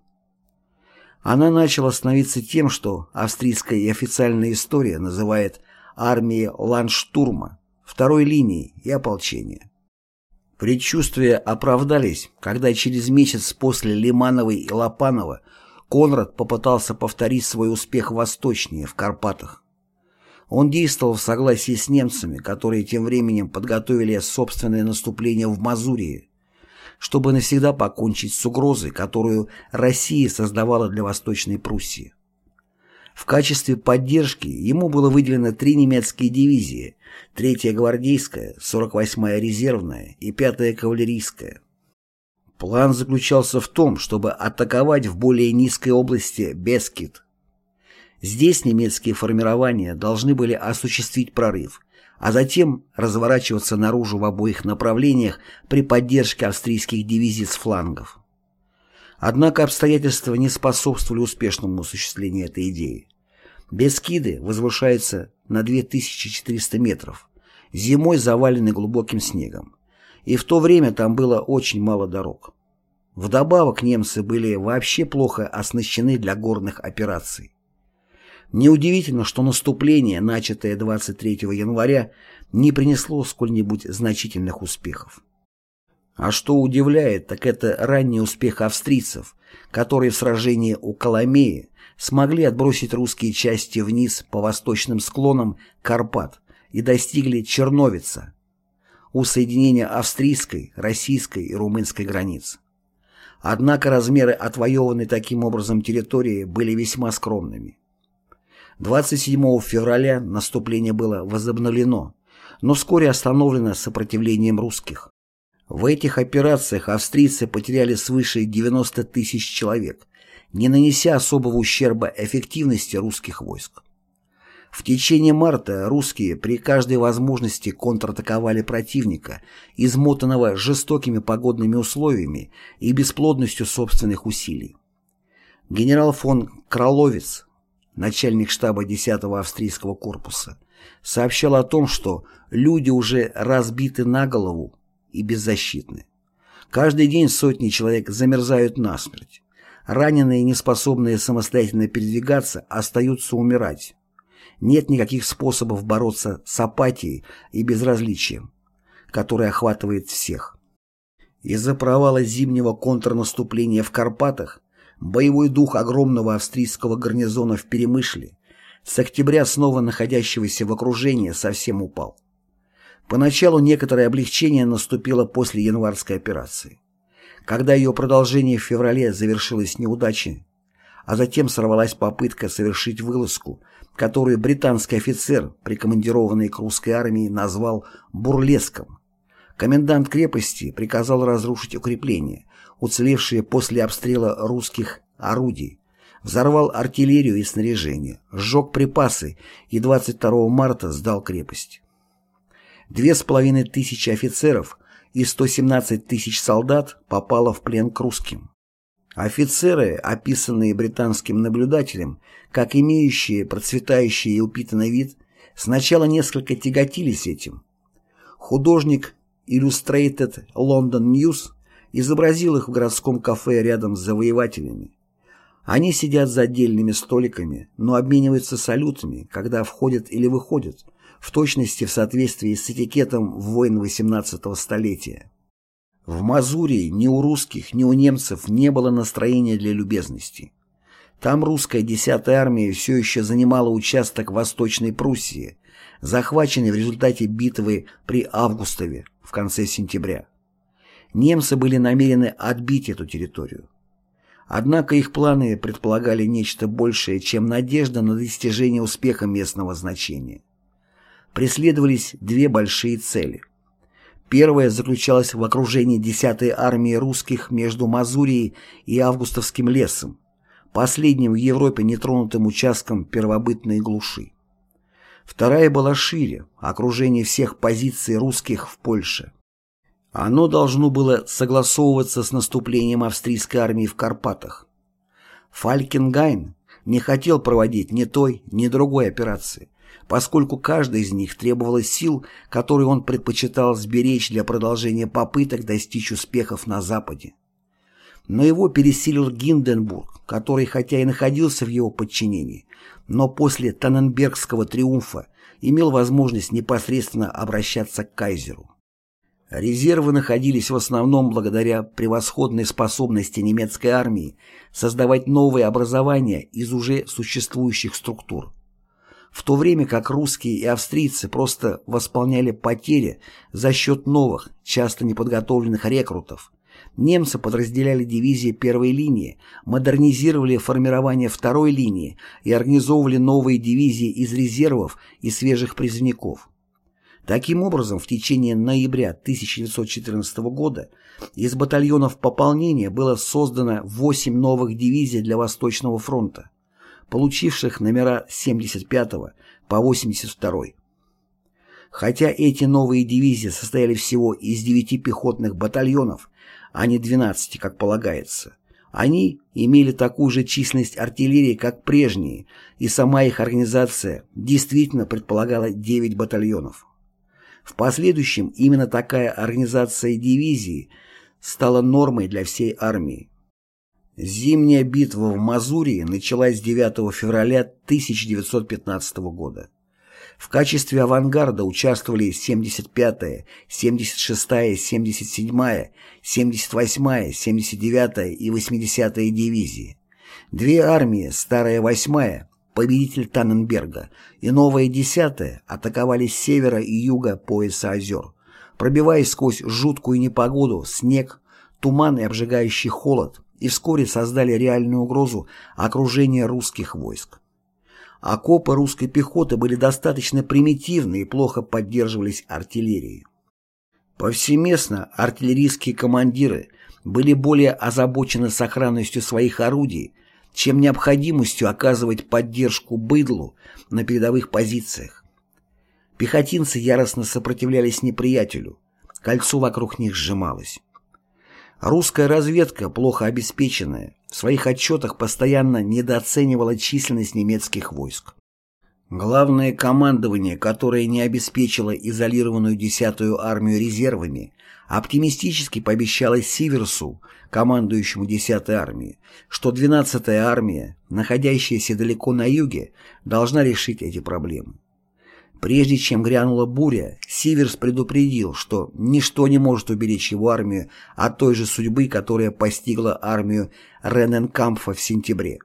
Она начала становиться тем, что австрийская официальная история называет армией ландштурма, второй линией и ополчения. Предчувствия оправдались, когда через месяц после Лимановой и Лопанова Конрад попытался повторить свой успех восточнее, в Карпатах. Он действовал в согласии с немцами, которые тем временем подготовили собственное наступление в Мазурии, чтобы навсегда покончить с угрозой, которую Россия создавала для Восточной Пруссии. В качестве поддержки ему было выделено три немецкие дивизии, 3-я гвардейская, 48-я резервная и 5-я кавалерийская. План заключался в том, чтобы атаковать в более низкой области Бескит. Здесь немецкие формирования должны были осуществить прорыв, а затем разворачиваться наружу в обоих направлениях при поддержке австрийских дивизий с флангов. Однако обстоятельства не способствовали успешному осуществлению этой идеи. Бескиды возвышаются на 2400 метров, зимой завалены глубоким снегом, и в то время там было очень мало дорог. Вдобавок немцы были вообще плохо оснащены для горных операций. Неудивительно, что наступление, начатое 23 января, не принесло сколь-нибудь значительных успехов. А что удивляет, так это ранний успех австрийцев, которые в сражении у Коломеи смогли отбросить русские части вниз по восточным склонам Карпат и достигли Черновица, у соединения австрийской, российской и румынской границ. Однако размеры отвоеванной таким образом территории были весьма скромными. 27 февраля наступление было возобновлено, но вскоре остановлено сопротивлением русских. В этих операциях австрийцы потеряли свыше 90 тысяч человек, не нанеся особого ущерба эффективности русских войск. В течение марта русские при каждой возможности контратаковали противника, измотанного жестокими погодными условиями и бесплодностью собственных усилий. Генерал фон Кроловец начальник штаба 10-го австрийского корпуса, сообщал о том, что люди уже разбиты на голову и беззащитны. Каждый день сотни человек замерзают насмерть. Раненые, неспособные самостоятельно передвигаться, остаются умирать. Нет никаких способов бороться с апатией и безразличием, которое охватывает всех. Из-за провала зимнего контрнаступления в Карпатах Боевой дух огромного австрийского гарнизона в Перемышле, с октября снова находящегося в окружении, совсем упал. Поначалу некоторое облегчение наступило после январской операции. Когда ее продолжение в феврале завершилось неудачей, а затем сорвалась попытка совершить вылазку, которую британский офицер, прикомандированный к русской армии, назвал «бурлеском». Комендант крепости приказал разрушить укрепления, уцелевшие после обстрела русских орудий, взорвал артиллерию и снаряжение, сжег припасы и 22 марта сдал крепость. Две с половиной тысячи офицеров и 117 тысяч солдат попало в плен к русским. Офицеры, описанные британским наблюдателем, как имеющие процветающий и упитанный вид, сначала несколько тяготились этим. Художник Illustrated London News изобразил их в городском кафе рядом с завоевателями. Они сидят за отдельными столиками, но обмениваются салютами, когда входят или выходят, в точности в соответствии с этикетом войн XVIII столетия. В Мазурии ни у русских, ни у немцев не было настроения для любезности. Там русская 10-я армия все еще занимала участок Восточной Пруссии, захваченный в результате битвы при Августове в конце сентября. Немцы были намерены отбить эту территорию. Однако их планы предполагали нечто большее, чем надежда на достижение успеха местного значения. Преследовались две большие цели. Первая заключалась в окружении 10-й армии русских между Мазурией и Августовским лесом, последним в Европе нетронутым участком первобытной глуши. Вторая была шире, окружение всех позиций русских в Польше. Оно должно было согласовываться с наступлением австрийской армии в Карпатах. Фалькенгайн не хотел проводить ни той, ни другой операции, поскольку каждая из них требовала сил, которые он предпочитал сберечь для продолжения попыток достичь успехов на Западе. Но его пересилил Гинденбург, который хотя и находился в его подчинении, но после Танненбергского триумфа имел возможность непосредственно обращаться к кайзеру. Резервы находились в основном благодаря превосходной способности немецкой армии создавать новые образования из уже существующих структур. В то время как русские и австрийцы просто восполняли потери за счет новых, часто неподготовленных рекрутов, немцы подразделяли дивизии первой линии, модернизировали формирование второй линии и организовывали новые дивизии из резервов и свежих призывников. Таким образом, в течение ноября 1914 года из батальонов пополнения было создано 8 новых дивизий для Восточного фронта, получивших номера 75 по 82. Хотя эти новые дивизии состояли всего из 9 пехотных батальонов, а не 12, как полагается, они имели такую же численность артиллерии, как прежние, и сама их организация действительно предполагала 9 батальонов. В последующем именно такая организация дивизии стала нормой для всей армии. Зимняя битва в Мазурии началась 9 февраля 1915 года. В качестве авангарда участвовали 75-я, 76-я, 77-я, 78-я, 79-я и 80-я дивизии. Две армии, старая 8-я, победитель Танненберга, и новая десятая атаковали с севера и юга пояса озер, пробиваясь сквозь жуткую непогоду, снег, туман и обжигающий холод, и вскоре создали реальную угрозу окружения русских войск. Окопы русской пехоты были достаточно примитивны и плохо поддерживались артиллерией. Повсеместно артиллерийские командиры были более озабочены сохранностью своих орудий, чем необходимостью оказывать поддержку быдлу на передовых позициях. Пехотинцы яростно сопротивлялись неприятелю, кольцо вокруг них сжималось. Русская разведка, плохо обеспеченная, в своих отчетах постоянно недооценивала численность немецких войск. Главное командование, которое не обеспечило изолированную 10-ю армию резервами, оптимистически пообещало Сиверсу, командующему 10-й армией, что 12-я армия, находящаяся далеко на юге, должна решить эти проблемы. Прежде чем грянула буря, Сиверс предупредил, что ничто не может уберечь его армию от той же судьбы, которая постигла армию Рененкампфа в сентябре.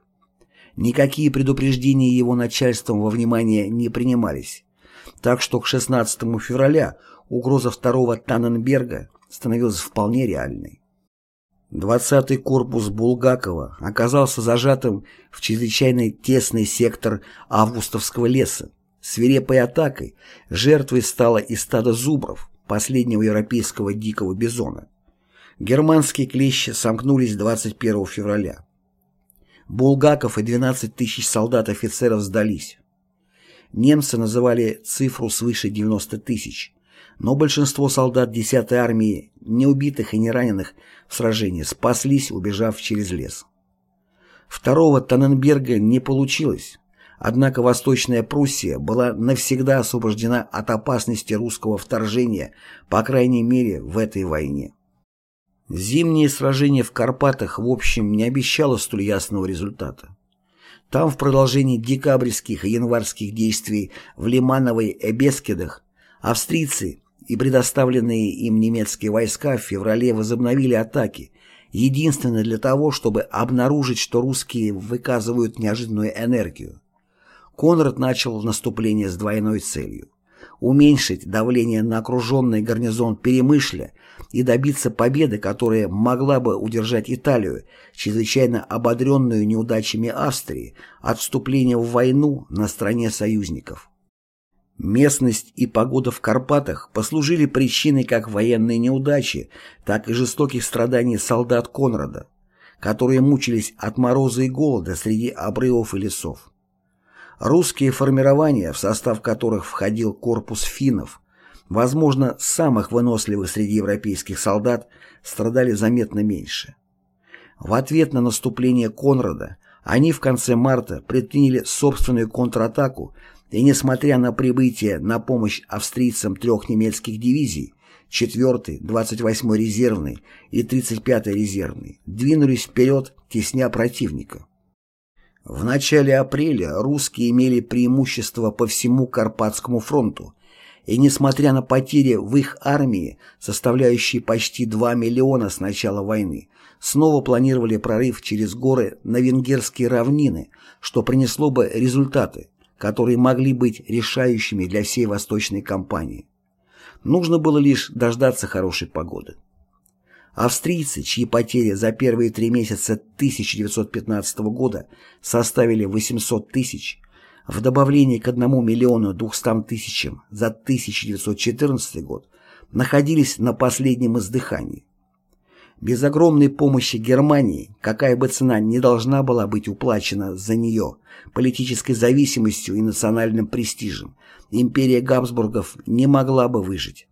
Никакие предупреждения его начальством во внимание не принимались. Так что к 16 февраля угроза второго Танненберга становилась вполне реальной. 20-й корпус Булгакова оказался зажатым в чрезвычайно тесный сектор Августовского леса. Свирепой атакой жертвой стало и стадо зубров, последнего европейского дикого бизона. Германские клещи сомкнулись 21 февраля. Булгаков и 12 тысяч солдат-офицеров сдались. Немцы называли цифру свыше 90 тысяч, но большинство солдат 10-й армии, не убитых и не раненых в сражении, спаслись, убежав через лес. Второго Танненберга не получилось, однако Восточная Пруссия была навсегда освобождена от опасности русского вторжения, по крайней мере в этой войне. Зимнее сражение в Карпатах в общем не обещало столь ясного результата. Там в продолжении декабрьских и январских действий в Лимановой и Бескедах австрийцы и предоставленные им немецкие войска в феврале возобновили атаки, единственно для того, чтобы обнаружить, что русские выказывают неожиданную энергию. Конрад начал наступление с двойной целью уменьшить давление на окруженный гарнизон Перемышля и добиться победы, которая могла бы удержать Италию, чрезвычайно ободренную неудачами Австрии, от вступления в войну на стороне союзников. Местность и погода в Карпатах послужили причиной как военной неудачи, так и жестоких страданий солдат Конрада, которые мучились от мороза и голода среди обрывов и лесов. Русские формирования, в состав которых входил корпус финнов, возможно, самых выносливых среди европейских солдат, страдали заметно меньше. В ответ на наступление Конрада они в конце марта предприняли собственную контратаку и, несмотря на прибытие на помощь австрийцам трех немецких дивизий, 4-й, 28-й резервный и 35-й резервный, двинулись вперед, тесня противника. В начале апреля русские имели преимущество по всему Карпатскому фронту, и несмотря на потери в их армии, составляющие почти 2 миллиона с начала войны, снова планировали прорыв через горы на венгерские равнины, что принесло бы результаты, которые могли быть решающими для всей восточной кампании. Нужно было лишь дождаться хорошей погоды. Австрийцы, чьи потери за первые три месяца 1915 года составили 800 тысяч, в добавлении к 1 миллиону 200 тысячам за 1914 год, находились на последнем издыхании. Без огромной помощи Германии, какая бы цена не должна была быть уплачена за нее, политической зависимостью и национальным престижем, империя Габсбургов не могла бы выжить.